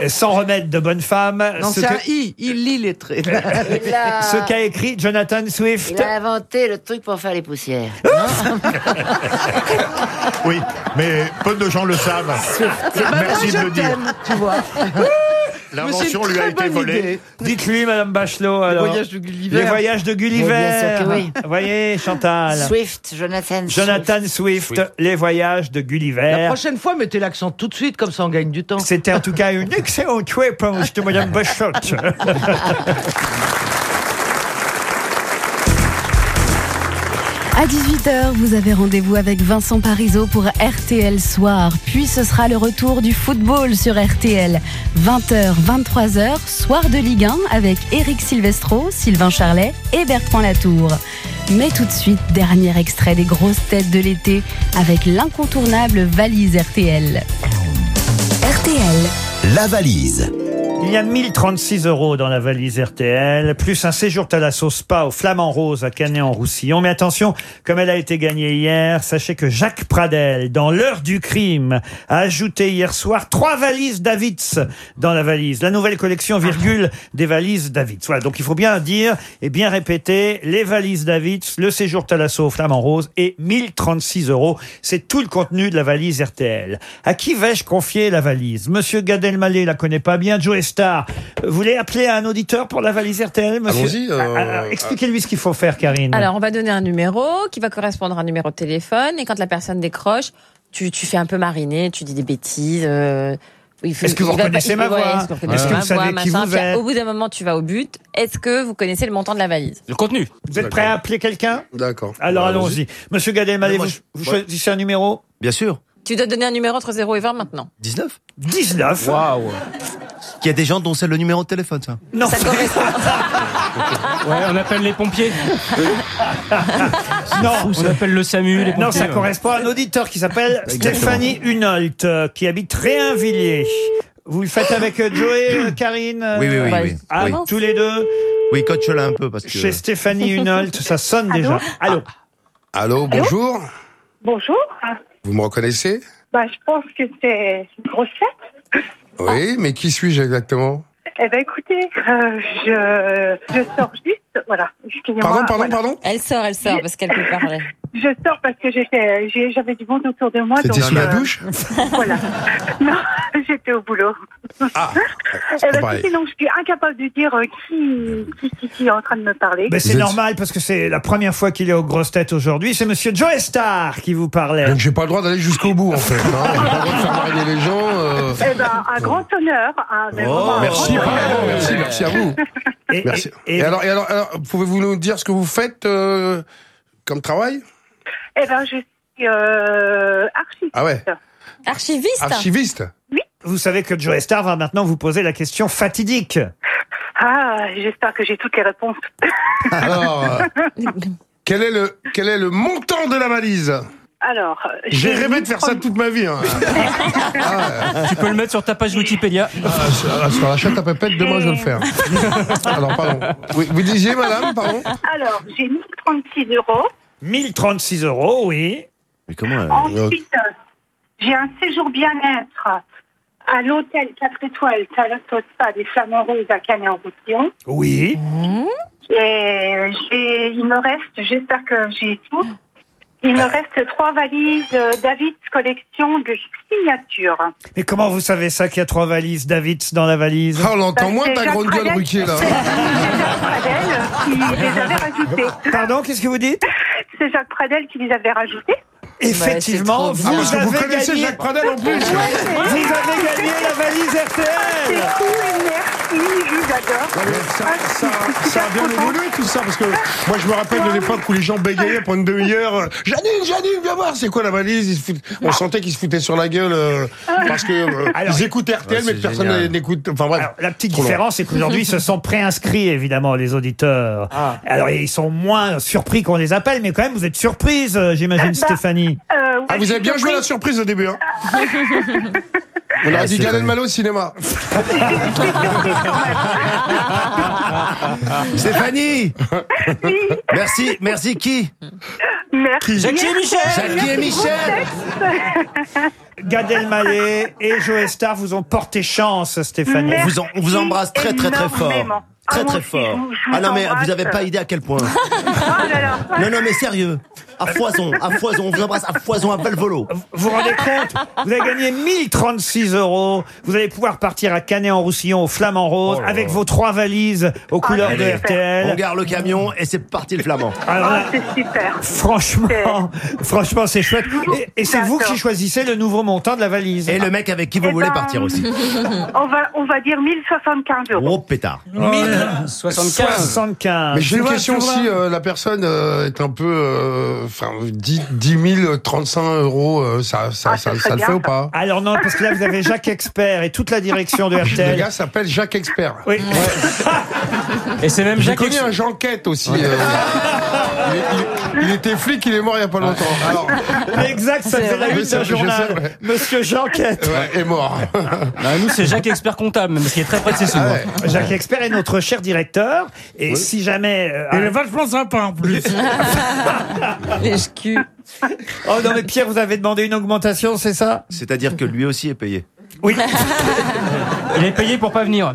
euh, sans remède de bonne femme, Non, ce c'est un que- I. Il lit les traits. Il a, ce qu'a écrit Jonathan Swift. il a inventé le truc pour faire les poussières. Oui, mais peu de gens le savent. Merci de le dire. tu vois. L'invention lui a été volée. Dites-lui, Madame Bachelot, alors. voyages de Gulliver. Les voyages de Gulliver. Mais bien sûr que oui. Voyez, Chantal. Swift, Jonathan. Jonathan Swift, les voyages de La Gulliver. prochaine fois, mettez l'accent tout de suite, comme ça on gagne du temps. C'était en tout cas une excellente réponse de Madame Bachelot. À 18h, vous avez rendez-vous avec Vincent Parisot pour RTL Soir. Puis ce sera le retour du football sur RTL. 20h, 23h, soir de Ligue 1 avec Eric Silvestro, Sylvain Charlet et Bertrand Latour. Mais tout de suite, dernier extrait des grosses têtes de l'été avec l'incontournable valise RTL. RTL. La valise. Il y a 1036 euros dans la valise RTL, plus un séjour Thalasso Spa au Flamand Rose à Canet-en-Roussillon. Mais attention, comme elle a été gagnée hier, sachez que Jacques Pradel, dans l'heure du crime, a ajouté hier soir trois valises Davids dans la valise. La nouvelle collection, virgule, des valises Davids. Voilà, donc il faut bien dire et bien répéter, les valises Davids, le séjour Thalasso au Flamand Rose et 1036 euros. C'est tout le contenu de la valise RTL. À qui vais-je confier la valise? Monsieur Gad Elmaleh la connaît pas bien, Star. Vous voulez appeler un auditeur pour la valise RTL, monsieur Allons-y, euh, Ah, ah, Expliquez-lui ce qu'il faut faire, Karine. Alors, on va donner un numéro qui va correspondre à un numéro de téléphone. Et quand la personne décroche, tu, tu fais un peu mariner, tu dis des bêtises. euh, il faut- Est-ce que vous il va- reconnaissez il ma ouais, voix Est-ce que vous reconnaissez Est-ce que ma vous savez voix, qui machin. vous Puis, êtes Au bout d'un moment, tu vas au but. Est-ce que vous connaissez le montant de la valise Le contenu. Vous êtes prêt à appeler quelqu'un D'accord. Alors Allons-y. allons-y. Monsieur Gad Elmaleh, moi, vous, je- vous moi- choisissez un numéro Bien sûr. Tu dois donner un numéro entre 0 et 20 maintenant. 19 19. Waouh. Il y a des gens dont c'est le numéro de téléphone, ça. Non. Ça correspond. Ouais, on appelle les pompiers. non. On appelle le SAMU, les pompiers. Non, ça correspond à un auditeur qui s'appelle Stéphanie Hunolt, euh, qui habite Réinvilliers. Vous le faites avec euh, Joey, euh, Karine Oui, oui, oui, Bah, oui. Ah, Oui. tous les deux Oui, coach là un peu parce que. Chez Stéphanie Hunolt, ça sonne déjà. Allô Allô, bonjour. Bonjour. Vous me reconnaissez? Bah, je pense que c'est une grosse fête. Oui, mais qui suis-je exactement? Eh ben, écoutez, euh, je, je sors juste, voilà. Pardon, pardon, voilà. pardon? Elle sort, elle sort, parce qu'elle peut parler. Je sors parce que j'étais, j'ai- j'avais du monde autour de moi. C'était sous la euh, douche? Voilà. Non, j'étais au boulot. Ah, Eh ben, sinon, je suis incapable de dire euh, qui, qui, qui, qui est en train de me parler. Ben, C'est normal parce que c'est la première fois qu'il est aux grosses têtes aujourd'hui. C'est monsieur Joe Star qui vous parlait. Donc j'ai pas le droit d'aller jusqu'au bout en fait. hein. J'ai pas le droit de faire mariner les gens. euh. Eh ben, un grand honneur. hein, Oh, un merci, grand honneur. merci, merci à vous. Et, Merci. et- Et, et- alors, et alors, alors, pouvez-vous nous dire ce que vous faites euh, comme travail? Eh ben, je suis euh, archiviste. Ah ouais, Archiviste archiviste. vous savez que Joe Star va maintenant vous poser la question fatidique. Ah, j'espère que j'ai toutes les réponses. Alors, euh, Quel est le, quel est le montant de la valise Alors, J'ai rêvé de faire ça toute ma vie. Hein. Tu peux le mettre sur ta page Wikipédia. Ah, sur- ah, sur la chatte à pépette, demain je vais le faire. Alors, pardon. Oui, vous disiez, madame, pardon Alors, j'ai 1036 euros. 1036 euros, oui. Mais comment Ensuite, j'ai un séjour bien-être à l'hôtel 4 étoiles Thalasso Spa des Flamands Roses à Canet-en-Roussillon. Oui. Et j'ai, il me reste, j'espère que j'ai tout. Il me reste trois valises euh, David's collection de signature. Mais comment vous savez ça qu'il y a trois valises Davids dans la valise Ah, on l'entend Bah, moins c'est ta Jacques grande gueule, Pradel- Ruquier, là. C'est Jacques Pradel qui les avait rajoutés. Pardon, qu'est-ce que vous dites? C'est Jacques Pradel qui les avait rajoutés. Effectivement, trop vous, bien. Ah, avez vous connaissez gagné... Jacques Pradel en plus. Vous avez gagné la valise C'est RTL cool, merci, je vous adore. Ça, ça, ça a bien évolué tout ça parce que moi je me rappelle de l'époque où les gens bégayaient pour une demi-heure. euh, Janine, Janine, viens voir, c'est quoi la valise? On sentait qu'ils se foutaient sur la gueule euh, parce que euh, Alors, ils écoutent RTL mais personne n'écoute. Enfin bref. Alors, la petite différence, c'est qu'aujourd'hui, ils se sont préinscrits, évidemment, les auditeurs. Alors, ils sont moins surpris qu'on les appelle, mais quand même, vous êtes surprise, j'imagine, Bah, Stéphanie. Euh, Ah, vous avez bien joué la surprise au début. Hein. On a dit Gad Elmaleh au cinéma. Stéphanie Merci, merci qui Merci. Jackie et Michel Jackie et Michel Gad Elmaleh et Joe Star vous ont porté chance, Stéphanie. on vous, en- on vous embrasse très très très fort. Énormément. Très Ah, très fort. je je Ah non mais vous avez pas idée à quel point. Oh là là. Non non mais sérieux. À foison, à foison, on vous embrasse à foison, à Valvolo. Vous vous rendez compte Vous avez gagné 1036 euros. Vous allez pouvoir partir à Canet-en-Roussillon au Flamand Rose avec vos trois valises aux couleurs de RTL. On garde le camion et c'est parti le flamand. Alors là, Ah, c'est super. franchement, franchement, c'est chouette. Et, et c'est vous qui choisissez le nouveau montant de la valise. Et le mec avec qui vous Eh voulez ben, partir aussi. On va, on va dire 1075 euros. Oh pétard. 1075. Mais j'ai une question si euh, la personne euh, est un peu, euh, enfin, 10, 10 000, 35 euros, euh, ça, ça, Ah, ça, ça ça, serait le bien, fait ou pas? Alors non, parce que là, vous avez Jacques Expert et toute la direction de Le RTL. gars s'appelle Jacques Expert. Oui. Et c'est même J'ai Jacques connu Ex- un Jean Quête aussi. euh, il, il- il était flic, il est mort il y a pas longtemps. Alors, Exact, ça fait la une d'un journal. sais, ouais. Monsieur Jeanquette. ouais, est mort. Ah, nous, c'est Jacques Expert comptable, même, ce qui est très près de ses sous. Ah ouais. Jacques Expert est notre cher directeur. Et si jamais. euh, Il est vachement sympa en plus. Lèche-cul. Oh non, mais Pierre, vous avez demandé une augmentation, c'est ça? C'est-à-dire que lui aussi est payé. Oui. Il est payé pour pas venir.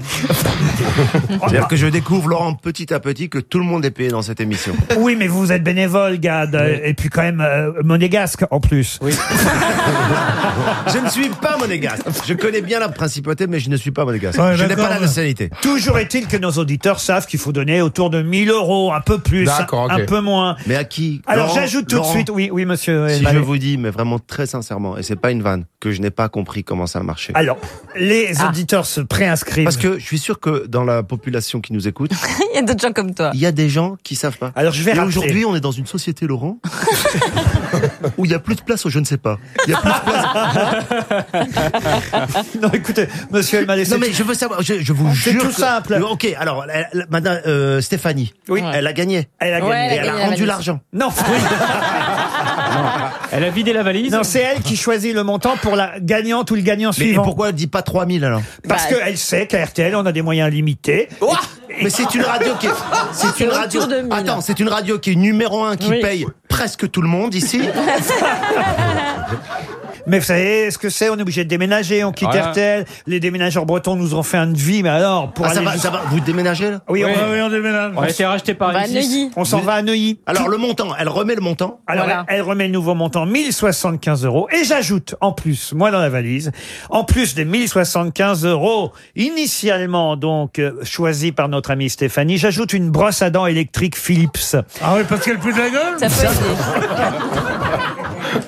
C'est-à-dire que je découvre, Laurent, petit à petit, que tout le monde est payé dans cette émission. Oui, mais vous êtes bénévole, Gad. Et puis quand même euh, monégasque en plus. Oui. Je ne suis pas monégasque. Je connais bien la principauté, mais je ne suis pas monégasque. Ouais, je n'ai pas la nationalité. Toujours est-il que nos auditeurs savent qu'il faut donner autour de 1000 euros, un peu plus, un peu moins. Mais à qui Alors j'ajoute tout Laurent, de suite, oui, oui, monsieur. Si Elmaleh. je vous dis, mais vraiment très sincèrement, et c'est pas une vanne, que je n'ai pas compris comment ça marchait. Alors, les auditeurs se préinscrivent. Parce que je suis sûr que dans la population qui nous écoute, Il y a d'autres gens comme toi. il y a des gens qui savent pas. Alors je vais aujourd'hui, on est dans une société, Laurent, où il y a plus de place au je ne sais pas. Il y a plus de place. non, écoutez, monsieur Elmaleh, Non c'est mais je veux savoir, je, je vous C'est jure. tout que- simple. Ok, alors, elle- elle- madame euh, Stéphanie, Oui. elle a gagné. Elle a Ouais, gagné. elle a Et elle gagné a rendu l'argent. Non, Elle a vidé la valise. non, c'est elle qui choisit le montant pour la gagnante ou le gagnant Mais suivant. pourquoi elle dit pas 3000 alors Parce Bah, qu'elle sait qu'à RTL, on a des moyens limités. Mais c'est une radio qui est, c'est une autour radio. de 1000. Attends, c'est une radio qui est numéro un, qui Oui. paye presque tout le monde ici. Mais vous savez ce que c'est On est obligé de déménager, on quitte Voilà. RTL. Les déménageurs bretons nous ont fait un devis, mais alors, pour Ah, ça aller... va, ça va. Vous déménagez là? Oui, on, Oui. va- oui, on déménage. On a été racheté par On va à M6. Neuilly. on s'en va à Neuilly. Alors le montant, elle remet le montant? Alors, Voilà. elle, elle remet le nouveau montant, 1075 euros. Et j'ajoute, en plus, moi dans la valise, en plus des 1075 euros, initialement donc euh, choisis par notre amie Stéphanie, j'ajoute une brosse à dents électrique Philips. Ah oui, parce qu'elle pue de la gueule? Ça peut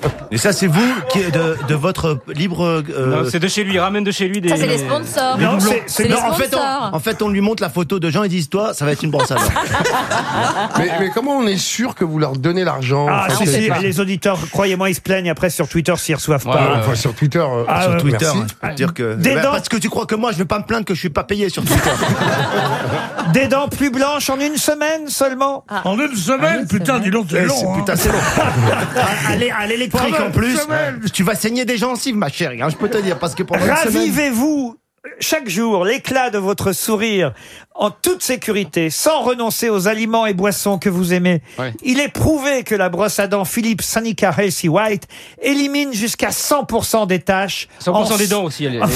aider. Et ça, c'est vous qui de, de votre libre. euh, Non, c'est de chez lui, il ramène de chez lui des. Ça, c'est les sponsors. Non, c'est- les en fait, sponsors. on, en fait, on lui montre la photo de Jean et disent toi, ça va être une brosse à dents. mais, mais comment on est sûr que vous leur donnez l'argent Ah, Enfin, si, si, les auditeurs, croyez-moi, ils se plaignent après sur Twitter s'ils reçoivent Ouais, pas. enfin, sur Twitter. euh, Ah, sur Twitter, merci. hein, je peux te dire que. Des Bah, dents- Parce que tu crois que moi, je vais pas me plaindre que je suis pas payé sur Twitter. Des dents plus blanches en une semaine seulement En une semaine, putain, dis donc, c'est Eh, long. c'est- hein. Putain, c'est long. L'é- à l'électrique Pendant en une plus, tu vas saigner des gencives, ma chérie. hein, je peux te dire parce que pendant une semaine. Ravivez-vous chaque jour l'éclat de votre sourire en toute sécurité, sans renoncer aux aliments et boissons que vous aimez. Il est prouvé que la brosse à dents Philips Sanica Healthy White élimine jusqu'à 100% des taches. 100% en- des dents aussi. Elle, est- Non,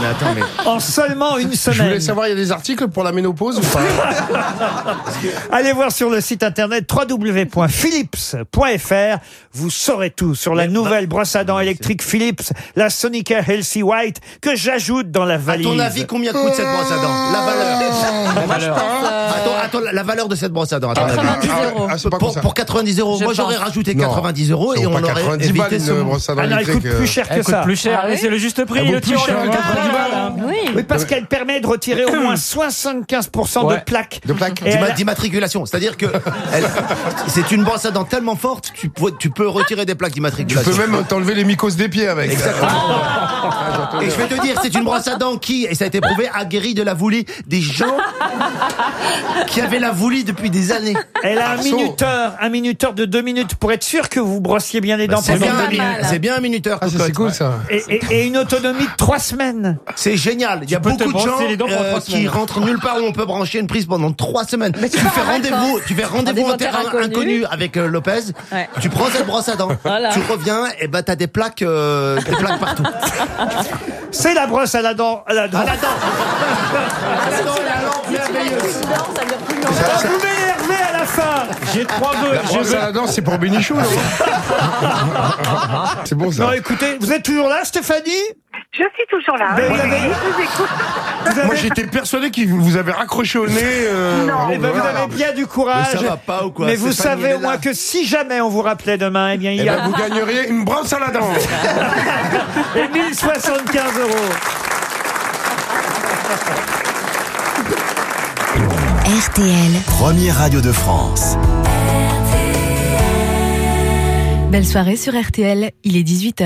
mais attends, mais. En seulement une Je semaine. voulais savoir, il y a des articles pour la ménopause ou pas? Allez voir sur le site internet www.philips.fr. Vous saurez tout sur la nouvelle brosse à dents électrique Philips, la Sonica Healthy White, que j'ajoute dans la À valise. ton avis, combien coûte cette brosse à dents? La valeur. La valeur. Attends, attends, la- valeur de cette brosse à dents. à ton avis? 90 Ah, euros. ah, Pour, comme ça. pour 90 euros. Je Moi, j'aurais rajouté Non. 90 euros et on aurait 90 balles, évité ce. brosse à dents Ah non, elle coûte plus cher que ça. plus cher. Ah c'est le juste prix. Elle Le que 90 balles. hein. Oui. Oui, parce qu'elle permet de retirer au moins 75% de plaques. De plaques D'immatriculation. C'est-à-dire que c'est une brosse à dents tellement forte, tu peux, tu peux retirer des plaques Tu d'immatriculation. peux même t'enlever les mycoses des pieds avec. Et je vais te dire, c'est une brosse qui, et ça a été prouvé, a guéri de la voulie des gens qui avaient la voulie depuis des années. Elle a un Arceau. minuteur, un minuteur de deux minutes pour être sûr que vous brossiez bien les dents C'est pendant bien, deux un- minutes. c'est bien un minuteur. Ah, ça, c'est cocotte. cool ça. Et, et- et une autonomie de trois semaines. C'est génial. Il y a peux te beaucoup de gens brosser les dents pendant euh, trois qui semaines. rentrent nulle part où on peut brancher une prise pendant trois semaines. tu, tu fais en rendez-vous, vacances. tu fais rendez-vous en terrain en terrain inconnu, inconnu. avec euh, Lopez. Ouais. Tu prends cette brosse à dents. Voilà. Tu reviens et bah t'as des plaques, euh, des plaques partout. C'est la brosse à la dent. À la dent. À la dent. À la dent, la lampe merveilleuse. Ah, vous m'énervez à la fin. J'ai trois vœux. La brosse à la dent, c'est pour Bénichou, non C'est bon ça. Non, écoutez, vous êtes toujours là, Stéphanie? Je suis toujours là. Ben, vous Oui, avez- je vous écoute. Vous avez- Moi j'étais persuadé que vous avez raccroché au nez. euh, Non. vraiment, Eh ben, vous voilà. avez bien du courage. Mais ça va pas ou quoi Mais vous Stéphanie, savez elle au est moins là. que si jamais on vous rappelait demain, eh bien, il Eh y a ben, vous gagneriez une brosse à la dent. et 1075 euros. RTL. Première radio de France. Belle soirée sur RTL, il est 18h.